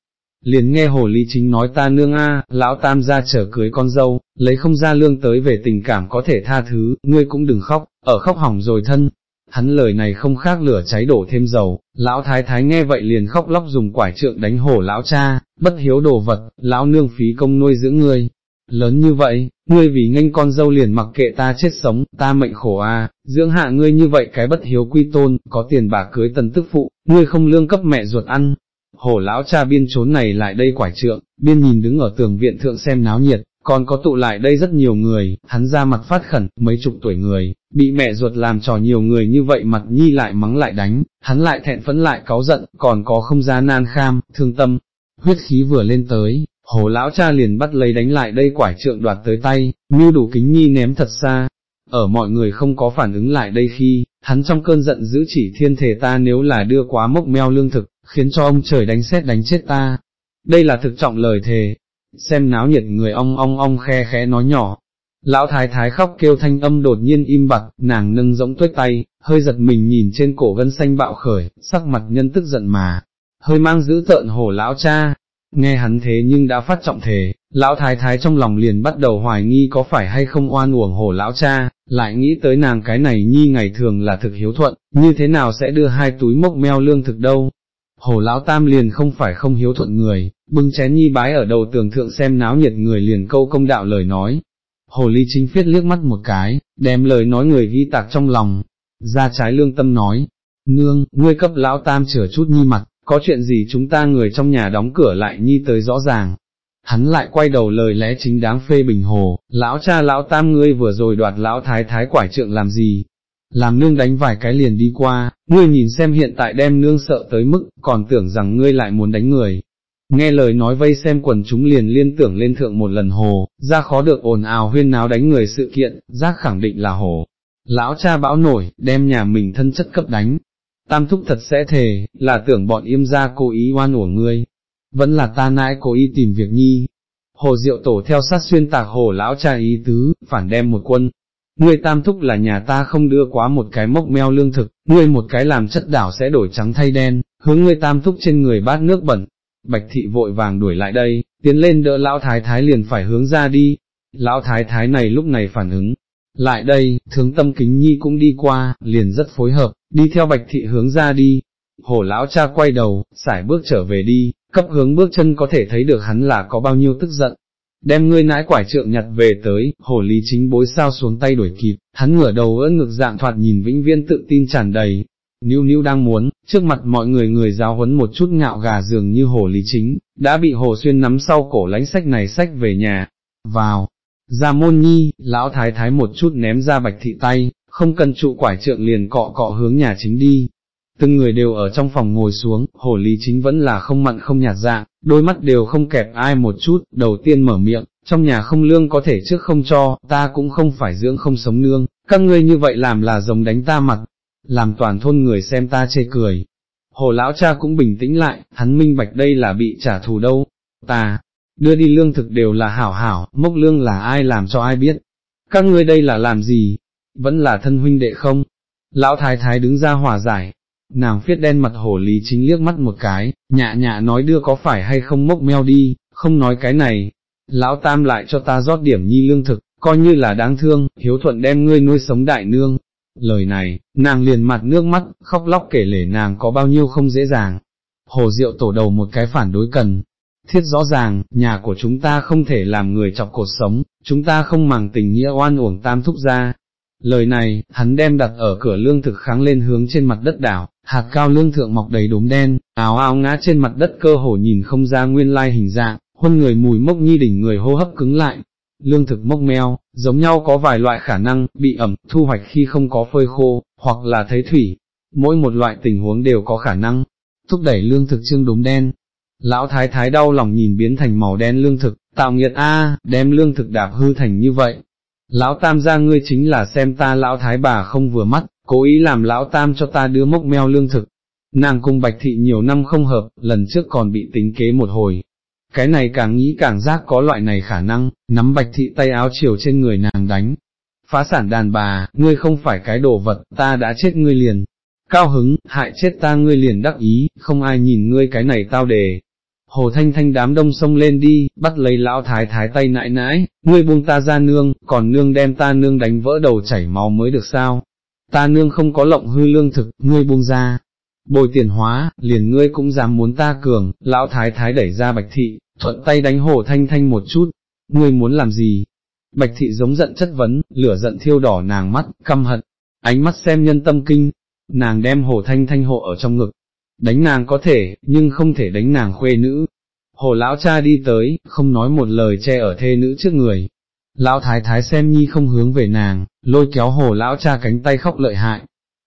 Liền nghe hồ lý chính nói ta nương a, lão tam ra trở cưới con dâu, lấy không ra lương tới về tình cảm có thể tha thứ, ngươi cũng đừng khóc, ở khóc hỏng rồi thân. Hắn lời này không khác lửa cháy đổ thêm dầu, lão thái thái nghe vậy liền khóc lóc dùng quải trượng đánh hổ lão cha, bất hiếu đồ vật, lão nương phí công nuôi dưỡng ngươi, lớn như vậy, ngươi vì nghênh con dâu liền mặc kệ ta chết sống, ta mệnh khổ a, dưỡng hạ ngươi như vậy cái bất hiếu quy tôn, có tiền bạc cưới tần tức phụ, ngươi không lương cấp mẹ ruột ăn. Hổ lão cha biên trốn này lại đây quải trượng, biên nhìn đứng ở tường viện thượng xem náo nhiệt, còn có tụ lại đây rất nhiều người, hắn ra mặt phát khẩn, mấy chục tuổi người, bị mẹ ruột làm trò nhiều người như vậy mặt nhi lại mắng lại đánh, hắn lại thẹn phẫn lại cáu giận, còn có không ra nan kham, thương tâm, huyết khí vừa lên tới, hồ lão cha liền bắt lấy đánh lại đây quải trượng đoạt tới tay, mưu đủ kính nhi ném thật xa. Ở mọi người không có phản ứng lại đây khi, hắn trong cơn giận giữ chỉ thiên thể ta nếu là đưa quá mốc meo lương thực, khiến cho ông trời đánh xét đánh chết ta. Đây là thực trọng lời thề, xem náo nhiệt người ong ong ong khe khẽ nói nhỏ. Lão thái thái khóc kêu thanh âm đột nhiên im bặt, nàng nâng rỗng tuyết tay, hơi giật mình nhìn trên cổ gân xanh bạo khởi, sắc mặt nhân tức giận mà, hơi mang giữ tợn hổ lão cha, nghe hắn thế nhưng đã phát trọng thể, lão thái thái trong lòng liền bắt đầu hoài nghi có phải hay không oan uổng hổ lão cha, lại nghĩ tới nàng cái này nhi ngày thường là thực hiếu thuận, như thế nào sẽ đưa hai túi mốc meo lương thực đâu. Hổ lão tam liền không phải không hiếu thuận người, bưng chén nhi bái ở đầu tường thượng xem náo nhiệt người liền câu công đạo lời nói. Hồ ly chính phiết liếc mắt một cái, đem lời nói người ghi tạc trong lòng, ra trái lương tâm nói, nương, ngươi cấp lão tam chửa chút nhi mặt, có chuyện gì chúng ta người trong nhà đóng cửa lại nhi tới rõ ràng. Hắn lại quay đầu lời lẽ chính đáng phê bình hồ, lão cha lão tam ngươi vừa rồi đoạt lão thái thái quải trượng làm gì, làm nương đánh vài cái liền đi qua, ngươi nhìn xem hiện tại đem nương sợ tới mức, còn tưởng rằng ngươi lại muốn đánh người. Nghe lời nói vây xem quần chúng liền liên tưởng lên thượng một lần hồ, ra khó được ồn ào huyên náo đánh người sự kiện, giác khẳng định là hồ. Lão cha bão nổi, đem nhà mình thân chất cấp đánh, tam thúc thật sẽ thề, là tưởng bọn im ra cố ý oan uổng ngươi, vẫn là ta nãi cố ý tìm việc nhi. Hồ Diệu Tổ theo sát xuyên tạc hồ lão cha ý tứ, phản đem một quân. Ngươi tam thúc là nhà ta không đưa quá một cái mốc meo lương thực, ngươi một cái làm chất đảo sẽ đổi trắng thay đen, hướng ngươi tam thúc trên người bát nước bẩn. Bạch thị vội vàng đuổi lại đây, tiến lên đỡ lão thái thái liền phải hướng ra đi. Lão thái thái này lúc này phản ứng, lại đây, thướng tâm kính nhi cũng đi qua, liền rất phối hợp, đi theo bạch thị hướng ra đi. Hổ lão cha quay đầu, sải bước trở về đi, cấp hướng bước chân có thể thấy được hắn là có bao nhiêu tức giận. Đem ngươi nãi quải trượng nhặt về tới, hổ lý chính bối sao xuống tay đuổi kịp, hắn ngửa đầu ưỡn ngực dạng thoạt nhìn vĩnh viên tự tin tràn đầy. Níu níu đang muốn, trước mặt mọi người người giáo huấn một chút ngạo gà dường như hổ lý chính, đã bị hồ xuyên nắm sau cổ lánh sách này sách về nhà. Vào, ra môn nhi, lão thái thái một chút ném ra bạch thị tay, không cần trụ quải trượng liền cọ cọ hướng nhà chính đi. Từng người đều ở trong phòng ngồi xuống, hồ lý chính vẫn là không mặn không nhạt dạng, đôi mắt đều không kẹp ai một chút, đầu tiên mở miệng, trong nhà không lương có thể trước không cho, ta cũng không phải dưỡng không sống nương, các ngươi như vậy làm là giống đánh ta mặt, làm toàn thôn người xem ta chê cười. Hồ lão cha cũng bình tĩnh lại, hắn minh bạch đây là bị trả thù đâu, ta, đưa đi lương thực đều là hảo hảo, mốc lương là ai làm cho ai biết. Các ngươi đây là làm gì? Vẫn là thân huynh đệ không? Lão thái thái đứng ra hòa giải, nàng phiết đen mặt hổ lý chính liếc mắt một cái, nhạ nhạ nói đưa có phải hay không mốc meo đi, không nói cái này. Lão tam lại cho ta rót điểm nhi lương thực, coi như là đáng thương, hiếu thuận đem ngươi nuôi sống đại nương. Lời này, nàng liền mặt nước mắt, khóc lóc kể lể nàng có bao nhiêu không dễ dàng. Hồ Diệu tổ đầu một cái phản đối cần, thiết rõ ràng, nhà của chúng ta không thể làm người chọc cột sống, chúng ta không màng tình nghĩa oan uổng tam thúc ra. Lời này, hắn đem đặt ở cửa lương thực kháng lên hướng trên mặt đất đảo, hạt cao lương thượng mọc đầy đốm đen, áo áo ngã trên mặt đất cơ hồ nhìn không ra nguyên lai hình dạng, hôn người mùi mốc nhi đỉnh người hô hấp cứng lại. Lương thực mốc meo, giống nhau có vài loại khả năng, bị ẩm, thu hoạch khi không có phơi khô, hoặc là thấy thủy. Mỗi một loại tình huống đều có khả năng, thúc đẩy lương thực trương đốm đen, Lão thái thái đau lòng nhìn biến thành màu đen lương thực, tạo nghiệt a, đem lương thực đạp hư thành như vậy. Lão tam gia ngươi chính là xem ta lão thái bà không vừa mắt, cố ý làm lão tam cho ta đưa mốc meo lương thực. Nàng cùng bạch thị nhiều năm không hợp, lần trước còn bị tính kế một hồi. Cái này càng nghĩ càng giác có loại này khả năng, nắm bạch thị tay áo chiều trên người nàng đánh. Phá sản đàn bà, ngươi không phải cái đồ vật, ta đã chết ngươi liền. Cao hứng, hại chết ta ngươi liền đắc ý, không ai nhìn ngươi cái này tao đề, Hồ Thanh Thanh đám đông sông lên đi, bắt lấy lão thái thái tay nại nãi, ngươi buông ta ra nương, còn nương đem ta nương đánh vỡ đầu chảy máu mới được sao? Ta nương không có lộng hư lương thực, ngươi buông ra. Bồi tiền hóa, liền ngươi cũng dám muốn ta cường, lão thái thái đẩy ra bạch thị, thuận tay đánh Hồ Thanh Thanh một chút, ngươi muốn làm gì? Bạch thị giống giận chất vấn, lửa giận thiêu đỏ nàng mắt, căm hận, ánh mắt xem nhân tâm kinh, nàng đem Hồ Thanh Thanh hộ ở trong ngực, đánh nàng có thể, nhưng không thể đánh nàng khuê nữ. Hồ lão cha đi tới, không nói một lời che ở thê nữ trước người. Lão thái thái xem nhi không hướng về nàng, lôi kéo hồ lão cha cánh tay khóc lợi hại.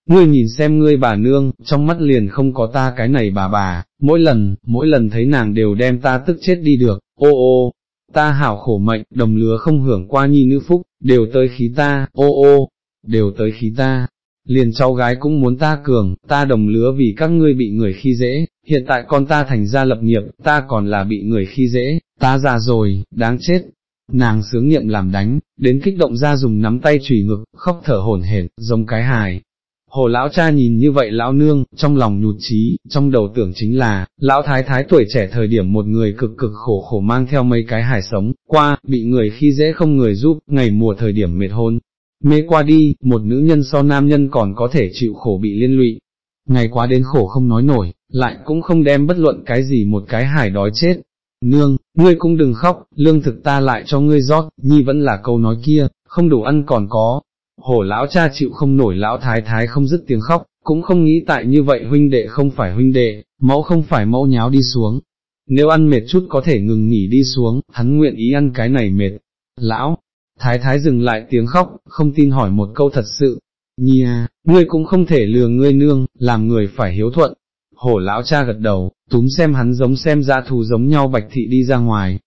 Ngươi nhìn xem ngươi bà nương, trong mắt liền không có ta cái này bà bà, mỗi lần, mỗi lần thấy nàng đều đem ta tức chết đi được, ô ô, ta hảo khổ mệnh, đồng lứa không hưởng qua nhi nữ phúc, đều tới khí ta, ô ô, đều tới khí ta, liền cháu gái cũng muốn ta cường, ta đồng lứa vì các ngươi bị người khi dễ, hiện tại con ta thành ra lập nghiệp, ta còn là bị người khi dễ, ta già rồi, đáng chết. Nàng sướng nghiệm làm đánh, đến kích động ra dùng nắm tay chùy ngực, khóc thở hổn hển, giống cái hài. Hồ lão cha nhìn như vậy lão nương, trong lòng nhụt chí, trong đầu tưởng chính là, lão thái thái tuổi trẻ thời điểm một người cực cực khổ khổ mang theo mấy cái hài sống, qua, bị người khi dễ không người giúp, ngày mùa thời điểm mệt hôn, mê qua đi, một nữ nhân so nam nhân còn có thể chịu khổ bị liên lụy, ngày quá đến khổ không nói nổi, lại cũng không đem bất luận cái gì một cái hải đói chết. Nương, ngươi cũng đừng khóc, lương thực ta lại cho ngươi rót, nhi vẫn là câu nói kia, không đủ ăn còn có. Hổ lão cha chịu không nổi lão thái thái không dứt tiếng khóc, cũng không nghĩ tại như vậy huynh đệ không phải huynh đệ, mẫu không phải mẫu nháo đi xuống. Nếu ăn mệt chút có thể ngừng nghỉ đi xuống, hắn nguyện ý ăn cái này mệt. Lão, Thái thái dừng lại tiếng khóc, không tin hỏi một câu thật sự, nhi à, ngươi cũng không thể lừa ngươi nương, làm người phải hiếu thuận. Hổ lão cha gật đầu, túm xem hắn giống xem ra thù giống nhau bạch thị đi ra ngoài.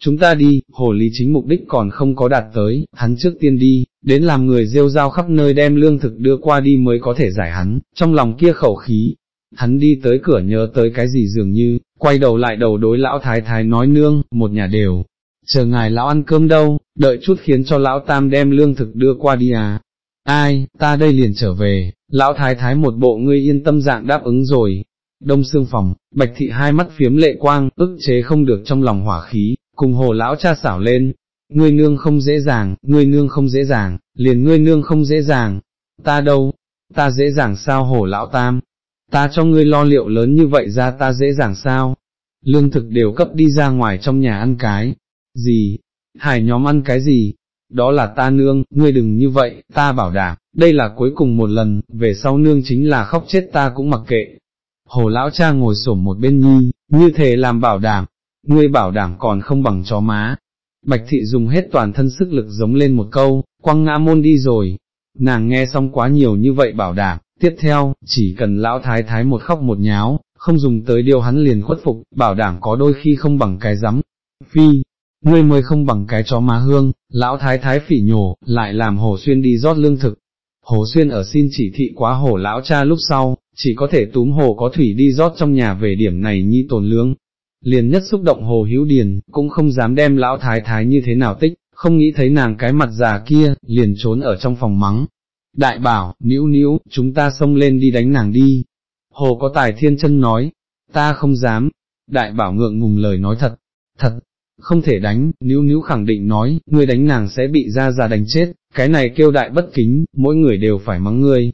Chúng ta đi, Hổ lý chính mục đích còn không có đạt tới, hắn trước tiên đi, đến làm người rêu rao khắp nơi đem lương thực đưa qua đi mới có thể giải hắn, trong lòng kia khẩu khí. Hắn đi tới cửa nhớ tới cái gì dường như, quay đầu lại đầu đối lão thái thái nói nương, một nhà đều, chờ ngài lão ăn cơm đâu, đợi chút khiến cho lão tam đem lương thực đưa qua đi à. Ai, ta đây liền trở về, lão thái thái một bộ ngươi yên tâm dạng đáp ứng rồi. Đông xương phòng, bạch thị hai mắt phiếm lệ quang, ức chế không được trong lòng hỏa khí, cùng hồ lão cha xảo lên. Ngươi nương không dễ dàng, ngươi nương không dễ dàng, liền ngươi nương không dễ dàng. Ta đâu, ta dễ dàng sao hồ lão tam, ta cho ngươi lo liệu lớn như vậy ra ta dễ dàng sao, lương thực đều cấp đi ra ngoài trong nhà ăn cái, gì, hải nhóm ăn cái gì, đó là ta nương, ngươi đừng như vậy, ta bảo đảm, đây là cuối cùng một lần, về sau nương chính là khóc chết ta cũng mặc kệ. Hồ lão cha ngồi xổm một bên nhi, như thế làm bảo đảm, ngươi bảo đảm còn không bằng chó má. Bạch thị dùng hết toàn thân sức lực giống lên một câu, quăng ngã môn đi rồi. Nàng nghe xong quá nhiều như vậy bảo đảm, tiếp theo, chỉ cần lão thái thái một khóc một nháo, không dùng tới điều hắn liền khuất phục, bảo đảm có đôi khi không bằng cái rắm. Phi, ngươi mới không bằng cái chó má hương, lão thái thái phỉ nhổ, lại làm hồ xuyên đi rót lương thực. Hồ xuyên ở xin chỉ thị quá hồ lão cha lúc sau, chỉ có thể túm hồ có thủy đi rót trong nhà về điểm này nhi tồn lương. Liền nhất xúc động hồ hữu điền, cũng không dám đem lão thái thái như thế nào tích, không nghĩ thấy nàng cái mặt già kia, liền trốn ở trong phòng mắng. Đại bảo, níu níu, chúng ta xông lên đi đánh nàng đi. Hồ có tài thiên chân nói, ta không dám. Đại bảo ngượng ngùng lời nói thật, thật, không thể đánh, níu níu khẳng định nói, ngươi đánh nàng sẽ bị ra ra đánh chết, cái này kêu đại bất kính, mỗi người đều phải mắng ngươi.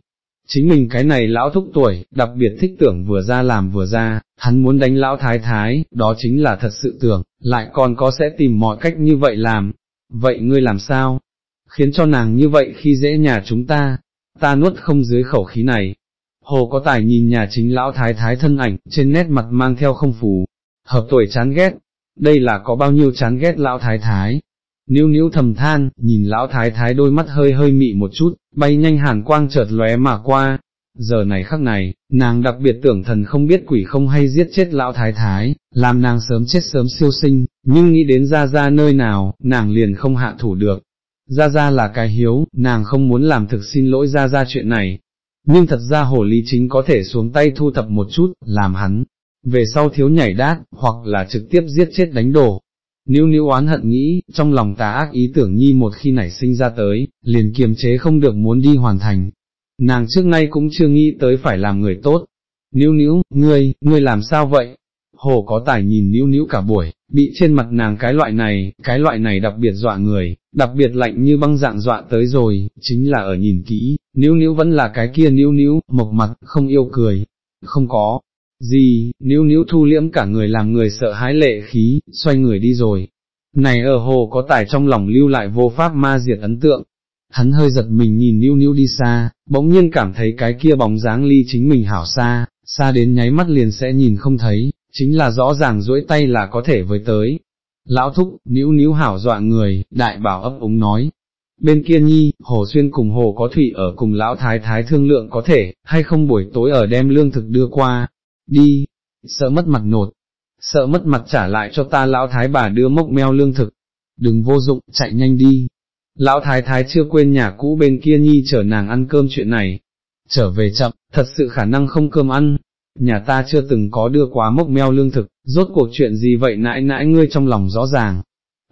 Chính mình cái này lão thúc tuổi, đặc biệt thích tưởng vừa ra làm vừa ra, hắn muốn đánh lão thái thái, đó chính là thật sự tưởng, lại còn có sẽ tìm mọi cách như vậy làm. Vậy ngươi làm sao? Khiến cho nàng như vậy khi dễ nhà chúng ta, ta nuốt không dưới khẩu khí này. Hồ có tài nhìn nhà chính lão thái thái thân ảnh, trên nét mặt mang theo không phù, hợp tuổi chán ghét, đây là có bao nhiêu chán ghét lão thái thái. Níu níu thầm than, nhìn lão thái thái đôi mắt hơi hơi mị một chút, bay nhanh hàn quang chợt lóe mà qua. Giờ này khắc này, nàng đặc biệt tưởng thần không biết quỷ không hay giết chết lão thái thái, làm nàng sớm chết sớm siêu sinh, nhưng nghĩ đến ra ra nơi nào, nàng liền không hạ thủ được. Ra ra là cái hiếu, nàng không muốn làm thực xin lỗi ra ra chuyện này. Nhưng thật ra hồ ly chính có thể xuống tay thu thập một chút, làm hắn, về sau thiếu nhảy đát, hoặc là trực tiếp giết chết đánh đổ. Níu níu oán hận nghĩ, trong lòng tà ác ý tưởng nhi một khi nảy sinh ra tới, liền kiềm chế không được muốn đi hoàn thành. Nàng trước nay cũng chưa nghĩ tới phải làm người tốt. Níu níu, ngươi, ngươi làm sao vậy? Hồ có tài nhìn níu níu cả buổi, bị trên mặt nàng cái loại này, cái loại này đặc biệt dọa người, đặc biệt lạnh như băng dạng dọa tới rồi, chính là ở nhìn kỹ, níu níu vẫn là cái kia níu níu, mộc mặt, không yêu cười, không có, gì, níu níu thu liễm cả người làm người sợ hãi lệ khí, xoay người đi rồi. Này ở hồ có tài trong lòng lưu lại vô pháp ma diệt ấn tượng. Hắn hơi giật mình nhìn níu níu đi xa, bỗng nhiên cảm thấy cái kia bóng dáng ly chính mình hảo xa, xa đến nháy mắt liền sẽ nhìn không thấy, chính là rõ ràng duỗi tay là có thể với tới. Lão thúc, níu níu hảo dọa người, đại bảo ấp úng nói. Bên kia nhi, hồ xuyên cùng hồ có thủy ở cùng lão thái thái thương lượng có thể, hay không buổi tối ở đem lương thực đưa qua, đi, sợ mất mặt nột, sợ mất mặt trả lại cho ta lão thái bà đưa mốc meo lương thực, đừng vô dụng, chạy nhanh đi. Lão thái thái chưa quên nhà cũ bên kia nhi chở nàng ăn cơm chuyện này, trở về chậm, thật sự khả năng không cơm ăn. Nhà ta chưa từng có đưa quá mốc meo lương thực, rốt cuộc chuyện gì vậy nãi nãi ngươi trong lòng rõ ràng.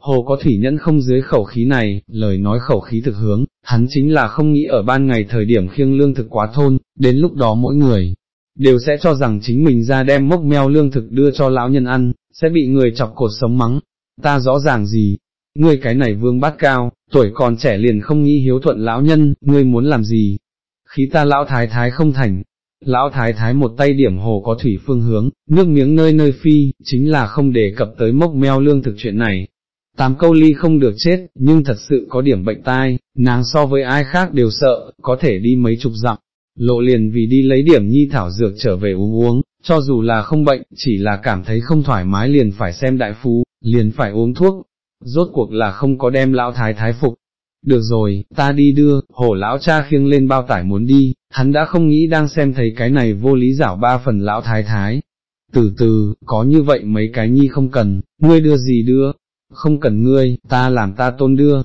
Hồ có thủy nhẫn không dưới khẩu khí này, lời nói khẩu khí thực hướng, hắn chính là không nghĩ ở ban ngày thời điểm khiêng lương thực quá thôn, đến lúc đó mỗi người, đều sẽ cho rằng chính mình ra đem mốc meo lương thực đưa cho lão nhân ăn, sẽ bị người chọc cột sống mắng. Ta rõ ràng gì, ngươi cái này vương bát cao, tuổi còn trẻ liền không nghĩ hiếu thuận lão nhân, ngươi muốn làm gì? Khí ta lão thái thái không thành. Lão thái thái một tay điểm hồ có thủy phương hướng, nước miếng nơi nơi phi, chính là không đề cập tới mốc meo lương thực chuyện này. Tám câu ly không được chết, nhưng thật sự có điểm bệnh tai, nàng so với ai khác đều sợ, có thể đi mấy chục dặm, lộ liền vì đi lấy điểm nhi thảo dược trở về uống uống, cho dù là không bệnh, chỉ là cảm thấy không thoải mái liền phải xem đại phú, liền phải uống thuốc, rốt cuộc là không có đem lão thái thái phục. Được rồi, ta đi đưa, hổ lão cha khiêng lên bao tải muốn đi, hắn đã không nghĩ đang xem thấy cái này vô lý giảo ba phần lão thái thái. Từ từ, có như vậy mấy cái nhi không cần, ngươi đưa gì đưa, không cần ngươi, ta làm ta tôn đưa.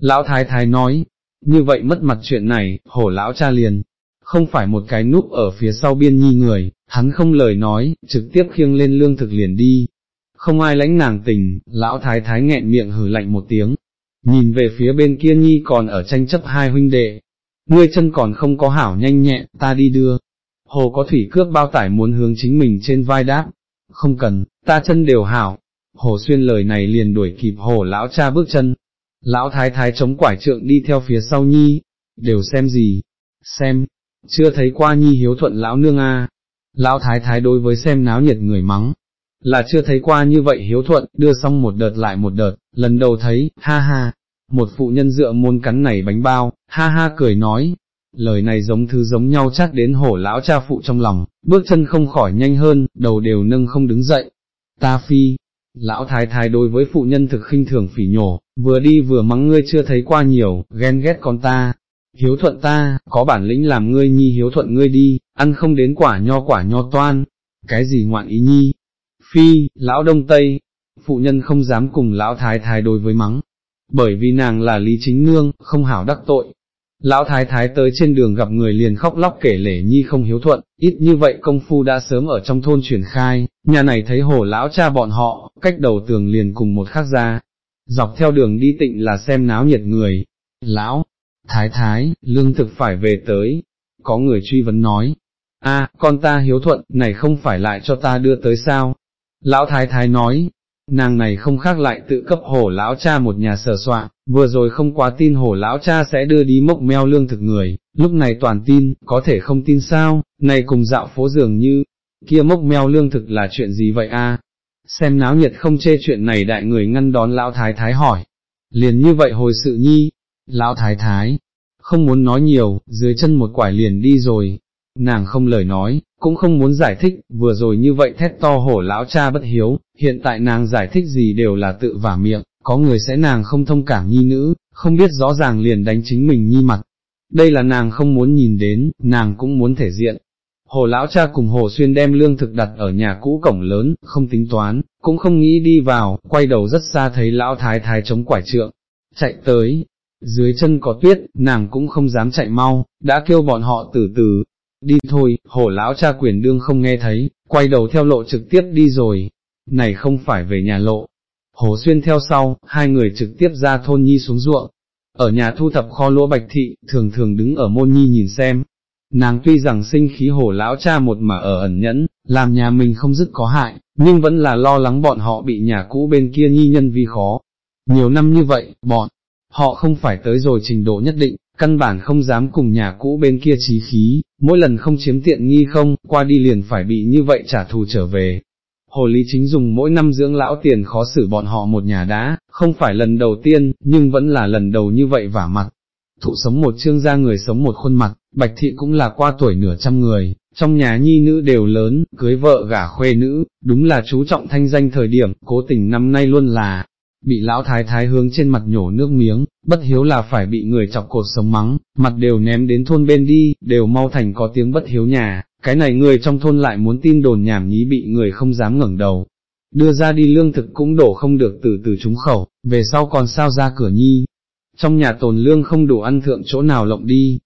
Lão thái thái nói, như vậy mất mặt chuyện này, hổ lão cha liền, không phải một cái núp ở phía sau biên nhi người, hắn không lời nói, trực tiếp khiêng lên lương thực liền đi. Không ai lãnh nàng tình, lão thái thái nghẹn miệng hử lạnh một tiếng, nhìn về phía bên kia nhi còn ở tranh chấp hai huynh đệ. Ngươi chân còn không có hảo nhanh nhẹn, ta đi đưa. Hồ có thủy cướp bao tải muốn hướng chính mình trên vai đáp. Không cần, ta chân đều hảo. Hồ xuyên lời này liền đuổi kịp hồ lão cha bước chân. Lão thái thái chống quải trượng đi theo phía sau nhi. Đều xem gì? Xem, chưa thấy qua nhi hiếu thuận lão nương a. Lão thái thái đối với xem náo nhiệt người mắng, là chưa thấy qua như vậy hiếu thuận, đưa xong một đợt lại một đợt, lần đầu thấy, ha ha, một phụ nhân dựa môn cắn nảy bánh bao, ha ha cười nói, lời này giống thứ giống nhau chắc đến hổ lão cha phụ trong lòng, bước chân không khỏi nhanh hơn, đầu đều nâng không đứng dậy. Ta phi, lão thái thái đối với phụ nhân thực khinh thường phỉ nhổ, vừa đi vừa mắng ngươi chưa thấy qua nhiều, ghen ghét con ta, hiếu thuận ta, có bản lĩnh làm ngươi nhi hiếu thuận ngươi đi, ăn không đến quả nho quả nho toan, cái gì ngoạn ý nhi, phi, lão đông tây, phụ nhân không dám cùng lão thái thái đối với mắng, bởi vì nàng là lý chính nương, không hảo đắc tội. Lão thái thái tới trên đường gặp người liền khóc lóc kể lể nhi không hiếu thuận, ít như vậy công phu đã sớm ở trong thôn truyền khai, nhà này thấy hổ lão cha bọn họ, cách đầu tường liền cùng một khắc ra, dọc theo đường đi tịnh là xem náo nhiệt người. Lão, Thái thái, lương thực phải về tới, có người truy vấn nói, a, con ta hiếu thuận, này không phải lại cho ta đưa tới sao? Lão thái thái nói, nàng này không khác lại tự cấp hổ lão cha một nhà sở soạn, vừa rồi không quá tin hổ lão cha sẽ đưa đi mốc meo lương thực người, lúc này toàn tin, có thể không tin sao, này cùng dạo phố dường như, kia mốc meo lương thực là chuyện gì vậy a? Xem náo nhiệt không chê chuyện này đại người ngăn đón lão thái thái hỏi, liền như vậy hồi sự nhi, Lão thái thái, không muốn nói nhiều, dưới chân một quải liền đi rồi, nàng không lời nói, cũng không muốn giải thích, vừa rồi như vậy thét to hổ lão cha bất hiếu, hiện tại nàng giải thích gì đều là tự vả miệng, có người sẽ nàng không thông cảm nhi nữ, không biết rõ ràng liền đánh chính mình nhi mặt. Đây là nàng không muốn nhìn đến, nàng cũng muốn thể diện. Hồ lão cha cùng hồ xuyên đem lương thực đặt ở nhà cũ cổng lớn, không tính toán, cũng không nghĩ đi vào, quay đầu rất xa thấy lão thái thái chống quải trượng, chạy tới, dưới chân có tuyết, nàng cũng không dám chạy mau, đã kêu bọn họ từ từ, đi thôi, hổ lão cha quyền đương không nghe thấy, quay đầu theo lộ trực tiếp đi rồi, này không phải về nhà lộ. Hổ xuyên theo sau, hai người trực tiếp ra thôn nhi xuống ruộng, ở nhà thu thập kho lúa bạch thị, thường thường đứng ở môn nhi nhìn xem. Nàng tuy rằng sinh khí hổ lão cha một mà ở ẩn nhẫn, làm nhà mình không dứt có hại, nhưng vẫn là lo lắng bọn họ bị nhà cũ bên kia nhi nhân vi khó. Nhiều năm như vậy, bọn họ không phải tới rồi trình độ nhất định, căn bản không dám cùng nhà cũ bên kia trí khí, mỗi lần không chiếm tiện nghi không, qua đi liền phải bị như vậy trả thù trở về. Hồ Lý Chính dùng mỗi năm dưỡng lão tiền khó xử bọn họ một nhà đã, không phải lần đầu tiên, nhưng vẫn là lần đầu như vậy vả mặt. Thụ sống một chương gia người sống một khuôn mặt, Bạch Thị cũng là qua tuổi nửa trăm người, trong nhà nhi nữ đều lớn, cưới vợ gả khuê nữ, đúng là chú trọng thanh danh thời điểm, cố tình năm nay luôn là, bị lão thái thái hướng trên mặt nhổ nước miếng, bất hiếu là phải bị người chọc cột sống mắng, mặt đều ném đến thôn bên đi, đều mau thành có tiếng bất hiếu nhà, cái này người trong thôn lại muốn tin đồn nhảm nhí bị người không dám ngẩng đầu. Đưa ra đi lương thực cũng đổ không được từ từ trúng khẩu, về sau còn sao ra cửa nhi. Trong nhà tồn lương không đủ ăn thượng chỗ nào lộng đi.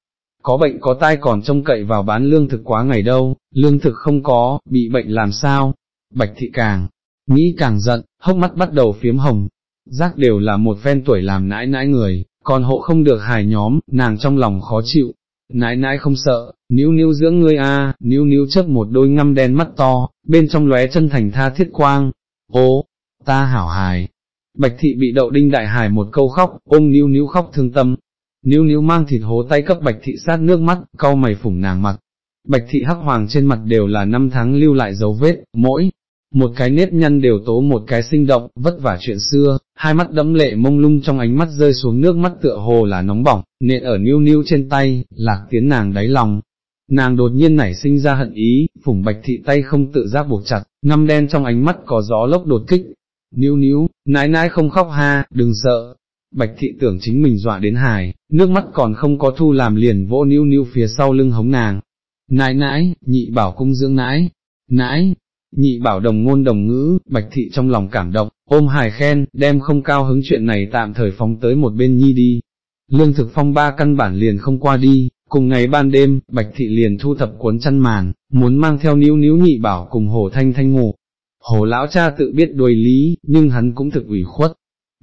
có bệnh có tai còn trông cậy vào bán lương thực quá ngày đâu, lương thực không có, bị bệnh làm sao, bạch thị càng, nghĩ càng giận, hốc mắt bắt đầu phiếm hồng, giác đều là một phen tuổi làm nãi nãi người, còn hộ không được hài nhóm, nàng trong lòng khó chịu, nãi nãi không sợ, níu níu dưỡng ngươi a, níu níu chớp một đôi ngăm đen mắt to, bên trong lóe chân thành tha thiết quang, ố, ta hảo hài. Bạch thị bị đậu đinh đại hài một câu khóc, ôm níu níu khóc thương tâm, níu níu mang thịt hố tay cấp bạch thị sát nước mắt, cau mày phủng nàng mặt. Bạch thị hắc hoàng trên mặt đều là năm tháng lưu lại dấu vết, mỗi một cái nếp nhăn đều tố một cái sinh động, vất vả chuyện xưa, hai mắt đẫm lệ mông lung trong ánh mắt rơi xuống nước mắt tựa hồ là nóng bỏng, nện ở níu níu trên tay, lạc tiến nàng đáy lòng. Nàng đột nhiên nảy sinh ra hận ý, phủng bạch thị tay không tự giác buộc chặt, ngăm đen trong ánh mắt có gió lốc đột kích. Níu níu, nãi nãi không khóc ha, đừng sợ. Bạch thị tưởng chính mình dọa đến hài, nước mắt còn không có thu làm liền vỗ níu níu phía sau lưng hống nàng. Nãi nãi, nhị bảo cung dưỡng nãi, nãi, nhị bảo đồng ngôn đồng ngữ, bạch thị trong lòng cảm động, ôm hài khen, đem không cao hứng chuyện này tạm thời phóng tới một bên nhi đi. Lương thực phong ba căn bản liền không qua đi, cùng ngày ban đêm, bạch thị liền thu thập cuốn chăn màn, muốn mang theo níu níu nhị bảo cùng hồ thanh thanh ngủ. Hồ lão cha tự biết đuôi lý, nhưng hắn cũng thực ủy khuất.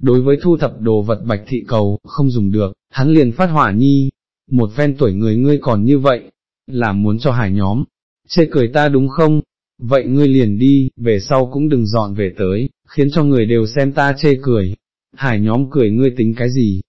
Đối với thu thập đồ vật bạch thị cầu, không dùng được, hắn liền phát hỏa nhi. Một phen tuổi người ngươi còn như vậy, là muốn cho hải nhóm, chê cười ta đúng không, vậy ngươi liền đi, về sau cũng đừng dọn về tới, khiến cho người đều xem ta chê cười. Hải nhóm cười ngươi tính cái gì?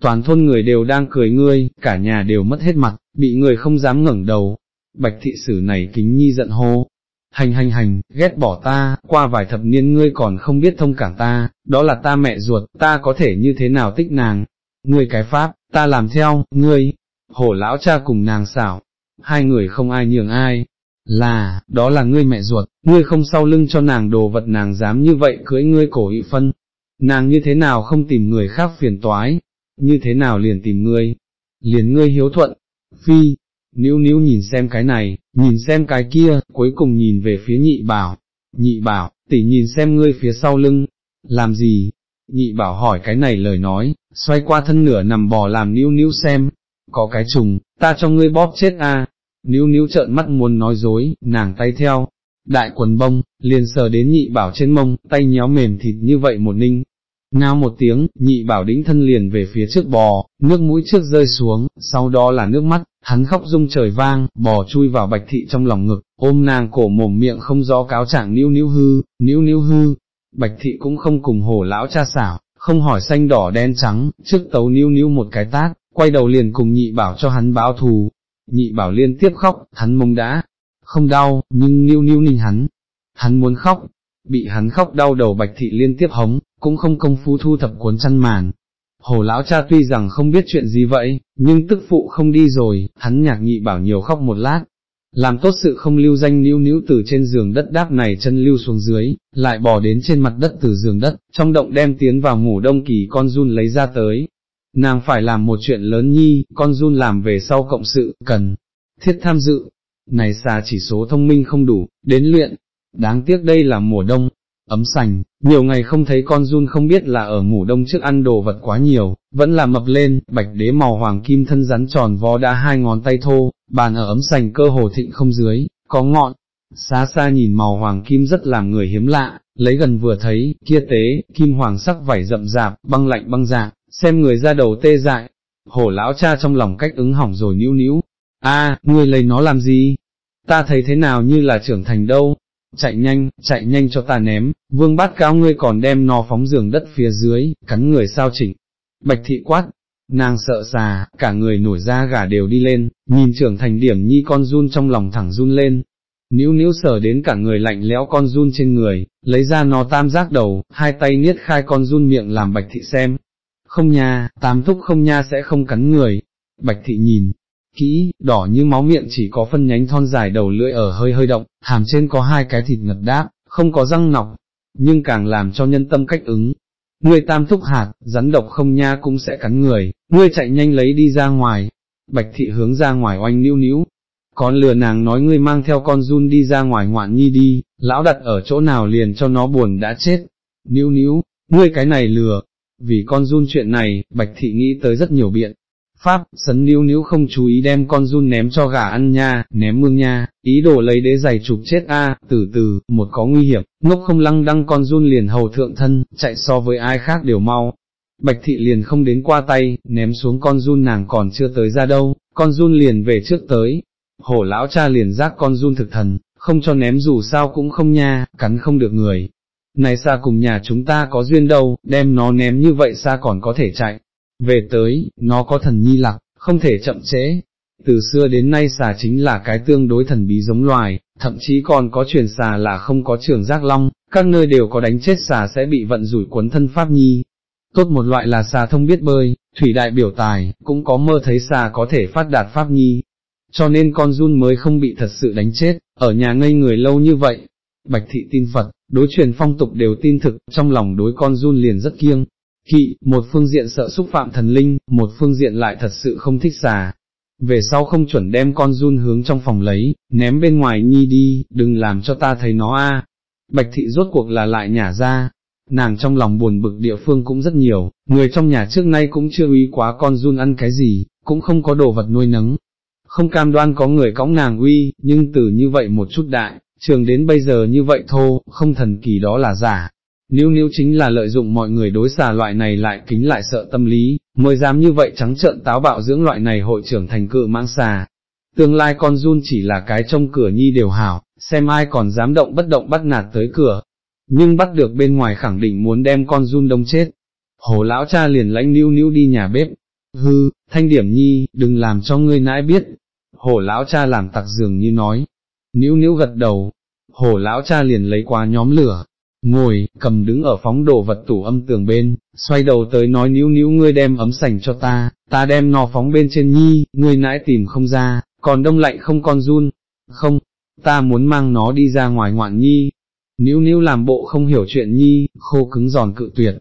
Toàn thôn người đều đang cười ngươi, cả nhà đều mất hết mặt, bị người không dám ngẩng đầu. Bạch thị sử này kính nhi giận hô. Hành hành hành, ghét bỏ ta, qua vài thập niên ngươi còn không biết thông cảm ta, đó là ta mẹ ruột, ta có thể như thế nào tích nàng. Ngươi cái pháp, ta làm theo, ngươi, hổ lão cha cùng nàng xảo, hai người không ai nhường ai, là, đó là ngươi mẹ ruột, ngươi không sau lưng cho nàng đồ vật nàng dám như vậy cưới ngươi cổ ị phân, nàng như thế nào không tìm người khác phiền toái, như thế nào liền tìm ngươi, liền ngươi hiếu thuận, phi, níu níu nhìn xem cái này, nhìn xem cái kia, cuối cùng nhìn về phía nhị bảo, nhị bảo, tỉ nhìn xem ngươi phía sau lưng, làm gì, nhị bảo hỏi cái này lời nói, xoay qua thân nửa nằm bò làm níu níu xem, có cái trùng, ta cho ngươi bóp chết a níu níu trợn mắt muốn nói dối, nàng tay theo, đại quần bông, liền sờ đến nhị bảo trên mông, tay nhéo mềm thịt như vậy một ninh. Ngao một tiếng, nhị bảo đĩnh thân liền về phía trước bò, nước mũi trước rơi xuống, sau đó là nước mắt, hắn khóc rung trời vang, bò chui vào bạch thị trong lòng ngực, ôm nàng cổ mồm miệng không rõ cáo trạng níu níu hư, níu níu hư. Bạch thị cũng không cùng hồ lão cha xảo, không hỏi xanh đỏ đen trắng, trước tấu níu níu một cái tát, quay đầu liền cùng nhị bảo cho hắn báo thù, nhị bảo liên tiếp khóc, hắn mông đã, không đau, nhưng niu niu ninh hắn, hắn muốn khóc, bị hắn khóc đau đầu bạch thị liên tiếp hống, cũng không công phu thu thập cuốn chăn màn. Hồ lão cha tuy rằng không biết chuyện gì vậy, nhưng tức phụ không đi rồi, hắn nhạc nhị bảo nhiều khóc một lát, làm tốt sự không lưu danh níu níu từ trên giường đất đáp này chân lưu xuống dưới, lại bỏ đến trên mặt đất từ giường đất, trong động đem tiến vào ngủ đông kỳ con run lấy ra tới, nàng phải làm một chuyện lớn nhi, con run làm về sau cộng sự, cần, thiết tham dự, này xà chỉ số thông minh không đủ, đến luyện, đáng tiếc đây là mùa đông, ấm sành, nhiều ngày không thấy con run không biết là ở ngủ đông trước ăn đồ vật quá nhiều, vẫn là mập lên, bạch đế màu hoàng kim thân rắn tròn vó đã hai ngón tay thô, bàn ở ấm sành cơ hồ thịnh không dưới, có ngọn, xa xa nhìn màu hoàng kim rất làm người hiếm lạ, lấy gần vừa thấy, kia tế, kim hoàng sắc vảy rậm rạp, băng lạnh băng dạng, xem người ra đầu tê dại, hổ lão cha trong lòng cách ứng hỏng rồi níu níu, a, ngươi lấy nó làm gì? Ta thấy thế nào như là trưởng thành đâu? Chạy nhanh, chạy nhanh cho ta ném, vương bát cao ngươi còn đem nó phóng giường đất phía dưới, cắn người sao chỉnh. Bạch thị quát, nàng sợ xà, cả người nổi da gà đều đi lên, nhìn trưởng thành điểm nhi con run trong lòng thẳng run lên. Níu níu sở đến cả người lạnh lẽo con run trên người, lấy ra nó tam giác đầu, hai tay niết khai con run miệng làm bạch thị xem, không nha, tam thúc không nha sẽ không cắn người. Bạch thị nhìn, kỹ, đỏ như máu miệng chỉ có phân nhánh thon dài đầu lưỡi ở hơi hơi động, hàm trên có hai cái thịt ngật đáp, không có răng nọc, nhưng càng làm cho nhân tâm cách ứng. Người tam thúc hạt, rắn độc không nha cũng sẽ cắn người, ngươi chạy nhanh lấy đi ra ngoài. Bạch thị hướng ra ngoài oanh níu níu, con lừa nàng nói ngươi mang theo con run đi ra ngoài ngoạn nhi đi, lão đặt ở chỗ nào liền cho nó buồn đã chết. Níu níu, ngươi cái này lừa, vì con run chuyện này, Bạch Thị nghĩ tới rất nhiều biện, Pháp, sấn níu níu không chú ý đem con run ném cho gà ăn nha, ném mương nha, ý đồ lấy đế giày chụp chết a, từ từ, một có nguy hiểm, ngốc không lăng đăng con run liền hầu thượng thân, chạy so với ai khác đều mau. Bạch thị liền không đến qua tay, ném xuống con run nàng còn chưa tới ra đâu, con run liền về trước tới. Hổ lão cha liền giác con run thực thần, không cho ném dù sao cũng không nha, cắn không được người. Này xa cùng nhà chúng ta có duyên đâu, đem nó ném như vậy xa còn có thể chạy, về tới, nó có thần nhi lạc, không thể chậm trễ. Từ xưa đến nay xà chính là cái tương đối thần bí giống loài, thậm chí còn có truyền xà là không có trường giác long, các nơi đều có đánh chết xà sẽ bị vận rủi cuốn thân pháp nhi. Tốt một loại là xà thông biết bơi, thủy đại biểu tài, cũng có mơ thấy xà có thể phát đạt pháp nhi. Cho nên con run mới không bị thật sự đánh chết, ở nhà ngây người lâu như vậy. Bạch thị tin Phật, đối truyền phong tục đều tin thực, trong lòng đối con run liền rất kiêng, kỵ, một phương diện sợ xúc phạm thần linh, một phương diện lại thật sự không thích xà. Về sau không chuẩn đem con run hướng trong phòng lấy, ném bên ngoài nhi đi, đừng làm cho ta thấy nó a. Bạch thị rốt cuộc là lại nhả ra, nàng trong lòng buồn bực địa phương cũng rất nhiều, người trong nhà trước nay cũng chưa uy quá con run ăn cái gì, cũng không có đồ vật nuôi nấng. Không cam đoan có người cõng nàng uy, nhưng từ như vậy một chút đại, trường đến bây giờ như vậy thô, không thần kỳ đó là giả, Níu níu chính là lợi dụng mọi người đối xà loại này lại kính lại sợ tâm lý, mới dám như vậy trắng trợn táo bạo dưỡng loại này hội trưởng thành cự mãng xà. Tương lai con run chỉ là cái trong cửa nhi đều hảo, xem ai còn dám động bất động bắt nạt tới cửa. Nhưng bắt được bên ngoài khẳng định muốn đem con run đông chết. Hồ lão cha liền lãnh níu níu đi nhà bếp. Hư, thanh điểm nhi, đừng làm cho ngươi nãi biết. Hồ lão cha làm tặc dường như nói. Níu níu gật đầu. Hồ lão cha liền lấy qua nhóm lửa, ngồi, cầm đứng ở phóng đồ vật tủ âm tường bên, xoay đầu tới nói níu níu ngươi đem ấm sành cho ta, ta đem nó phóng bên trên nhi, ngươi nãi tìm không ra, còn đông lạnh không con run, không, ta muốn mang nó đi ra ngoài ngoạn nhi, níu níu làm bộ không hiểu chuyện nhi, khô cứng giòn cự tuyệt,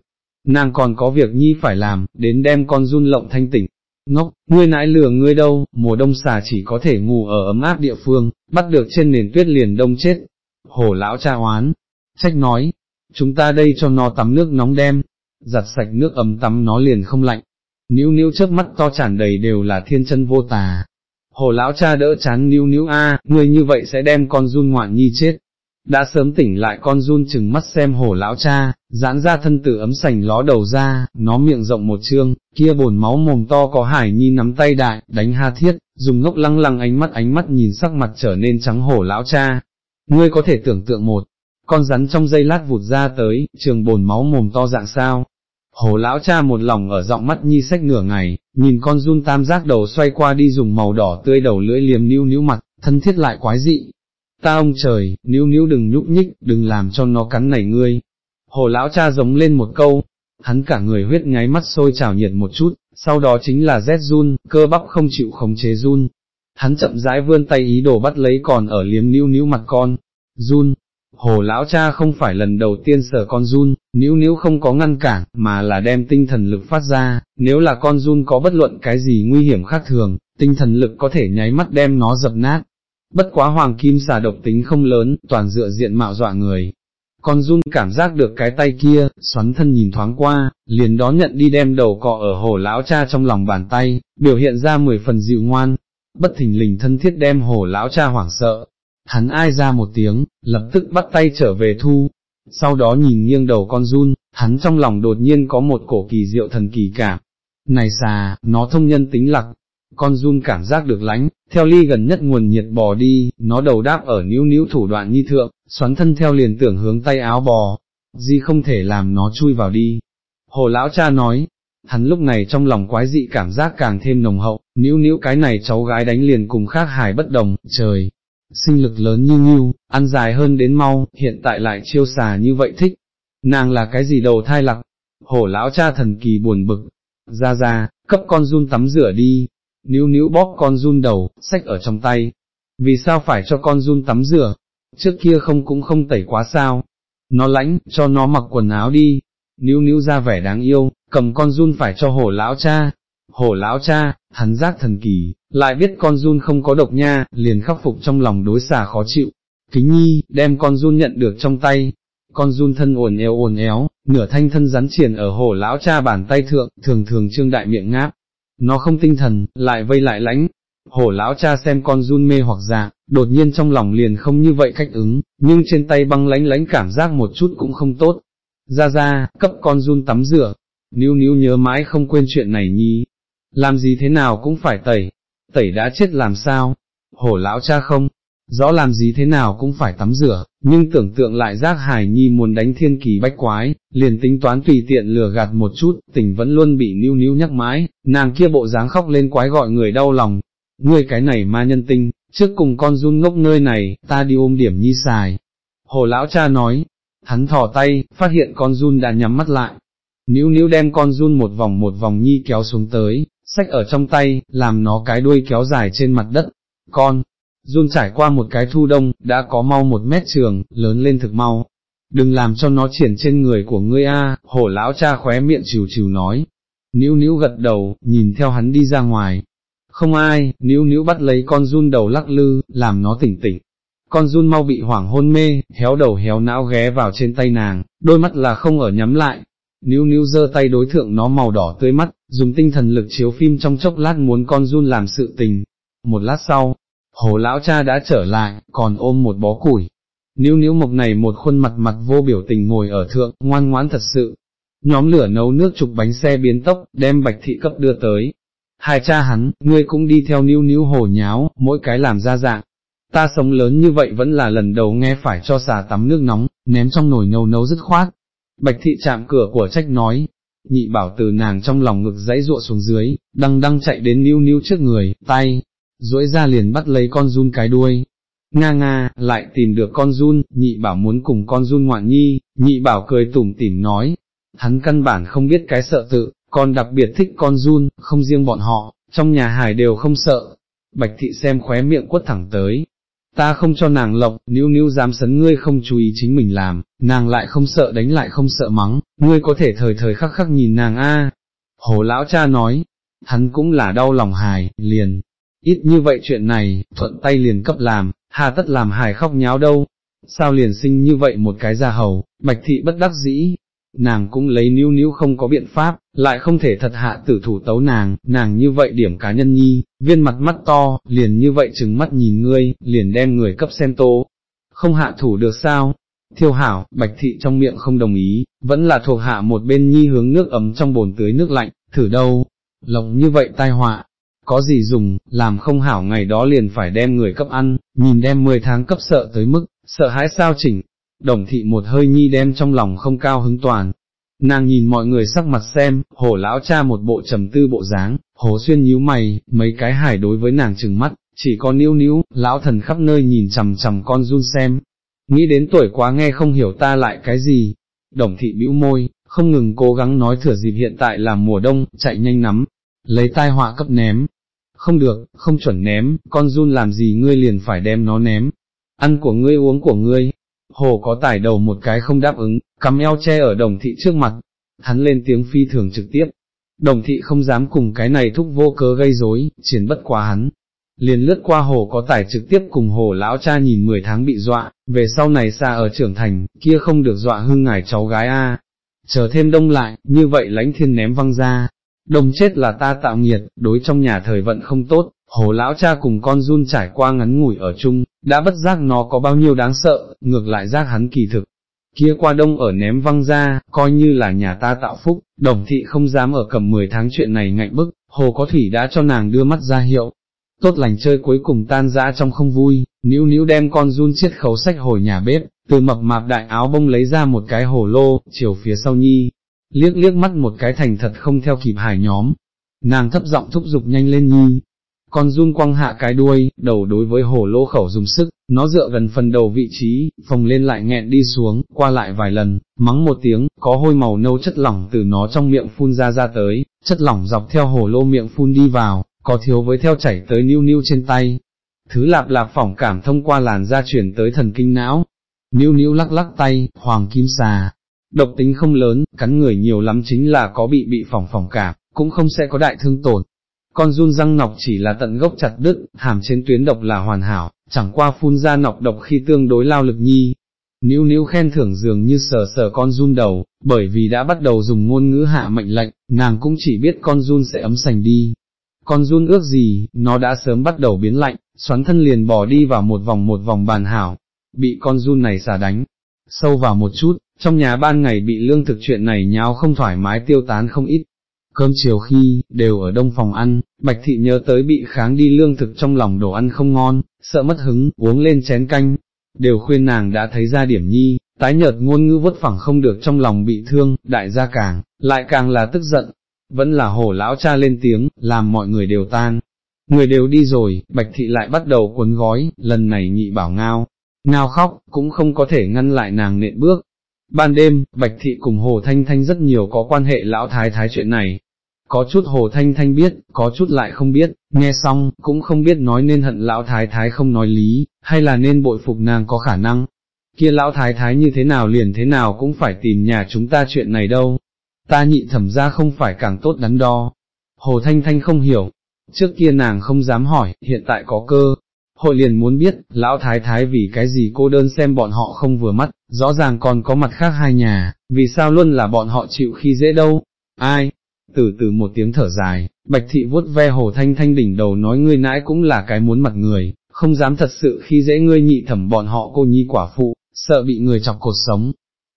nàng còn có việc nhi phải làm, đến đem con run lộng thanh tỉnh. Ngốc, ngươi nãi lừa ngươi đâu, mùa đông xà chỉ có thể ngủ ở ấm áp địa phương, bắt được trên nền tuyết liền đông chết. Hổ lão cha oán, trách nói, chúng ta đây cho nó tắm nước nóng đem, giặt sạch nước ấm tắm nó liền không lạnh, níu níu trước mắt to tràn đầy đều là thiên chân vô tà. Hồ lão cha đỡ chán níu níu a, ngươi như vậy sẽ đem con run ngoạn nhi chết. Đã sớm tỉnh lại con run chừng mắt xem hồ lão cha, giãn ra thân tử ấm sành ló đầu ra, nó miệng rộng một trương kia bồn máu mồm to có hải nhi nắm tay đại, đánh ha thiết, dùng ngốc lăng lăng ánh mắt ánh mắt nhìn sắc mặt trở nên trắng hổ lão cha. Ngươi có thể tưởng tượng một, con rắn trong dây lát vụt ra tới, trường bồn máu mồm to dạng sao. Hồ lão cha một lòng ở giọng mắt nhi sách nửa ngày, nhìn con run tam giác đầu xoay qua đi dùng màu đỏ tươi đầu lưỡi liềm níu níu mặt, thân thiết lại quái dị. Ta ông trời, níu níu đừng nhúc nhích, đừng làm cho nó cắn nảy ngươi. Hồ lão cha giống lên một câu, hắn cả người huyết nháy mắt sôi trào nhiệt một chút, sau đó chính là rét run, cơ bắp không chịu khống chế run. Hắn chậm rãi vươn tay ý đồ bắt lấy còn ở liếm níu níu mặt con, run, Hồ lão cha không phải lần đầu tiên sờ con run, níu níu không có ngăn cản, mà là đem tinh thần lực phát ra, nếu là con run có bất luận cái gì nguy hiểm khác thường, tinh thần lực có thể nháy mắt đem nó dập nát. Bất quá hoàng kim xà độc tính không lớn, toàn dựa diện mạo dọa người. Con run cảm giác được cái tay kia, xoắn thân nhìn thoáng qua, liền đón nhận đi đem đầu cọ ở hồ lão cha trong lòng bàn tay, biểu hiện ra mười phần dịu ngoan, bất thình lình thân thiết đem hồ lão cha hoảng sợ, hắn ai ra một tiếng, lập tức bắt tay trở về thu, sau đó nhìn nghiêng đầu con run, hắn trong lòng đột nhiên có một cổ kỳ diệu thần kỳ cảm. Này xà, nó thông nhân tính lặc, con run cảm giác được lánh, theo ly gần nhất nguồn nhiệt bò đi, nó đầu đáp ở níu níu thủ đoạn nhi thượng, xoắn thân theo liền tưởng hướng tay áo bò, di không thể làm nó chui vào đi. Hồ lão cha nói, hắn lúc này trong lòng quái dị cảm giác càng thêm nồng hậu, níu níu cái này cháu gái đánh liền cùng khác hài bất đồng, trời, sinh lực lớn như nghiêu, ăn dài hơn đến mau, hiện tại lại chiêu xà như vậy thích. Nàng là cái gì đầu thai lặc? Hổ lão cha thần kỳ buồn bực. Ra ra, cấp con run tắm rửa đi. Níu níu bóp con run đầu, sách ở trong tay. Vì sao phải cho con run tắm rửa? Trước kia không cũng không tẩy quá sao? Nó lãnh, cho nó mặc quần áo đi. Níu níu ra vẻ đáng yêu, cầm con run phải cho hổ lão cha, hổ lão cha, hắn giác thần kỳ, lại biết con run không có độc nha, liền khắc phục trong lòng đối xà khó chịu. Kính nhi, đem con run nhận được trong tay, con run thân ồn éo ồn éo, nửa thanh thân rắn triển ở hổ lão cha bàn tay thượng, thường thường trương đại miệng ngáp nó không tinh thần, lại vây lại lãnh. Hổ lão cha xem con run mê hoặc dạng, đột nhiên trong lòng liền không như vậy cách ứng, nhưng trên tay băng lánh lánh cảm giác một chút cũng không tốt. Ra ra, cấp con run tắm rửa, níu níu nhớ mãi không quên chuyện này nhí. Làm gì thế nào cũng phải tẩy, tẩy đã chết làm sao, hổ lão cha không, rõ làm gì thế nào cũng phải tắm rửa, nhưng tưởng tượng lại giác hải nhi muốn đánh thiên kỳ bách quái, liền tính toán tùy tiện lừa gạt một chút, tình vẫn luôn bị níu níu nhắc mãi, nàng kia bộ dáng khóc lên quái gọi người đau lòng, ngươi cái này ma nhân tinh, trước cùng con run ngốc nơi này, ta đi ôm điểm nhi xài. Hồ lão cha nói, hắn thò tay, phát hiện con run đã nhắm mắt lại, níu níu đem con run một vòng một vòng nhi kéo xuống tới, sách ở trong tay, làm nó cái đuôi kéo dài trên mặt đất, con, run trải qua một cái thu đông, đã có mau một mét trường, lớn lên thực mau. Đừng làm cho nó triển trên người của ngươi a, hổ lão cha khóe miệng chiều chiều nói. Níu níu gật đầu, nhìn theo hắn đi ra ngoài. Không ai, níu níu bắt lấy con run đầu lắc lư, làm nó tỉnh tỉnh. Con run mau bị hoảng hôn mê, héo đầu héo não ghé vào trên tay nàng, đôi mắt là không ở nhắm lại. Níu níu giơ tay đối thượng nó màu đỏ tươi mắt, dùng tinh thần lực chiếu phim trong chốc lát muốn con run làm sự tình. Một lát sau, hồ lão cha đã trở lại, còn ôm một bó củi. Níu níu mộc này một khuôn mặt mặt vô biểu tình ngồi ở thượng, ngoan ngoãn thật sự. Nhóm lửa nấu nước chụp bánh xe biến tốc, đem bạch thị cấp đưa tới. Hai cha hắn, ngươi cũng đi theo níu níu hồ nháo, mỗi cái làm ra dạng. Ta sống lớn như vậy vẫn là lần đầu nghe phải cho xà tắm nước nóng, ném trong nồi nấu nấu dứt khoát. Bạch thị chạm cửa của trách nói, nhị bảo từ nàng trong lòng ngực dãy ruộ xuống dưới, đăng đăng chạy đến níu níu trước người, tay, duỗi ra liền bắt lấy con run cái đuôi. Nga nga, lại tìm được con run, nhị bảo muốn cùng con run ngoạn nhi, nhị bảo cười tủm tỉm nói, hắn căn bản không biết cái sợ tự, còn đặc biệt thích con run, không riêng bọn họ, trong nhà hải đều không sợ. Bạch thị xem khóe miệng quất thẳng tới, ta không cho nàng lộc, níu níu dám sấn ngươi không chú ý chính mình làm, nàng lại không sợ đánh lại không sợ mắng, ngươi có thể thời thời khắc khắc nhìn nàng a. Hồ lão cha nói, hắn cũng là đau lòng hài, liền, ít như vậy chuyện này, thuận tay liền cấp làm, hà tất làm hài khóc nháo đâu, sao liền sinh như vậy một cái già hầu, bạch thị bất đắc dĩ, nàng cũng lấy níu níu không có biện pháp, lại không thể thật hạ tử thủ tấu nàng, nàng như vậy điểm cá nhân nhi, viên mặt mắt to, liền như vậy trừng mắt nhìn ngươi, liền đem người cấp xem tố. Không hạ thủ được sao? Thiêu hảo, bạch thị trong miệng không đồng ý, vẫn là thuộc hạ một bên nhi hướng nước ấm trong bồn tưới nước lạnh, thử đâu, lòng như vậy tai họa, có gì dùng, làm không hảo ngày đó liền phải đem người cấp ăn, nhìn đem 10 tháng cấp sợ tới mức, sợ hãi sao chỉnh, đồng thị một hơi nhi đem trong lòng không cao hứng toàn. Nàng nhìn mọi người sắc mặt xem, hồ lão cha một bộ trầm tư bộ dáng, hồ xuyên nhíu mày, mấy cái hải đối với nàng trừng mắt, chỉ có níu níu, lão thần khắp nơi nhìn chằm chằm con run xem. Nghĩ đến tuổi quá nghe không hiểu ta lại cái gì. Đồng thị bĩu môi, không ngừng cố gắng nói thừa dịp hiện tại là mùa đông, chạy nhanh nắm, lấy tai họa cấp ném. Không được, không chuẩn ném, con run làm gì ngươi liền phải đem nó ném. Ăn của ngươi uống của ngươi, hồ có tải đầu một cái không đáp ứng, cắm eo che ở đồng thị trước mặt, hắn lên tiếng phi thường trực tiếp. Đồng thị không dám cùng cái này thúc vô cớ gây rối, chiến bất quá hắn. Liền lướt qua hồ có tải trực tiếp cùng hồ lão cha nhìn 10 tháng bị dọa, về sau này xa ở trưởng thành, kia không được dọa hưng ngải cháu gái a. Chờ thêm đông lại, như vậy lãnh thiên ném văng ra, đồng chết là ta tạo nghiệt, đối trong nhà thời vận không tốt, hồ lão cha cùng con run trải qua ngắn ngủi ở chung, đã bất giác nó có bao nhiêu đáng sợ, ngược lại giác hắn kỳ thực. Kia qua đông ở ném văng ra, coi như là nhà ta tạo phúc, đồng thị không dám ở cầm 10 tháng chuyện này ngạnh bức, hồ có thủy đã cho nàng đưa mắt ra hiệu. Tốt lành chơi cuối cùng tan dã trong không vui, níu níu đem con run chiết khấu sách hồi nhà bếp, từ mập mạp đại áo bông lấy ra một cái hồ lô, chiều phía sau nhi, liếc liếc mắt một cái thành thật không theo kịp hải nhóm. Nàng thấp giọng thúc giục nhanh lên nhi, con run quăng hạ cái đuôi, đầu đối với hổ lô khẩu dùng sức, nó dựa gần phần đầu vị trí, phồng lên lại nghẹn đi xuống, qua lại vài lần, mắng một tiếng, có hôi màu nâu chất lỏng từ nó trong miệng phun ra ra tới, chất lỏng dọc theo hổ lô miệng phun đi vào, có thiếu với theo chảy tới niu niu trên tay. Thứ lạp lạp phỏng cảm thông qua làn da chuyển tới thần kinh não, niu niu lắc lắc tay, hoàng kim xà, độc tính không lớn, cắn người nhiều lắm chính là có bị bị phỏng phỏng cả, cũng không sẽ có đại thương tổn, con run răng nọc chỉ là tận gốc chặt đứt, hàm trên tuyến độc là hoàn hảo, chẳng qua phun ra nọc độc khi tương đối lao lực nhi. Níu níu khen thưởng dường như sờ sờ con run đầu, bởi vì đã bắt đầu dùng ngôn ngữ hạ mệnh lệnh, nàng cũng chỉ biết con run sẽ ấm sành đi. con run ước gì, nó đã sớm bắt đầu biến lạnh, xoắn thân liền bò đi vào một vòng một vòng bàn hảo, bị con run này xả đánh, sâu vào một chút, trong nhà ban ngày bị lương thực chuyện này nháo không thoải mái tiêu tán không ít. Cơm chiều khi, đều ở đông phòng ăn, Bạch Thị nhớ tới bị kháng đi lương thực trong lòng đồ ăn không ngon, sợ mất hứng, uống lên chén canh, đều khuyên nàng đã thấy ra điểm nhi, tái nhợt ngôn ngữ vất phẳng không được trong lòng bị thương, đại gia càng, lại càng là tức giận, vẫn là hổ lão cha lên tiếng, làm mọi người đều tan. Người đều đi rồi, Bạch Thị lại bắt đầu cuốn gói, lần này nhị bảo ngao, ngao khóc, cũng không có thể ngăn lại nàng nện bước. Ban đêm, Bạch Thị cùng Hồ Thanh Thanh rất nhiều có quan hệ lão thái thái chuyện này. Có chút Hồ Thanh Thanh biết, có chút lại không biết, nghe xong, cũng không biết nói nên hận lão thái thái không nói lý, hay là nên bội phục nàng có khả năng. Kia lão thái thái như thế nào liền thế nào cũng phải tìm nhà chúng ta chuyện này đâu, ta nhị thẩm ra không phải càng tốt đắn đo. Hồ Thanh Thanh không hiểu, trước kia nàng không dám hỏi, hiện tại có cơ, hội liền muốn biết, lão thái thái vì cái gì cô đơn xem bọn họ không vừa mắt, rõ ràng còn có mặt khác hai nhà, vì sao luôn là bọn họ chịu khi dễ đâu, ai, từ từ một tiếng thở dài, bạch thị vuốt ve hồ thanh thanh đỉnh đầu nói ngươi nãi cũng là cái muốn mặt người, không dám thật sự khi dễ ngươi nhị thẩm bọn họ cô nhi quả phụ, sợ bị người chọc cột sống.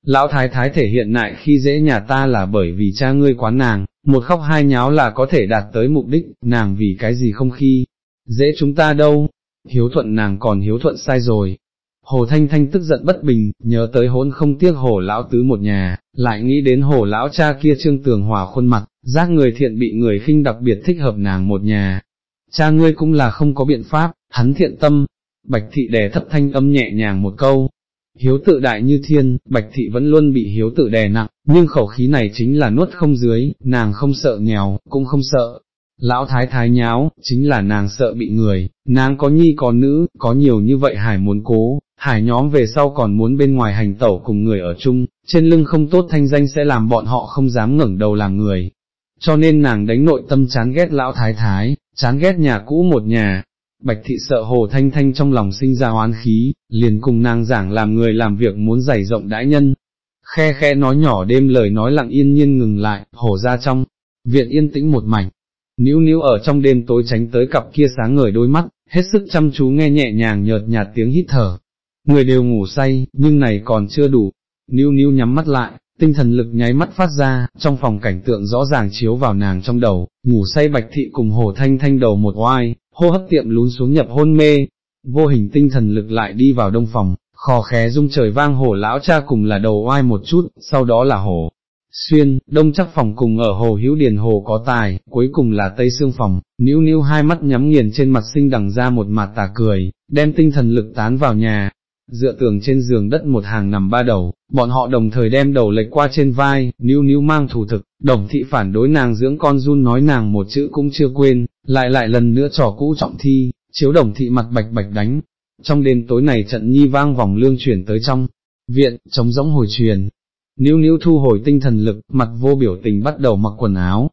Lão thái thái thể hiện lại khi dễ nhà ta là bởi vì cha ngươi quán nàng, một khóc hai nháo là có thể đạt tới mục đích, nàng vì cái gì không khi, dễ chúng ta đâu, hiếu thuận nàng còn hiếu thuận sai rồi. Hồ Thanh Thanh tức giận bất bình, nhớ tới hỗn không tiếc hồ lão tứ một nhà, lại nghĩ đến hồ lão cha kia trương tường hòa khuôn mặt, giác người thiện bị người khinh đặc biệt thích hợp nàng một nhà. Cha ngươi cũng là không có biện pháp, hắn thiện tâm, bạch thị đè thấp thanh âm nhẹ nhàng một câu. Hiếu tự đại như thiên, bạch thị vẫn luôn bị hiếu tự đè nặng, nhưng khẩu khí này chính là nuốt không dưới, nàng không sợ nghèo, cũng không sợ, Lão thái thái nháo, chính là nàng sợ bị người, nàng có nhi có nữ, có nhiều như vậy hải muốn cố, hải nhóm về sau còn muốn bên ngoài hành tẩu cùng người ở chung, trên lưng không tốt thanh danh sẽ làm bọn họ không dám ngẩng đầu làm người. Cho nên nàng đánh nội tâm chán ghét lão thái thái, chán ghét nhà cũ một nhà. Bạch thị sợ hồ thanh thanh trong lòng sinh ra oán khí, liền cùng nàng giảng làm người làm việc muốn dày rộng đãi nhân. Khe khe nói nhỏ đêm lời nói lặng yên nhiên ngừng lại, hổ ra trong, viện yên tĩnh một mảnh, níu níu ở trong đêm tối tránh tới cặp kia sáng ngời đôi mắt, hết sức chăm chú nghe nhẹ nhàng nhợt nhạt tiếng hít thở. Người đều ngủ say, nhưng này còn chưa đủ. Níu níu nhắm mắt lại, tinh thần lực nháy mắt phát ra, trong phòng cảnh tượng rõ ràng chiếu vào nàng trong đầu, ngủ say bạch thị cùng hồ thanh thanh đầu một oai, hô hấp tiệm lún xuống nhập hôn mê. Vô hình tinh thần lực lại đi vào đông phòng, khò khé rung trời vang hồ lão cha cùng là đầu oai một chút, sau đó là hồ Xuyên, đông chắc phòng cùng ở hồ hữu điền hồ có tài, cuối cùng là tây xương phòng, níu níu hai mắt nhắm nghiền trên mặt sinh đằng ra một mặt tà cười, đem tinh thần lực tán vào nhà. Dựa tường trên giường đất một hàng nằm ba đầu, bọn họ đồng thời đem đầu lệch qua trên vai, níu níu mang thủ thực, đồng thị phản đối nàng dưỡng con run nói nàng một chữ cũng chưa quên, lại lại lần nữa trò cũ trọng thi, chiếu đồng thị mặt bạch bạch đánh. Trong đêm tối này trận nhi vang vòng lương chuyển tới trong viện, trống rỗng hồi truyền, Níu níu thu hồi tinh thần lực, mặt vô biểu tình bắt đầu mặc quần áo.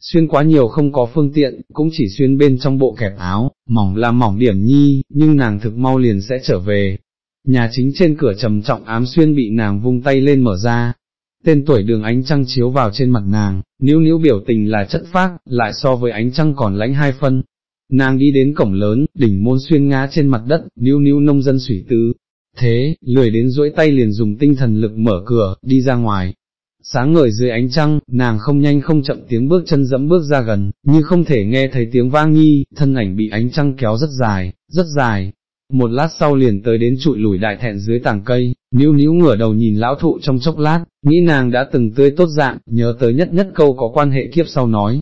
Xuyên quá nhiều không có phương tiện, cũng chỉ xuyên bên trong bộ kẹp áo, mỏng là mỏng điểm nhi, nhưng nàng thực mau liền sẽ trở về. Nhà chính trên cửa trầm trọng ám xuyên bị nàng vung tay lên mở ra. Tên tuổi đường ánh trăng chiếu vào trên mặt nàng, níu níu biểu tình là chất phác, lại so với ánh trăng còn lãnh hai phân. Nàng đi đến cổng lớn, đỉnh môn xuyên ngã trên mặt đất, níu níu nông dân sủy tứ, thế, lười đến duỗi tay liền dùng tinh thần lực mở cửa, đi ra ngoài. Sáng ngời dưới ánh trăng, nàng không nhanh không chậm tiếng bước chân dẫm bước ra gần, như không thể nghe thấy tiếng vang nghi, thân ảnh bị ánh trăng kéo rất dài, rất dài. Một lát sau liền tới đến trụi lùi đại thẹn dưới tàng cây, níu níu ngửa đầu nhìn lão thụ trong chốc lát, nghĩ nàng đã từng tươi tốt dạng, nhớ tới nhất nhất câu có quan hệ kiếp sau nói.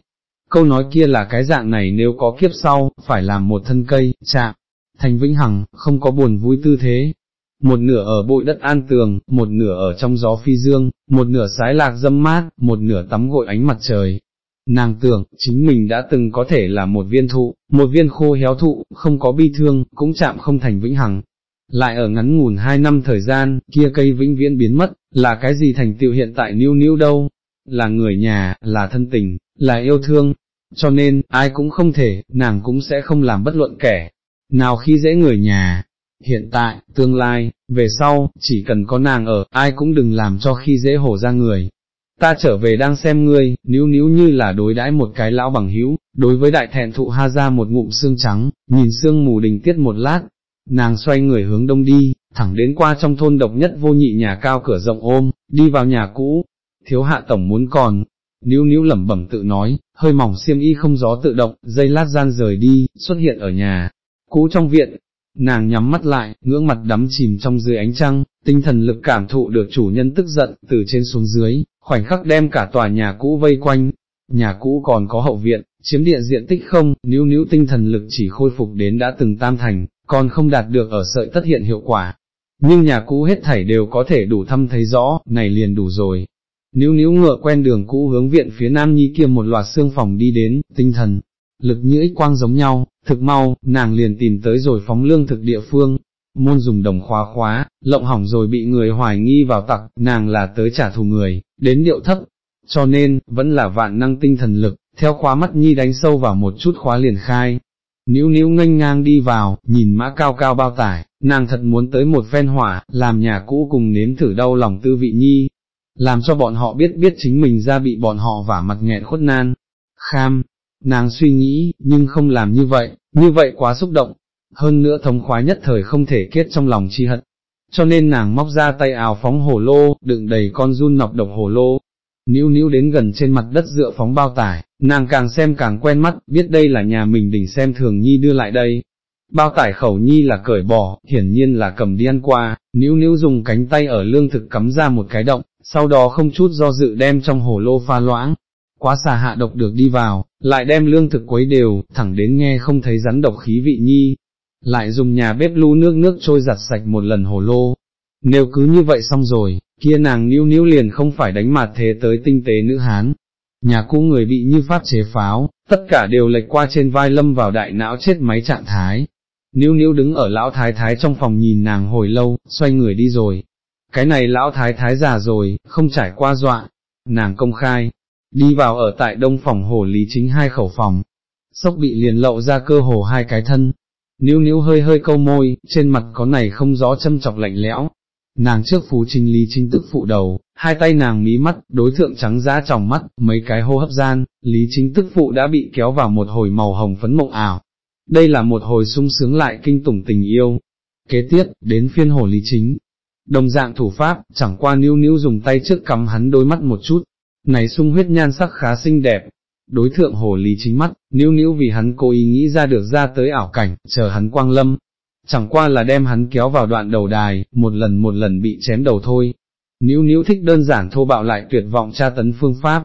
Câu nói kia là cái dạng này nếu có kiếp sau, phải làm một thân cây, chạm, thành vĩnh hằng, không có buồn vui tư thế, một nửa ở bụi đất an tường, một nửa ở trong gió phi dương, một nửa sái lạc dâm mát, một nửa tắm gội ánh mặt trời. Nàng tưởng, chính mình đã từng có thể là một viên thụ, một viên khô héo thụ, không có bi thương, cũng chạm không thành vĩnh hằng. Lại ở ngắn ngủn hai năm thời gian, kia cây vĩnh viễn biến mất, là cái gì thành tựu hiện tại níu níu đâu? Là người nhà, là thân tình, là yêu thương. Cho nên, ai cũng không thể, nàng cũng sẽ không làm bất luận kẻ. Nào khi dễ người nhà, hiện tại, tương lai, về sau, chỉ cần có nàng ở, ai cũng đừng làm cho khi dễ hổ ra người. ta trở về đang xem ngươi, níu níu như là đối đãi một cái lão bằng hữu, đối với đại thẹn thụ ha ra một ngụm xương trắng, nhìn xương mù đình tiết một lát, nàng xoay người hướng đông đi, thẳng đến qua trong thôn độc nhất vô nhị nhà cao cửa rộng ôm, đi vào nhà cũ, thiếu hạ tổng muốn còn, níu níu lẩm bẩm tự nói, hơi mỏng xiêm y không gió tự động, dây lát gian rời đi, xuất hiện ở nhà, cũ trong viện, nàng nhắm mắt lại, ngưỡng mặt đắm chìm trong dưới ánh trăng, tinh thần lực cảm thụ được chủ nhân tức giận, từ trên xuống dưới, khoảnh khắc đem cả tòa nhà cũ vây quanh, nhà cũ còn có hậu viện, chiếm địa diện tích không, níu níu tinh thần lực chỉ khôi phục đến đã từng tam thành, còn không đạt được ở sợi tất hiện hiệu quả. Nhưng nhà cũ hết thảy đều có thể đủ thăm thấy rõ, này liền đủ rồi. Níu níu ngựa quen đường cũ hướng viện phía nam nhi kia một loạt xương phòng đi đến, tinh thần, lực như ích quang giống nhau, thực mau, nàng liền tìm tới rồi phóng lương thực địa phương, môn dùng đồng khóa khóa, lộng hỏng rồi bị người hoài nghi vào tặc, nàng là tới trả thù người, đến điệu thấp, cho nên, vẫn là vạn năng tinh thần lực, theo khóa mắt nhi đánh sâu vào một chút khóa liền khai. Níu níu nganh ngang đi vào, nhìn mã cao cao bao tải, nàng thật muốn tới một phen hỏa, làm nhà cũ cùng nếm thử đau lòng tư vị nhi, làm cho bọn họ biết biết chính mình ra bị bọn họ vả mặt nghẹn khuất nan. Kham, nàng suy nghĩ, nhưng không làm như vậy, như vậy quá xúc động, hơn nữa thống khoái nhất thời không thể kết trong lòng chi hận. Cho nên nàng móc ra tay áo phóng hồ lô, đựng đầy con run nọc độc hồ lô, níu níu đến gần trên mặt đất dựa phóng bao tải, nàng càng xem càng quen mắt, biết đây là nhà mình đỉnh xem thường nhi đưa lại đây. Bao tải khẩu nhi là cởi bỏ, hiển nhiên là cầm đi ăn qua, níu níu dùng cánh tay ở lương thực cắm ra một cái động, sau đó không chút do dự đem trong hồ lô pha loãng, quá xà hạ độc được đi vào, lại đem lương thực quấy đều, thẳng đến nghe không thấy rắn độc khí vị nhi, lại dùng nhà bếp lu nước nước trôi giặt sạch một lần hồ lô. Nếu cứ như vậy xong rồi, kia nàng níu níu liền không phải đánh mặt thế tới tinh tế nữ hán. Nhà cũ người bị như phát chế pháo, tất cả đều lệch qua trên vai lâm vào đại não chết máy trạng thái. Níu níu đứng ở lão thái thái trong phòng nhìn nàng hồi lâu, xoay người đi rồi. Cái này lão thái thái già rồi, không trải qua dọa. Nàng công khai, đi vào ở tại đông phòng hồ lý chính hai khẩu phòng. Sốc bị liền lậu ra cơ hồ hai cái thân, níu níu hơi hơi câu môi, trên mặt có này không rõ châm chọc lạnh lẽo. Nàng trước phú trình lý chính tức phụ đầu, hai tay nàng mí mắt, đối thượng trắng giá tròng mắt, mấy cái hô hấp gian, lý chính tức phụ đã bị kéo vào một hồi màu hồng phấn mộng ảo. Đây là một hồi sung sướng lại kinh tủng tình yêu. Kế tiếp, đến phiên hồ lý chính. Đồng dạng thủ pháp, chẳng qua níu níu dùng tay trước cắm hắn đôi mắt một chút, này sung huyết nhan sắc khá xinh đẹp, đối thượng hồ lý chính mắt, níu níu vì hắn cố ý nghĩ ra được ra tới ảo cảnh, chờ hắn quang lâm, chẳng qua là đem hắn kéo vào đoạn đầu đài, một lần một lần bị chém đầu thôi. Níu níu thích đơn giản thô bạo lại tuyệt vọng tra tấn phương pháp,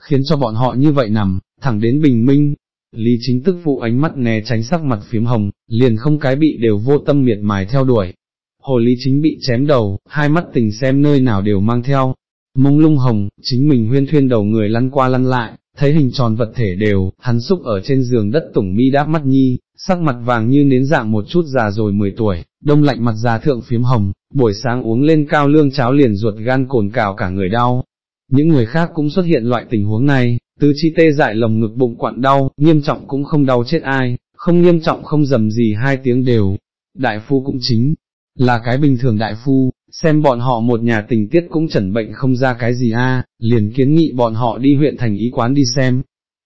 khiến cho bọn họ như vậy nằm, thẳng đến bình minh. Lý chính tức phụ ánh mắt né tránh sắc mặt phím hồng, liền không cái bị đều vô tâm miệt mài theo đuổi. Hồ lý chính bị chém đầu, hai mắt tình xem nơi nào đều mang theo, mông lung hồng, chính mình huyên thuyên đầu người lăn qua lăn lại, thấy hình tròn vật thể đều, hắn xúc ở trên giường đất tủng mi đáp mắt nhi, sắc mặt vàng như nến dạng một chút già rồi 10 tuổi, đông lạnh mặt già thượng phiếm hồng, buổi sáng uống lên cao lương cháo liền ruột gan cồn cào cả người đau. Những người khác cũng xuất hiện loại tình huống này, tứ chi tê dại lồng ngực bụng quặn đau, nghiêm trọng cũng không đau chết ai, không nghiêm trọng không dầm gì hai tiếng đều. Đại phu cũng chính, là cái bình thường đại phu, xem bọn họ một nhà tình tiết cũng chẩn bệnh không ra cái gì a, liền kiến nghị bọn họ đi huyện thành ý quán đi xem.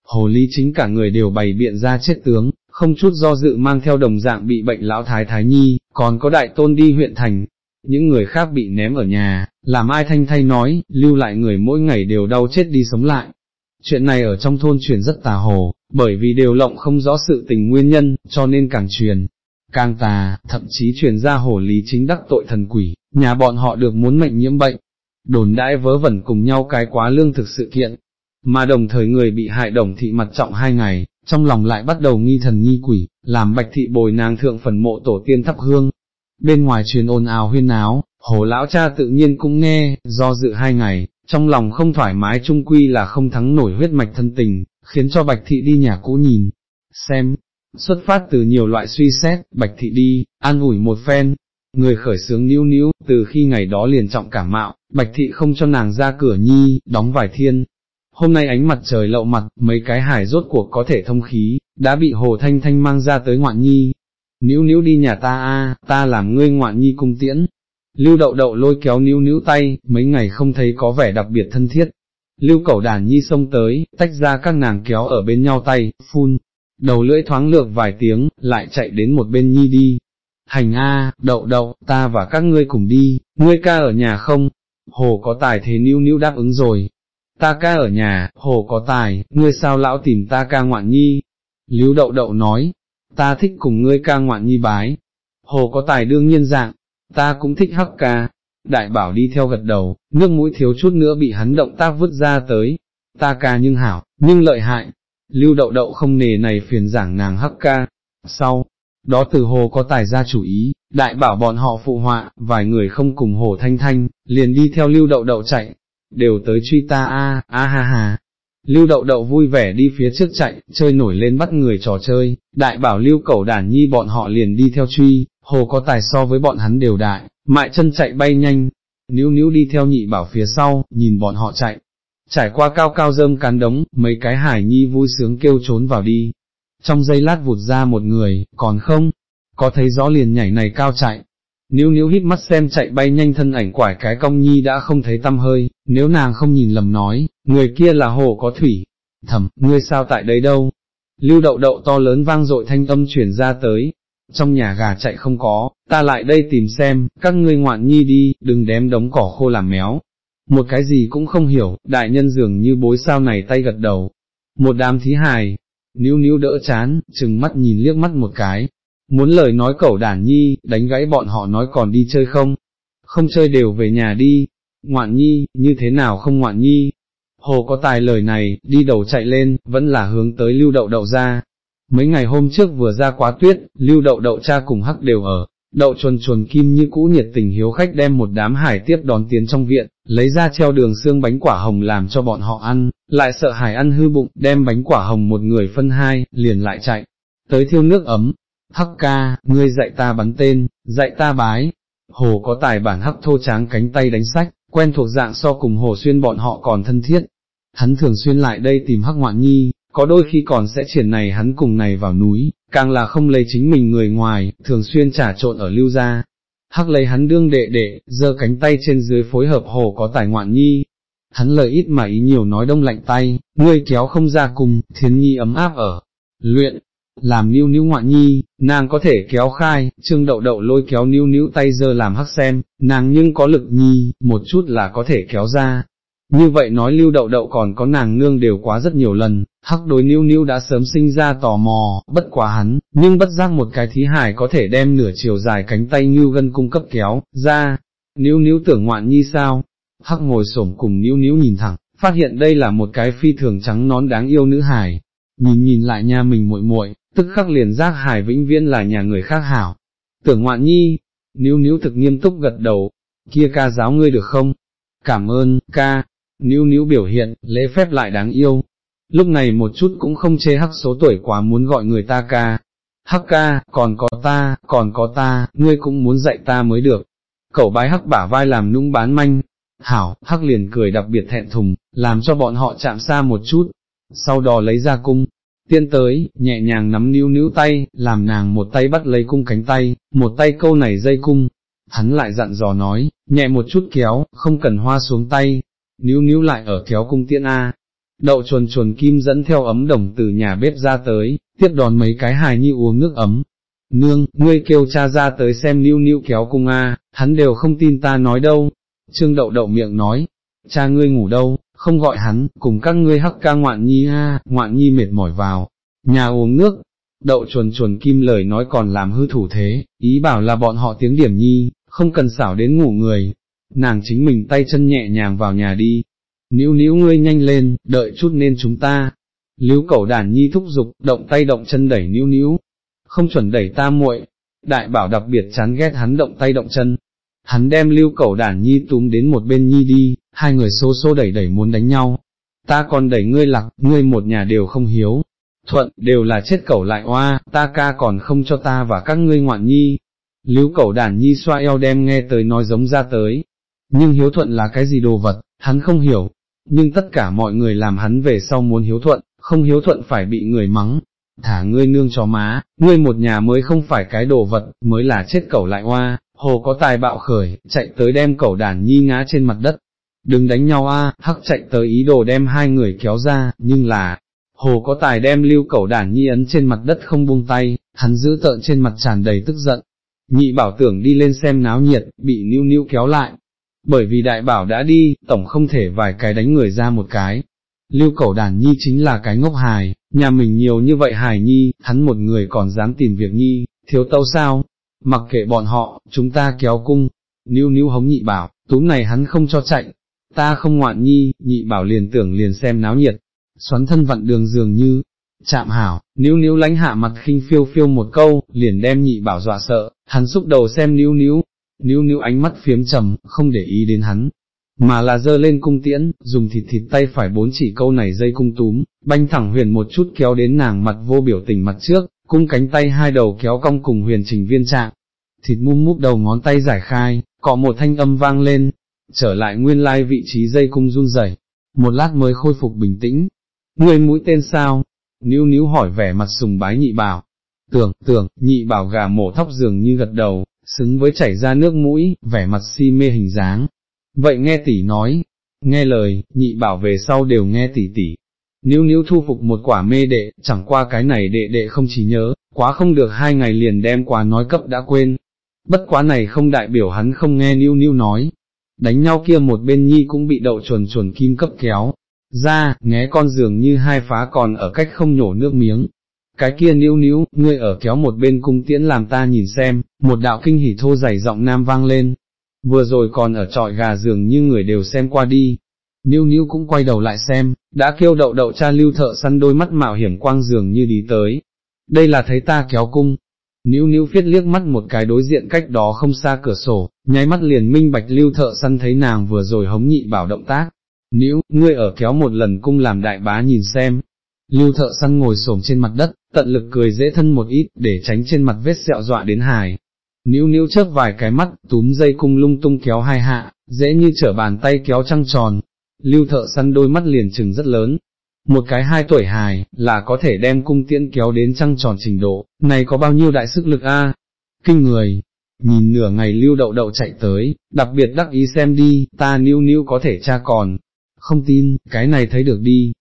Hồ ly chính cả người đều bày biện ra chết tướng, không chút do dự mang theo đồng dạng bị bệnh lão thái thái nhi, còn có đại tôn đi huyện thành. Những người khác bị ném ở nhà, làm ai thanh thay nói, lưu lại người mỗi ngày đều đau chết đi sống lại. Chuyện này ở trong thôn truyền rất tà hồ, bởi vì đều lộng không rõ sự tình nguyên nhân, cho nên càng truyền, càng tà, thậm chí truyền ra hổ lý chính đắc tội thần quỷ, nhà bọn họ được muốn mệnh nhiễm bệnh, đồn đãi vớ vẩn cùng nhau cái quá lương thực sự kiện, mà đồng thời người bị hại đồng thị mặt trọng hai ngày, trong lòng lại bắt đầu nghi thần nghi quỷ, làm bạch thị bồi nàng thượng phần mộ tổ tiên thắp hương. Bên ngoài truyền ồn ào huyên áo, hồ lão cha tự nhiên cũng nghe, do dự hai ngày, trong lòng không thoải mái trung quy là không thắng nổi huyết mạch thân tình, khiến cho bạch thị đi nhà cũ nhìn, xem, xuất phát từ nhiều loại suy xét, bạch thị đi, an ủi một phen, người khởi sướng níu níu, từ khi ngày đó liền trọng cảm mạo, bạch thị không cho nàng ra cửa nhi, đóng vải thiên. Hôm nay ánh mặt trời lậu mặt, mấy cái hải rốt cuộc có thể thông khí, đã bị hồ thanh thanh mang ra tới ngoạn nhi. Níu níu đi nhà ta a, ta làm ngươi ngoạn nhi cung tiễn. Lưu đậu đậu lôi kéo níu níu tay, mấy ngày không thấy có vẻ đặc biệt thân thiết. lưu cẩu đàn nhi xông tới, tách ra các nàng kéo ở bên nhau tay, phun, đầu lưỡi thoáng lược vài tiếng, lại chạy đến một bên nhi đi. Hành A, đậu đậu, ta và các ngươi cùng đi, ngươi ca ở nhà không? Hồ có tài thế níu níu đáp ứng rồi. Ta ca ở nhà, hồ có tài, ngươi sao lão tìm ta ca ngoạn nhi? Líu đậu đậu nói, ta thích cùng ngươi ca ngoạn nhi bái. Hồ có tài đương nhiên dạng, ta cũng thích hắc ca. Đại bảo đi theo gật đầu, nước mũi thiếu chút nữa bị hắn động tác vứt ra tới. Ta ca nhưng hảo, nhưng lợi hại, lưu đậu đậu không nề này phiền giảng nàng hắc ca. Sau, đó từ hồ có tài ra chủ ý, đại bảo bọn họ phụ họa, vài người không cùng hồ thanh thanh, liền đi theo lưu đậu đậu chạy, đều tới truy ta a a ha ha. Lưu đậu đậu vui vẻ đi phía trước chạy, chơi nổi lên bắt người trò chơi, đại bảo lưu cẩu đản nhi bọn họ liền đi theo truy, hồ có tài so với bọn hắn đều đại, mại chân chạy bay nhanh, níu níu đi theo nhị bảo phía sau, nhìn bọn họ chạy, trải qua cao cao rơm cán đống, mấy cái hải nhi vui sướng kêu trốn vào đi. Trong giây lát vụt ra một người, còn không, có thấy rõ liền nhảy này cao chạy. Níu níu hít mắt xem chạy bay nhanh thân ảnh quải cái công nhi đã không thấy tâm hơi, nếu nàng không nhìn lầm nói, người kia là hồ có thủy. Thầm, ngươi sao tại đây đâu? Lưu đậu đậu to lớn vang dội thanh âm chuyển ra tới, trong nhà gà chạy không có, ta lại đây tìm xem, các ngươi ngoạn nhi đi, đừng đếm đống cỏ khô làm méo, một cái gì cũng không hiểu, đại nhân dường như bối sao này tay gật đầu, một đám thí hài, níu níu đỡ chán, chừng mắt nhìn liếc mắt một cái, muốn lời nói cẩu đản nhi, đánh gãy bọn họ nói còn đi chơi không, không chơi đều về nhà đi, ngoạn nhi, như thế nào không ngoạn nhi, hồ có tài lời này, đi đầu chạy lên, vẫn là hướng tới lưu đậu đậu ra, mấy ngày hôm trước vừa ra quá tuyết, lưu đậu đậu cha cùng hắc đều ở, Đậu chuồn chuồn kim như cũ nhiệt tình hiếu khách đem một đám hải tiếp đón tiến trong viện, lấy ra treo đường xương bánh quả hồng làm cho bọn họ ăn, lại sợ hải ăn hư bụng, đem bánh quả hồng một người phân hai, liền lại chạy, tới thiêu nước ấm. Hắc ca, ngươi dạy ta bắn tên, dạy ta bái. Hồ có tài bản hắc thô tráng cánh tay đánh sách, quen thuộc dạng so cùng hồ xuyên bọn họ còn thân thiết. Hắn thường xuyên lại đây tìm hắc ngoạn nhi, có đôi khi còn sẽ triển này hắn cùng này vào núi, càng là không lấy chính mình người ngoài, thường xuyên trả trộn ở lưu gia. Hắc lấy hắn đương đệ đệ, giơ cánh tay trên dưới phối hợp hồ có tài ngoạn nhi. Hắn lời ít mà ý nhiều nói đông lạnh tay, ngươi kéo không ra cùng, thiến nhi ấm áp ở. Luyện, làm níu níu ngoạn nhi, nàng có thể kéo khai, trương đậu đậu lôi kéo níu níu tay giơ làm hắc xem, nàng nhưng có lực nhi, một chút là có thể kéo ra, như vậy nói lưu đậu đậu còn có nàng nương đều quá rất nhiều lần, hắc đối níu níu đã sớm sinh ra tò mò, bất quá hắn, nhưng bất giác một cái thí hải có thể đem nửa chiều dài cánh tay như gân cung cấp kéo, ra, níu níu tưởng ngoạn nhi sao, hắc ngồi xổm cùng níu níu nhìn thẳng, phát hiện đây là một cái phi thường trắng nón đáng yêu nữ hải, nhìn nhìn lại nhà mình muội muội, tức khắc liền giác hải vĩnh viễn là nhà người khác hảo, tưởng ngoạn nhi, níu níu thực nghiêm túc gật đầu, kia ca giáo ngươi được không? Cảm ơn, ca, níu níu biểu hiện, lễ phép lại đáng yêu. Lúc này một chút cũng không chê hắc số tuổi quá muốn gọi người ta ca. Hắc ca, còn có ta, còn có ta, ngươi cũng muốn dạy ta mới được. Cậu bái hắc bả vai làm nũng bán manh. Hảo, hắc liền cười đặc biệt thẹn thùng, làm cho bọn họ chạm xa một chút. Sau đó lấy ra cung, tiên tới, nhẹ nhàng nắm níu níu tay, làm nàng một tay bắt lấy cung cánh tay, một tay câu này dây cung. Hắn lại dặn dò nói, nhẹ một chút kéo, không cần hoa xuống tay, níu níu lại ở kéo cung tiễn A. Đậu chuồn chuồn kim dẫn theo ấm đồng từ nhà bếp ra tới, tiếp đòn mấy cái hài như uống nước ấm. Nương, ngươi kêu cha ra tới xem níu níu kéo cung A, hắn đều không tin ta nói đâu. Trương đậu đậu miệng nói, cha ngươi ngủ đâu, không gọi hắn, cùng các ngươi hắc ca ngoạn nhi a, ngoạn nhi mệt mỏi vào, nhà uống nước. Đậu chuồn chuồn kim lời nói còn làm hư thủ thế, ý bảo là bọn họ tiếng điểm nhi, không cần xảo đến ngủ người, nàng chính mình tay chân nhẹ nhàng vào nhà đi, níu níu ngươi nhanh lên, đợi chút nên chúng ta. Lưu cẩu đàn nhi thúc giục, động tay động chân đẩy níu níu, không chuẩn đẩy ta muội. Đại bảo đặc biệt chán ghét hắn động tay động chân, hắn đem lưu cẩu đàn nhi túm đến một bên nhi đi, hai người xô xô đẩy đẩy muốn đánh nhau, ta còn đẩy ngươi lạc, ngươi một nhà đều không hiếu, thuận, đều là chết cẩu lại oa, ta ca còn không cho ta và các ngươi ngoạn nhi. Lưu cẩu đàn nhi xoa eo đem nghe tới nói giống ra tới, nhưng hiếu thuận là cái gì đồ vật, hắn không hiểu, nhưng tất cả mọi người làm hắn về sau muốn hiếu thuận, không hiếu thuận phải bị người mắng, thả ngươi nương chó má, ngươi một nhà mới không phải cái đồ vật, mới là chết cẩu lại hoa, hồ có tài bạo khởi, chạy tới đem cẩu đàn nhi ngã trên mặt đất, đừng đánh nhau a, hắc chạy tới ý đồ đem hai người kéo ra, nhưng là, hồ có tài đem lưu cẩu đản nhi ấn trên mặt đất không buông tay, hắn giữ tợn trên mặt tràn đầy tức giận, nhị bảo tưởng đi lên xem náo nhiệt, bị níu níu kéo lại, bởi vì đại bảo đã đi, tổng không thể vài cái đánh người ra một cái. Lưu cẩu đàn nhi chính là cái ngốc hài, nhà mình nhiều như vậy hài nhi, hắn một người còn dám tìm việc nhi, thiếu tâu sao, mặc kệ bọn họ, chúng ta kéo cung, níu níu hống nhị bảo, túm này hắn không cho chạy, ta không ngoạn nhi, nhị bảo liền tưởng liền xem náo nhiệt, xoắn thân vặn đường dường như, chạm hảo, níu níu lánh hạ mặt khinh phiêu phiêu một câu, liền đem nhị bảo dọa sợ, hắn xúc đầu xem níu níu, níu níu ánh mắt phiếm trầm, không để ý đến hắn, mà là dơ lên cung tiễn, dùng thịt thịt tay phải bốn chỉ câu này dây cung túm, banh thẳng huyền một chút kéo đến nàng mặt vô biểu tình mặt trước, cung cánh tay hai đầu kéo cong cùng huyền trình viên trạng, thịt mum múp đầu ngón tay giải khai, có một thanh âm vang lên, trở lại nguyên lai vị trí dây cung run rẩy, một lát mới khôi phục bình tĩnh. Người mũi tên sao? Níu níu hỏi vẻ mặt sùng bái nhị bảo. Tưởng, tưởng, nhị bảo gà mổ thóc dường như gật đầu, xứng với chảy ra nước mũi, vẻ mặt si mê hình dáng. Vậy nghe tỷ nói, nghe lời, nhị bảo về sau đều nghe tỷ tỷ. Níu níu thu phục một quả mê đệ, chẳng qua cái này đệ đệ không chỉ nhớ, quá không được hai ngày liền đem quá nói cấp đã quên. Bất quá này không đại biểu hắn không nghe níu níu nói. Đánh nhau kia một bên nhi cũng bị đậu chuồn chuồn kim cấp kéo, ra, nghe con giường như hai phá còn ở cách không nhổ nước miếng. Cái kia níu níu, ngươi ở kéo một bên cung tiễn làm ta nhìn xem, một đạo kinh hỉ thô dày giọng nam vang lên. Vừa rồi còn ở trọi gà giường như người đều xem qua đi. Níu níu cũng quay đầu lại xem, đã kêu đậu đậu cha lưu thợ săn đôi mắt mạo hiểm quang giường như đi tới. Đây là thấy ta kéo cung, Níu níu phiết liếc mắt một cái đối diện cách đó không xa cửa sổ, nháy mắt liền minh bạch lưu thợ săn thấy nàng vừa rồi hống nhị bảo động tác, Níu, ngươi ở kéo một lần cung làm đại bá nhìn xem. Lưu thợ săn ngồi xổm trên mặt đất, tận lực cười dễ thân một ít, để tránh trên mặt vết sẹo dọa đến hài. Níu níu chớp vài cái mắt, túm dây cung lung tung kéo hai hạ, dễ như trở bàn tay kéo trăng tròn. Lưu thợ săn đôi mắt liền trừng rất lớn. Một cái hai tuổi hài, là có thể đem cung tiễn kéo đến trăng tròn trình độ, này có bao nhiêu đại sức lực a? Kinh người, nhìn nửa ngày lưu đậu đậu chạy tới, đặc biệt đắc ý xem đi, ta níu níu có thể cha còn, không tin, cái này thấy được đi,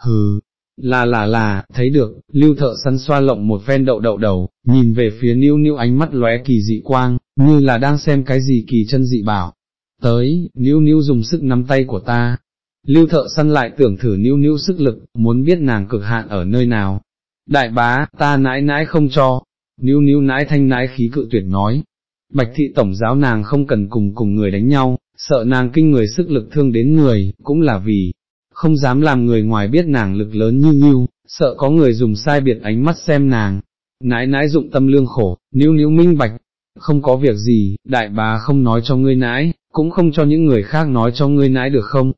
hừ, là là là, thấy được, lưu thợ săn xoa lộng một ven đậu đậu đầu, nhìn về phía níu níu ánh mắt lóe kỳ dị quang, như là đang xem cái gì kỳ chân dị bảo. Tới, níu níu dùng sức nắm tay của ta. Lưu thợ săn lại tưởng thử níu níu sức lực, muốn biết nàng cực hạn ở nơi nào. Đại bá, ta nãi nãi không cho. Níu níu nãi thanh nãi khí cự tuyệt nói. Bạch thị tổng giáo nàng không cần cùng cùng người đánh nhau, sợ nàng kinh người sức lực thương đến người, cũng là vì, không dám làm người ngoài biết nàng lực lớn như nhiêu, sợ có người dùng sai biệt ánh mắt xem nàng, nãi nãi dụng tâm lương khổ, níu níu minh bạch, không có việc gì, đại bà không nói cho ngươi nãi, cũng không cho những người khác nói cho ngươi nãi được không?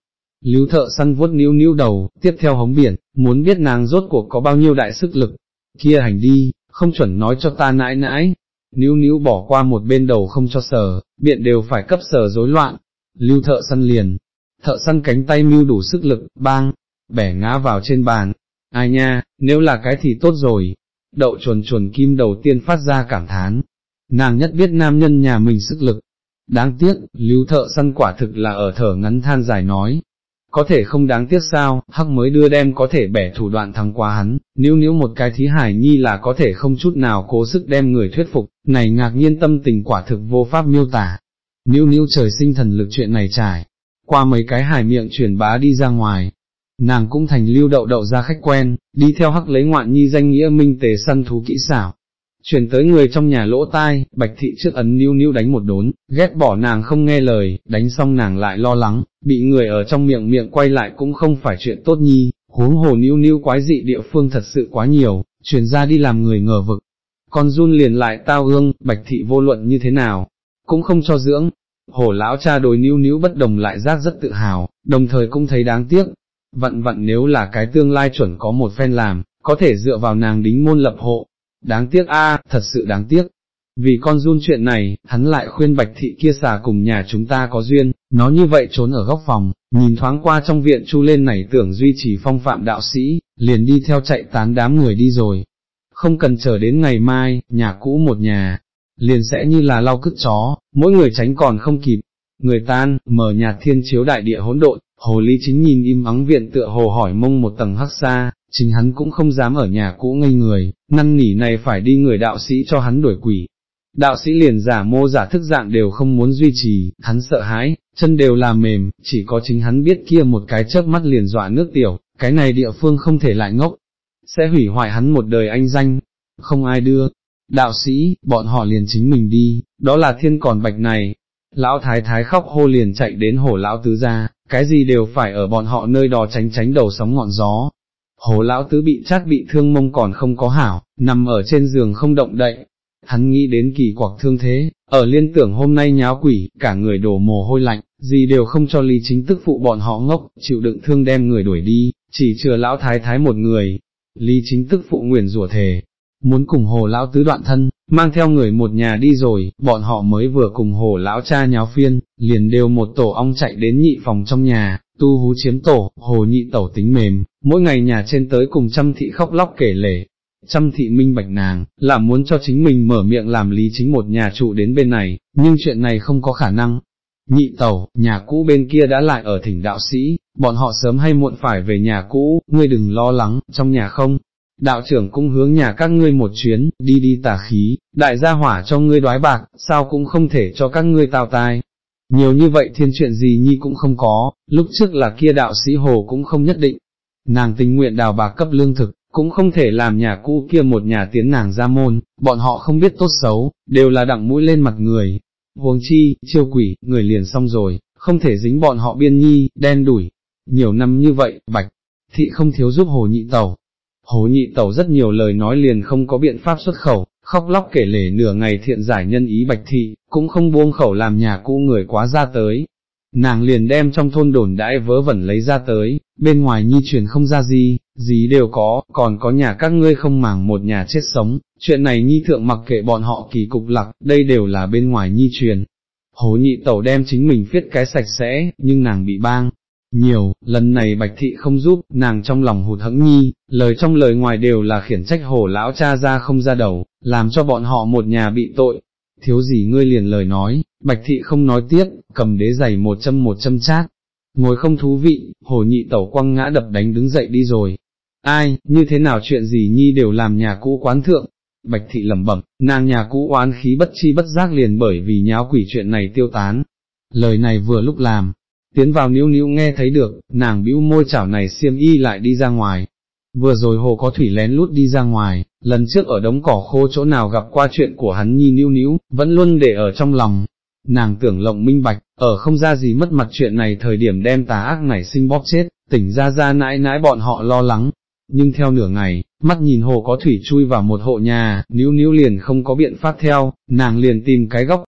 Lưu thợ săn vuốt níu níu đầu, tiếp theo hống biển, muốn biết nàng rốt cuộc có bao nhiêu đại sức lực, kia hành đi, không chuẩn nói cho ta nãi nãi, níu níu bỏ qua một bên đầu không cho sờ, biện đều phải cấp sờ rối loạn, lưu thợ săn liền, thợ săn cánh tay mưu đủ sức lực, bang, bẻ ngã vào trên bàn, ai nha, nếu là cái thì tốt rồi, đậu chuồn chuồn kim đầu tiên phát ra cảm thán, nàng nhất biết nam nhân nhà mình sức lực, đáng tiếc, lưu thợ săn quả thực là ở thở ngắn than dài nói. Có thể không đáng tiếc sao, hắc mới đưa đem có thể bẻ thủ đoạn thắng qua hắn, nếu nếu một cái thí hải nhi là có thể không chút nào cố sức đem người thuyết phục, này ngạc nhiên tâm tình quả thực vô pháp miêu tả, níu níu trời sinh thần lực chuyện này trải, qua mấy cái hài miệng truyền bá đi ra ngoài, nàng cũng thành lưu đậu đậu ra khách quen, đi theo hắc lấy ngoạn nhi danh nghĩa minh tề săn thú kỹ xảo. Chuyển tới người trong nhà lỗ tai, bạch thị trước ấn níu níu đánh một đốn, ghét bỏ nàng không nghe lời, đánh xong nàng lại lo lắng, bị người ở trong miệng miệng quay lại cũng không phải chuyện tốt nhi, huống hồ níu níu quái dị địa phương thật sự quá nhiều, truyền ra đi làm người ngờ vực. Con run liền lại tao ương, bạch thị vô luận như thế nào, cũng không cho dưỡng. Hổ lão cha đối níu níu bất đồng lại giác rất tự hào, đồng thời cũng thấy đáng tiếc. Vận vận nếu là cái tương lai chuẩn có một phen làm, có thể dựa vào nàng đính môn lập hộ. Đáng tiếc a, thật sự đáng tiếc. Vì con run chuyện này, hắn lại khuyên bạch thị kia xà cùng nhà chúng ta có duyên, nó như vậy trốn ở góc phòng, nhìn thoáng qua trong viện chu lên này tưởng duy trì phong phạm đạo sĩ, liền đi theo chạy tán đám người đi rồi. Không cần chờ đến ngày mai, nhà cũ một nhà, liền sẽ như là lau cứt chó, mỗi người tránh còn không kịp. người tan, mở nhạt thiên chiếu đại địa hỗn độn, hồ ly chính nhìn im ắng viện tựa hồ hỏi mông một tầng hắc xa, chính hắn cũng không dám ở nhà cũ ngây người, năn nỉ này phải đi người đạo sĩ cho hắn đuổi quỷ. Đạo sĩ liền giả mô giả thức dạng đều không muốn duy trì, hắn sợ hãi, chân đều là mềm, chỉ có chính hắn biết kia một cái chớp mắt liền dọa nước tiểu, cái này địa phương không thể lại ngốc, sẽ hủy hoại hắn một đời anh danh, không ai đưa. Đạo sĩ, bọn họ liền chính mình đi, đó là thiên còn bạch này. Lão thái thái khóc hô liền chạy đến hổ lão tứ ra, cái gì đều phải ở bọn họ nơi đó tránh tránh đầu sóng ngọn gió. hổ lão tứ bị chát bị thương mông còn không có hảo, nằm ở trên giường không động đậy. Hắn nghĩ đến kỳ quặc thương thế, ở liên tưởng hôm nay nháo quỷ, cả người đổ mồ hôi lạnh, gì đều không cho lý chính tức phụ bọn họ ngốc, chịu đựng thương đem người đuổi đi, chỉ chừa lão thái thái một người. Lý chính tức phụ nguyền rủa thề, muốn cùng hồ lão tứ đoạn thân, mang theo người một nhà đi rồi, bọn họ mới vừa cùng hồ lão cha nháo phiên, liền đều một tổ ong chạy đến nhị phòng trong nhà, tu hú chiếm tổ, hồ nhị tẩu tính mềm, mỗi ngày nhà trên tới cùng trăm thị khóc lóc kể lể. Trăm thị minh bạch nàng, là muốn cho chính mình mở miệng làm lý chính một nhà trụ đến bên này, nhưng chuyện này không có khả năng. Nhị tẩu, nhà cũ bên kia đã lại ở thỉnh đạo sĩ, bọn họ sớm hay muộn phải về nhà cũ, ngươi đừng lo lắng, trong nhà không, đạo trưởng cũng hướng nhà các ngươi một chuyến, đi đi tà khí, đại gia hỏa cho ngươi đoái bạc, sao cũng không thể cho các ngươi tào tai. Nhiều như vậy thiên chuyện gì nhi cũng không có, lúc trước là kia đạo sĩ hồ cũng không nhất định. Nàng tình nguyện đào bạc cấp lương thực, cũng không thể làm nhà cũ kia một nhà tiến nàng ra môn, bọn họ không biết tốt xấu, đều là đặng mũi lên mặt người. Huống chi, chiêu quỷ, người liền xong rồi, không thể dính bọn họ biên nhi, đen đủi. Nhiều năm như vậy, bạch, thị không thiếu giúp hồ nhị tẩu, Hồ nhị tẩu rất nhiều lời nói liền không có biện pháp xuất khẩu, khóc lóc kể lể nửa ngày thiện giải nhân ý bạch thị, cũng không buông khẩu làm nhà cũ người quá ra tới. Nàng liền đem trong thôn đồn đãi vớ vẩn lấy ra tới, bên ngoài nhi truyền không ra gì, gì đều có, còn có nhà các ngươi không màng một nhà chết sống, chuyện này nhi thượng mặc kệ bọn họ kỳ cục lặc, đây đều là bên ngoài nhi truyền. Hồ nhị tẩu đem chính mình viết cái sạch sẽ, nhưng nàng bị bang, nhiều, lần này bạch thị không giúp, nàng trong lòng hụt hẫng nhi, lời trong lời ngoài đều là khiển trách hổ lão cha ra không ra đầu, làm cho bọn họ một nhà bị tội. Thiếu gì ngươi liền lời nói, bạch thị không nói tiếp, cầm đế giày một châm một châm chát. Ngồi không thú vị, hồ nhị tẩu quăng ngã đập đánh đứng dậy đi rồi. Ai, như thế nào chuyện gì nhi đều làm nhà cũ quán thượng. Bạch thị lẩm bẩm, nàng nhà cũ oán khí bất chi bất giác liền bởi vì nháo quỷ chuyện này tiêu tán. Lời này vừa lúc làm, tiến vào níu níu nghe thấy được, nàng bĩu môi chảo này xiêm y lại đi ra ngoài. Vừa rồi hồ có thủy lén lút đi ra ngoài, lần trước ở đống cỏ khô chỗ nào gặp qua chuyện của hắn nhi níu níu, vẫn luôn để ở trong lòng. Nàng tưởng lộng minh bạch, ở không ra gì mất mặt chuyện này thời điểm đem tà ác này sinh bóp chết, tỉnh ra ra nãi nãi bọn họ lo lắng. Nhưng theo nửa ngày, mắt nhìn hồ có thủy chui vào một hộ nhà, níu níu liền không có biện pháp theo, nàng liền tìm cái góc,